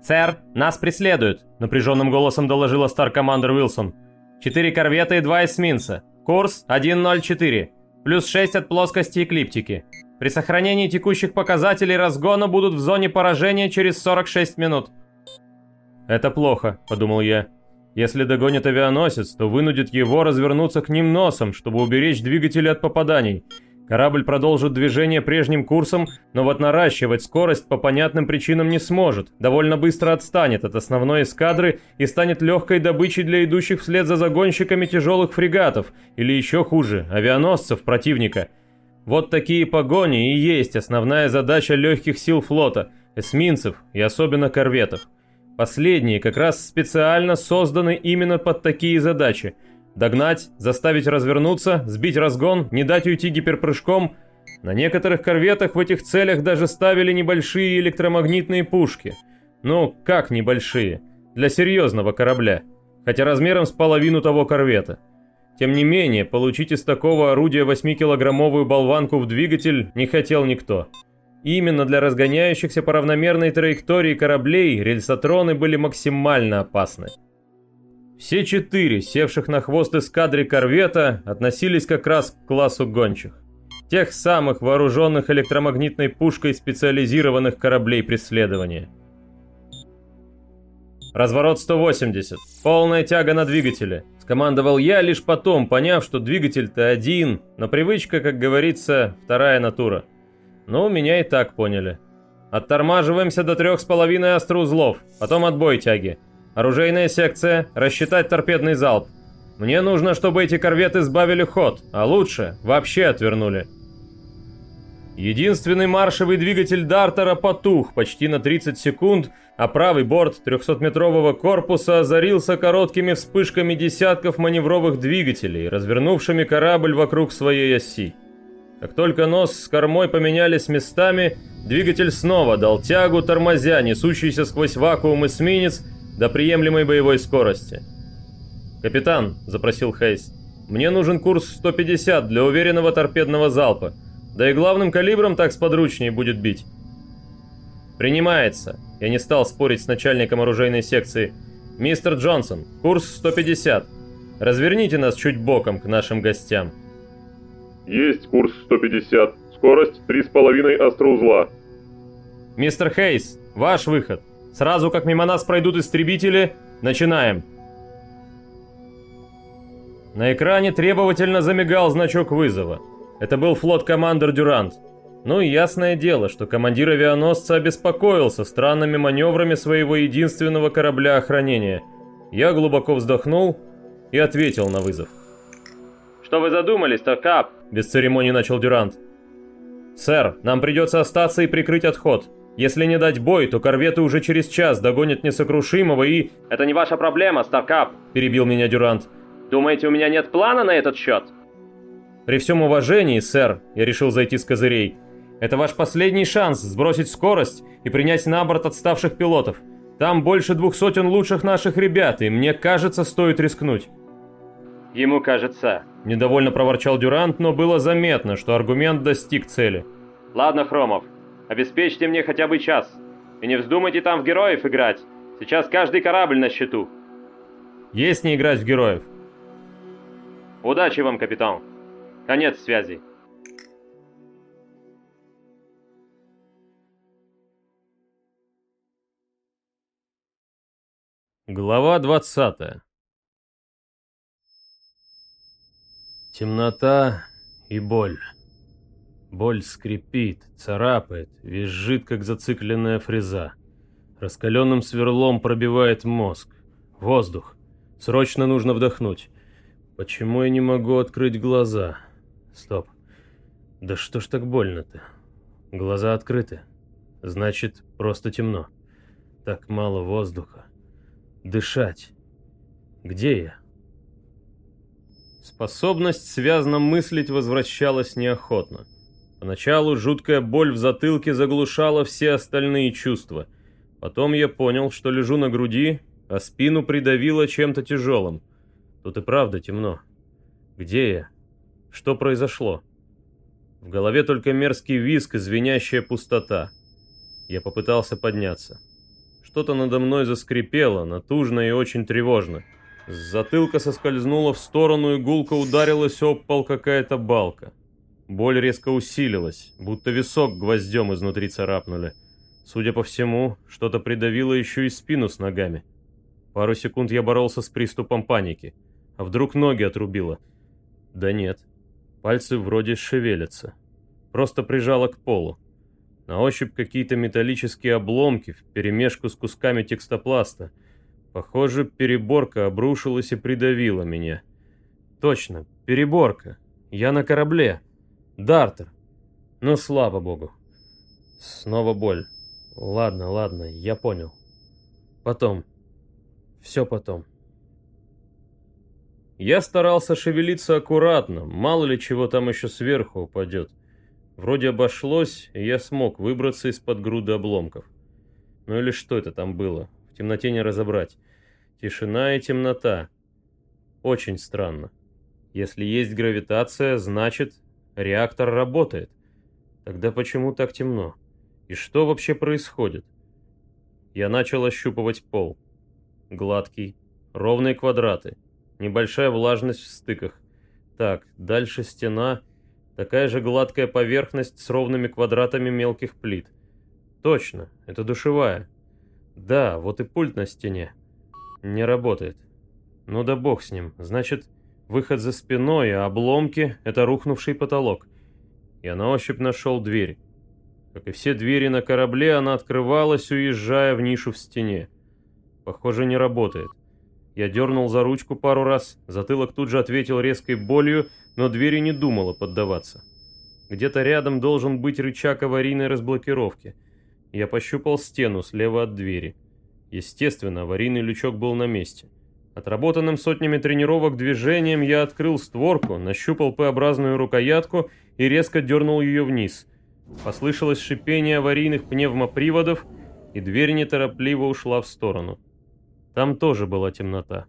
«Сэр, нас преследуют», — напряженным голосом доложила стар-командер Уилсон. «Четыре корвета и два эсминца. Курс 1.04. Плюс 6 от плоскости эклиптики. При сохранении текущих показателей разгона будут в зоне поражения через 46 минут. «Это плохо», — подумал я. «Если догонит авианосец, то вынудит его развернуться к ним носом, чтобы уберечь двигатели от попаданий. Корабль продолжит движение прежним курсом, но вот наращивать скорость по понятным причинам не сможет, довольно быстро отстанет от основной эскадры и станет легкой добычей для идущих вслед за загонщиками тяжелых фрегатов, или еще хуже, авианосцев противника». Вот такие погони и есть основная задача легких сил флота, эсминцев и особенно корветов. Последние как раз специально созданы именно под такие задачи. Догнать, заставить развернуться, сбить разгон, не дать уйти гиперпрыжком. На некоторых корветах в этих целях даже ставили небольшие электромагнитные пушки. Ну, как небольшие? Для серьезного корабля. Хотя размером с половину того корвета. Тем не менее, получить из такого орудия 8-килограммовую болванку в двигатель не хотел никто. именно для разгоняющихся по равномерной траектории кораблей рельсотроны были максимально опасны. Все четыре, севших на хвост эскадры корвета, относились как раз к классу гончих. Тех самых вооруженных электромагнитной пушкой специализированных кораблей преследования. Разворот 180. Полная тяга на двигателе. Скомандовал я, лишь потом, поняв, что двигатель-то один, но привычка, как говорится, вторая натура. Ну, меня и так поняли. Оттормаживаемся до трех с половиной астроузлов, потом отбой тяги. Оружейная секция, рассчитать торпедный залп. Мне нужно, чтобы эти корветы сбавили ход, а лучше вообще отвернули. Единственный маршевый двигатель Дартера потух почти на 30 секунд, а правый борт 300-метрового корпуса озарился короткими вспышками десятков маневровых двигателей, развернувшими корабль вокруг своей оси. Как только нос с кормой поменялись местами, двигатель снова дал тягу, тормозя несущийся сквозь вакуум эсминец до приемлемой боевой скорости. «Капитан», — запросил Хейс, — «мне нужен курс 150 для уверенного торпедного залпа. Да и главным калибром так сподручнее будет бить. Принимается. Я не стал спорить с начальником оружейной секции. Мистер Джонсон, курс 150. Разверните нас чуть боком к нашим гостям. Есть курс 150. Скорость 3,5 астроузла. Мистер Хейс, ваш выход. Сразу как мимо нас пройдут истребители, начинаем. На экране требовательно замигал значок вызова. Это был флот-командер Дюрант. Ну и ясное дело, что командир авианосца обеспокоился странными маневрами своего единственного корабля охранения. Я глубоко вздохнул и ответил на вызов. «Что вы задумали, Старкап?» – без церемоний начал Дюрант. «Сэр, нам придется остаться и прикрыть отход. Если не дать бой, то корветы уже через час догонят несокрушимого и...» «Это не ваша проблема, Старкап», – перебил меня Дюрант. «Думаете, у меня нет плана на этот счет?» «При всем уважении, сэр, я решил зайти с козырей. Это ваш последний шанс сбросить скорость и принять на борт отставших пилотов. Там больше двух сотен лучших наших ребят, и мне кажется, стоит рискнуть». «Ему кажется», – недовольно проворчал Дюрант, но было заметно, что аргумент достиг цели. «Ладно, Хромов, обеспечьте мне хотя бы час. И не вздумайте там в героев играть. Сейчас каждый корабль на счету». «Есть не играть в героев». «Удачи вам, капитан. Конец связи». Глава двадцатая Темнота и боль. Боль скрипит, царапает, визжит, как зацикленная фреза. Раскаленным сверлом пробивает мозг. Воздух. Срочно нужно вдохнуть. Почему я не могу открыть глаза? Стоп. Да что ж так больно-то? Глаза открыты. Значит, просто темно. Так мало воздуха. Дышать. Где я? Способность связно мыслить возвращалась неохотно. Поначалу жуткая боль в затылке заглушала все остальные чувства. Потом я понял, что лежу на груди, а спину придавило чем-то тяжелым. Тут и правда темно. Где я? Что произошло? В голове только мерзкий виск и звенящая пустота. Я попытался подняться. Что-то надо мной заскрипело, натужно и очень тревожно. С затылка соскользнула в сторону и гулко ударилась об пол какая-то балка. Боль резко усилилась, будто висок гвоздем изнутри царапнули. Судя по всему, что-то придавило еще и спину с ногами. Пару секунд я боролся с приступом паники. А вдруг ноги отрубило? Да нет. Пальцы вроде шевелятся. Просто прижало к полу. На ощупь какие-то металлические обломки вперемешку с кусками текстопласта — Похоже, переборка обрушилась и придавила меня. Точно, переборка. Я на корабле. Дартер. Ну, слава богу. Снова боль. Ладно, ладно, я понял. Потом. Все потом. Я старался шевелиться аккуратно, мало ли чего там еще сверху упадет. Вроде обошлось, и я смог выбраться из-под груды обломков. Ну или что это там было? В темноте не разобрать. Тишина и темнота. Очень странно. Если есть гравитация, значит, реактор работает. Тогда почему так темно? И что вообще происходит? Я начал ощупывать пол. Гладкий, ровные квадраты, небольшая влажность в стыках. Так, дальше стена, такая же гладкая поверхность с ровными квадратами мелких плит. Точно, это душевая. Да, вот и пульт на стене. Не работает. Ну да бог с ним. Значит, выход за спиной, а обломки — это рухнувший потолок. Я на ощупь нашел дверь. Как и все двери на корабле, она открывалась, уезжая в нишу в стене. Похоже, не работает. Я дернул за ручку пару раз, затылок тут же ответил резкой болью, но двери не думала поддаваться. Где-то рядом должен быть рычаг аварийной разблокировки. Я пощупал стену слева от двери. Естественно, аварийный лючок был на месте. Отработанным сотнями тренировок движением я открыл створку, нащупал П-образную рукоятку и резко дернул ее вниз. Послышалось шипение аварийных пневмоприводов, и дверь неторопливо ушла в сторону. Там тоже была темнота.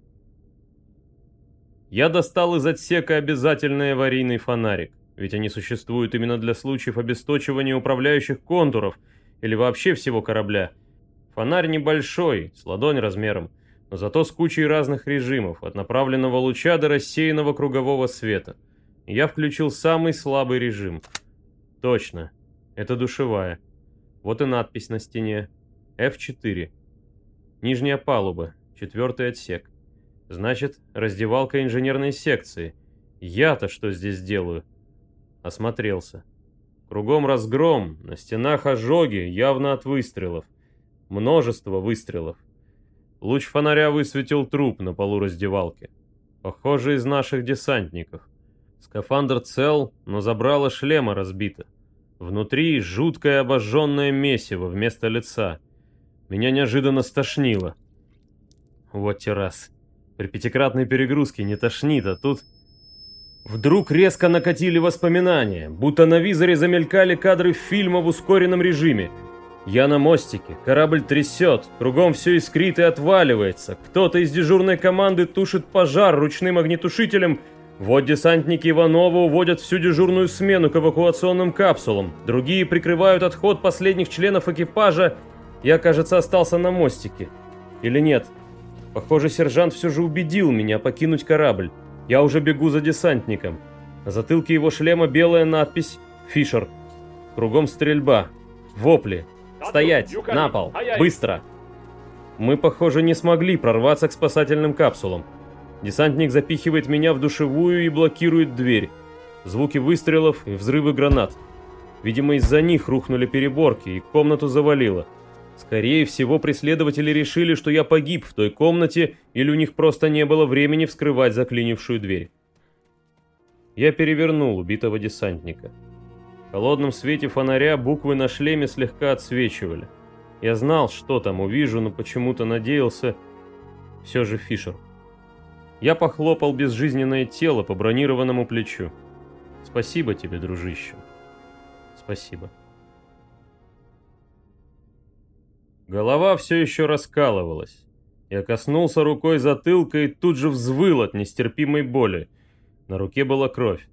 Я достал из отсека обязательный аварийный фонарик, ведь они существуют именно для случаев обесточивания управляющих контуров – или вообще всего корабля. Фонарь небольшой, с ладонь размером, зато с кучей разных режимов, от направленного луча до рассеянного кругового света. Я включил самый слабый режим. Точно, это душевая. Вот и надпись на стене. F4. Нижняя палуба, четвертый отсек. Значит, раздевалка инженерной секции. Я-то что здесь делаю? Осмотрелся. Кругом разгром, на стенах ожоги, явно от выстрелов. Множество выстрелов. Луч фонаря высветил труп на полу раздевалки. Похоже, из наших десантников. Скафандр цел, но забрало шлема разбито. Внутри жуткое обожженное месиво вместо лица. Меня неожиданно стошнило. Вот те раз. При пятикратной перегрузке не тошнит, а тут... Вдруг резко накатили воспоминания, будто на визоре замелькали кадры фильма в ускоренном режиме. Я на мостике, корабль трясет, кругом все искрит и отваливается. Кто-то из дежурной команды тушит пожар ручным огнетушителем. Вот десантники Иванова уводят всю дежурную смену к эвакуационным капсулам. Другие прикрывают отход последних членов экипажа. Я, кажется, остался на мостике. Или нет? Похоже, сержант все же убедил меня покинуть корабль. Я уже бегу за десантником. На затылке его шлема белая надпись «Фишер». Кругом стрельба. Вопли. Стоять! На пол! Быстро! Мы, похоже, не смогли прорваться к спасательным капсулам. Десантник запихивает меня в душевую и блокирует дверь. Звуки выстрелов и взрывы гранат. Видимо, из-за них рухнули переборки и комнату завалило. Скорее всего, преследователи решили, что я погиб в той комнате, или у них просто не было времени вскрывать заклинившую дверь. Я перевернул убитого десантника. Холодном свете фонаря буквы на шлеме слегка отсвечивали. Я знал, что там увижу, но почему-то надеялся... Все же Фишер. Я похлопал безжизненное тело по бронированному плечу. Спасибо тебе, дружище. Спасибо. Голова все еще раскалывалась. Я коснулся рукой затылка и тут же взвыл от нестерпимой боли. На руке была кровь.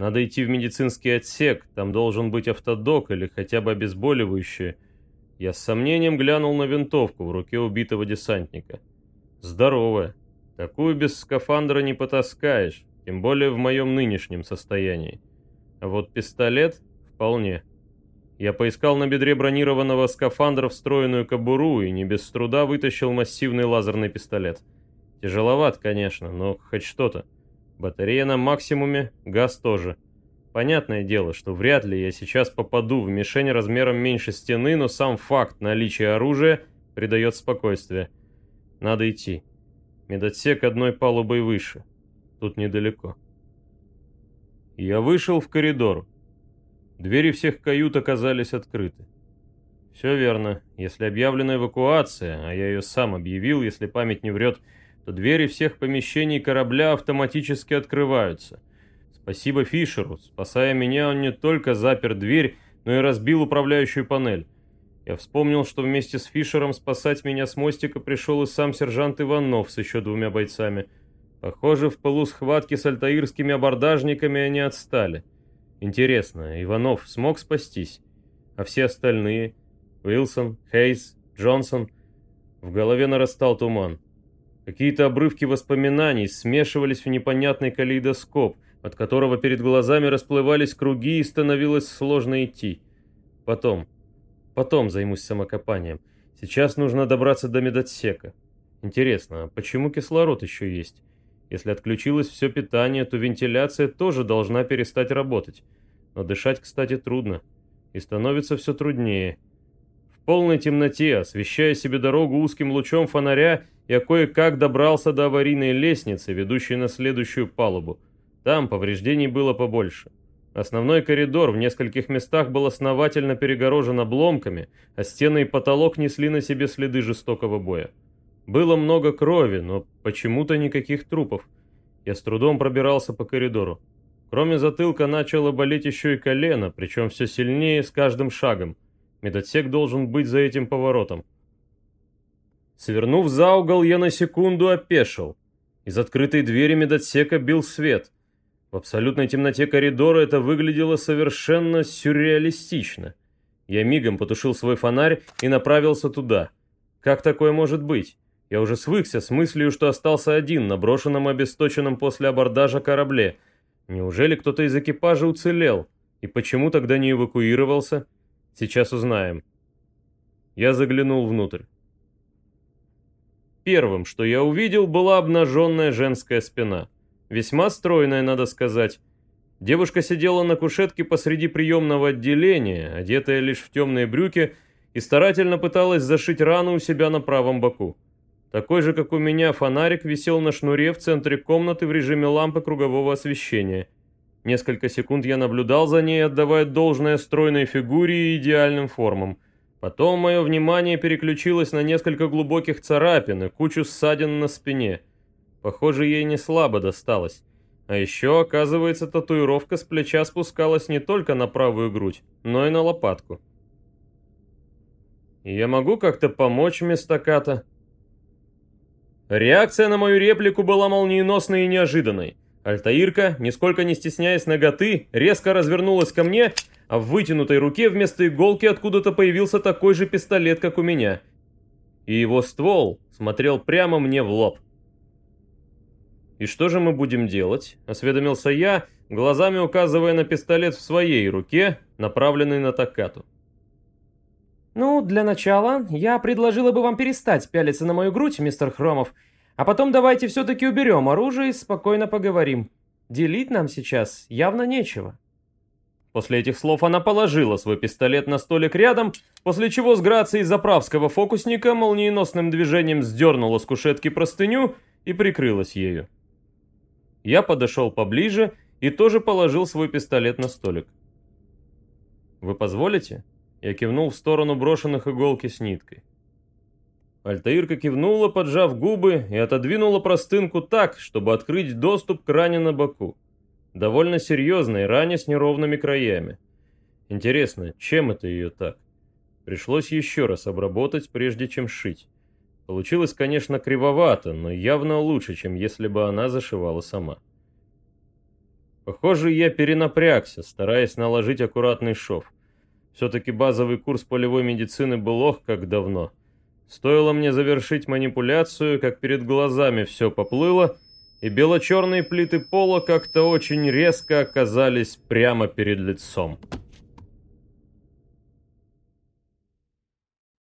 Надо идти в медицинский отсек, там должен быть автодок или хотя бы обезболивающее. Я с сомнением глянул на винтовку в руке убитого десантника. Здоровая. Такую без скафандра не потаскаешь, тем более в моем нынешнем состоянии. А вот пистолет вполне. Я поискал на бедре бронированного скафандра встроенную кобуру и не без труда вытащил массивный лазерный пистолет. Тяжеловат, конечно, но хоть что-то. Батарея на максимуме, газ тоже. Понятное дело, что вряд ли я сейчас попаду в мишень размером меньше стены, но сам факт наличия оружия придает спокойствие. Надо идти. Медотсек одной палубой выше. Тут недалеко. Я вышел в коридор. Двери всех кают оказались открыты. Все верно. Если объявлена эвакуация, а я ее сам объявил, если память не врет, двери всех помещений корабля автоматически открываются. Спасибо Фишеру. Спасая меня, он не только запер дверь, но и разбил управляющую панель. Я вспомнил, что вместе с Фишером спасать меня с мостика пришел и сам сержант Иванов с еще двумя бойцами. Похоже, в полусхватке с альтаирскими абордажниками они отстали. Интересно, Иванов смог спастись? А все остальные? Уилсон, Хейс, Джонсон? В голове нарастал туман. Какие-то обрывки воспоминаний смешивались в непонятный калейдоскоп, от которого перед глазами расплывались круги и становилось сложно идти. Потом. Потом займусь самокопанием. Сейчас нужно добраться до медотсека. Интересно, а почему кислород еще есть? Если отключилось все питание, то вентиляция тоже должна перестать работать. Но дышать, кстати, трудно. И становится все труднее. Полной темноте, освещая себе дорогу узким лучом фонаря, я кое-как добрался до аварийной лестницы, ведущей на следующую палубу. Там повреждений было побольше. Основной коридор в нескольких местах был основательно перегорожен обломками, а стены и потолок несли на себе следы жестокого боя. Было много крови, но почему-то никаких трупов. Я с трудом пробирался по коридору. Кроме затылка начало болеть еще и колено, причем все сильнее с каждым шагом. Медотсек должен быть за этим поворотом. Свернув за угол, я на секунду опешил. Из открытой двери медотсека бил свет. В абсолютной темноте коридора это выглядело совершенно сюрреалистично. Я мигом потушил свой фонарь и направился туда. Как такое может быть? Я уже свыкся с мыслью, что остался один на брошенном обесточенном после абордажа корабле. Неужели кто-то из экипажа уцелел? И почему тогда не эвакуировался? Сейчас узнаем. Я заглянул внутрь. Первым, что я увидел, была обнаженная женская спина. Весьма стройная, надо сказать. Девушка сидела на кушетке посреди приемного отделения, одетая лишь в темные брюки, и старательно пыталась зашить рану у себя на правом боку. Такой же, как у меня, фонарик висел на шнуре в центре комнаты в режиме лампы кругового освещения. Несколько секунд я наблюдал за ней, отдавая должное стройной фигуре и идеальным формам. Потом мое внимание переключилось на несколько глубоких царапин и кучу ссадин на спине. Похоже, ей не слабо досталось. А еще, оказывается, татуировка с плеча спускалась не только на правую грудь, но и на лопатку. «Я могу как-то помочь, Местаката?» Реакция на мою реплику была молниеносной и неожиданной. Альтаирка, нисколько не стесняясь ноготы, резко развернулась ко мне, а в вытянутой руке вместо иголки откуда-то появился такой же пистолет, как у меня. И его ствол смотрел прямо мне в лоб. «И что же мы будем делать?» — осведомился я, глазами указывая на пистолет в своей руке, направленный на Такату. «Ну, для начала, я предложила бы вам перестать пялиться на мою грудь, мистер Хромов, а потом давайте все-таки уберем оружие и спокойно поговорим. Делить нам сейчас явно нечего». После этих слов она положила свой пистолет на столик рядом, после чего с грацией заправского фокусника молниеносным движением сдернула с кушетки простыню и прикрылась ею. Я подошел поближе и тоже положил свой пистолет на столик. «Вы позволите?» Я кивнул в сторону брошенных иголки с ниткой. Альтаирка кивнула, поджав губы, и отодвинула простынку так, чтобы открыть доступ к ране на боку. Довольно серьезной ране с неровными краями. Интересно, чем это ее так? Пришлось еще раз обработать, прежде чем шить. Получилось, конечно, кривовато, но явно лучше, чем если бы она зашивала сама. Похоже, я перенапрягся, стараясь наложить аккуратный шов. Все-таки базовый курс полевой медицины был ох, как давно. Стоило мне завершить манипуляцию, как перед глазами все поплыло, и бело-черные плиты пола как-то очень резко оказались прямо перед лицом.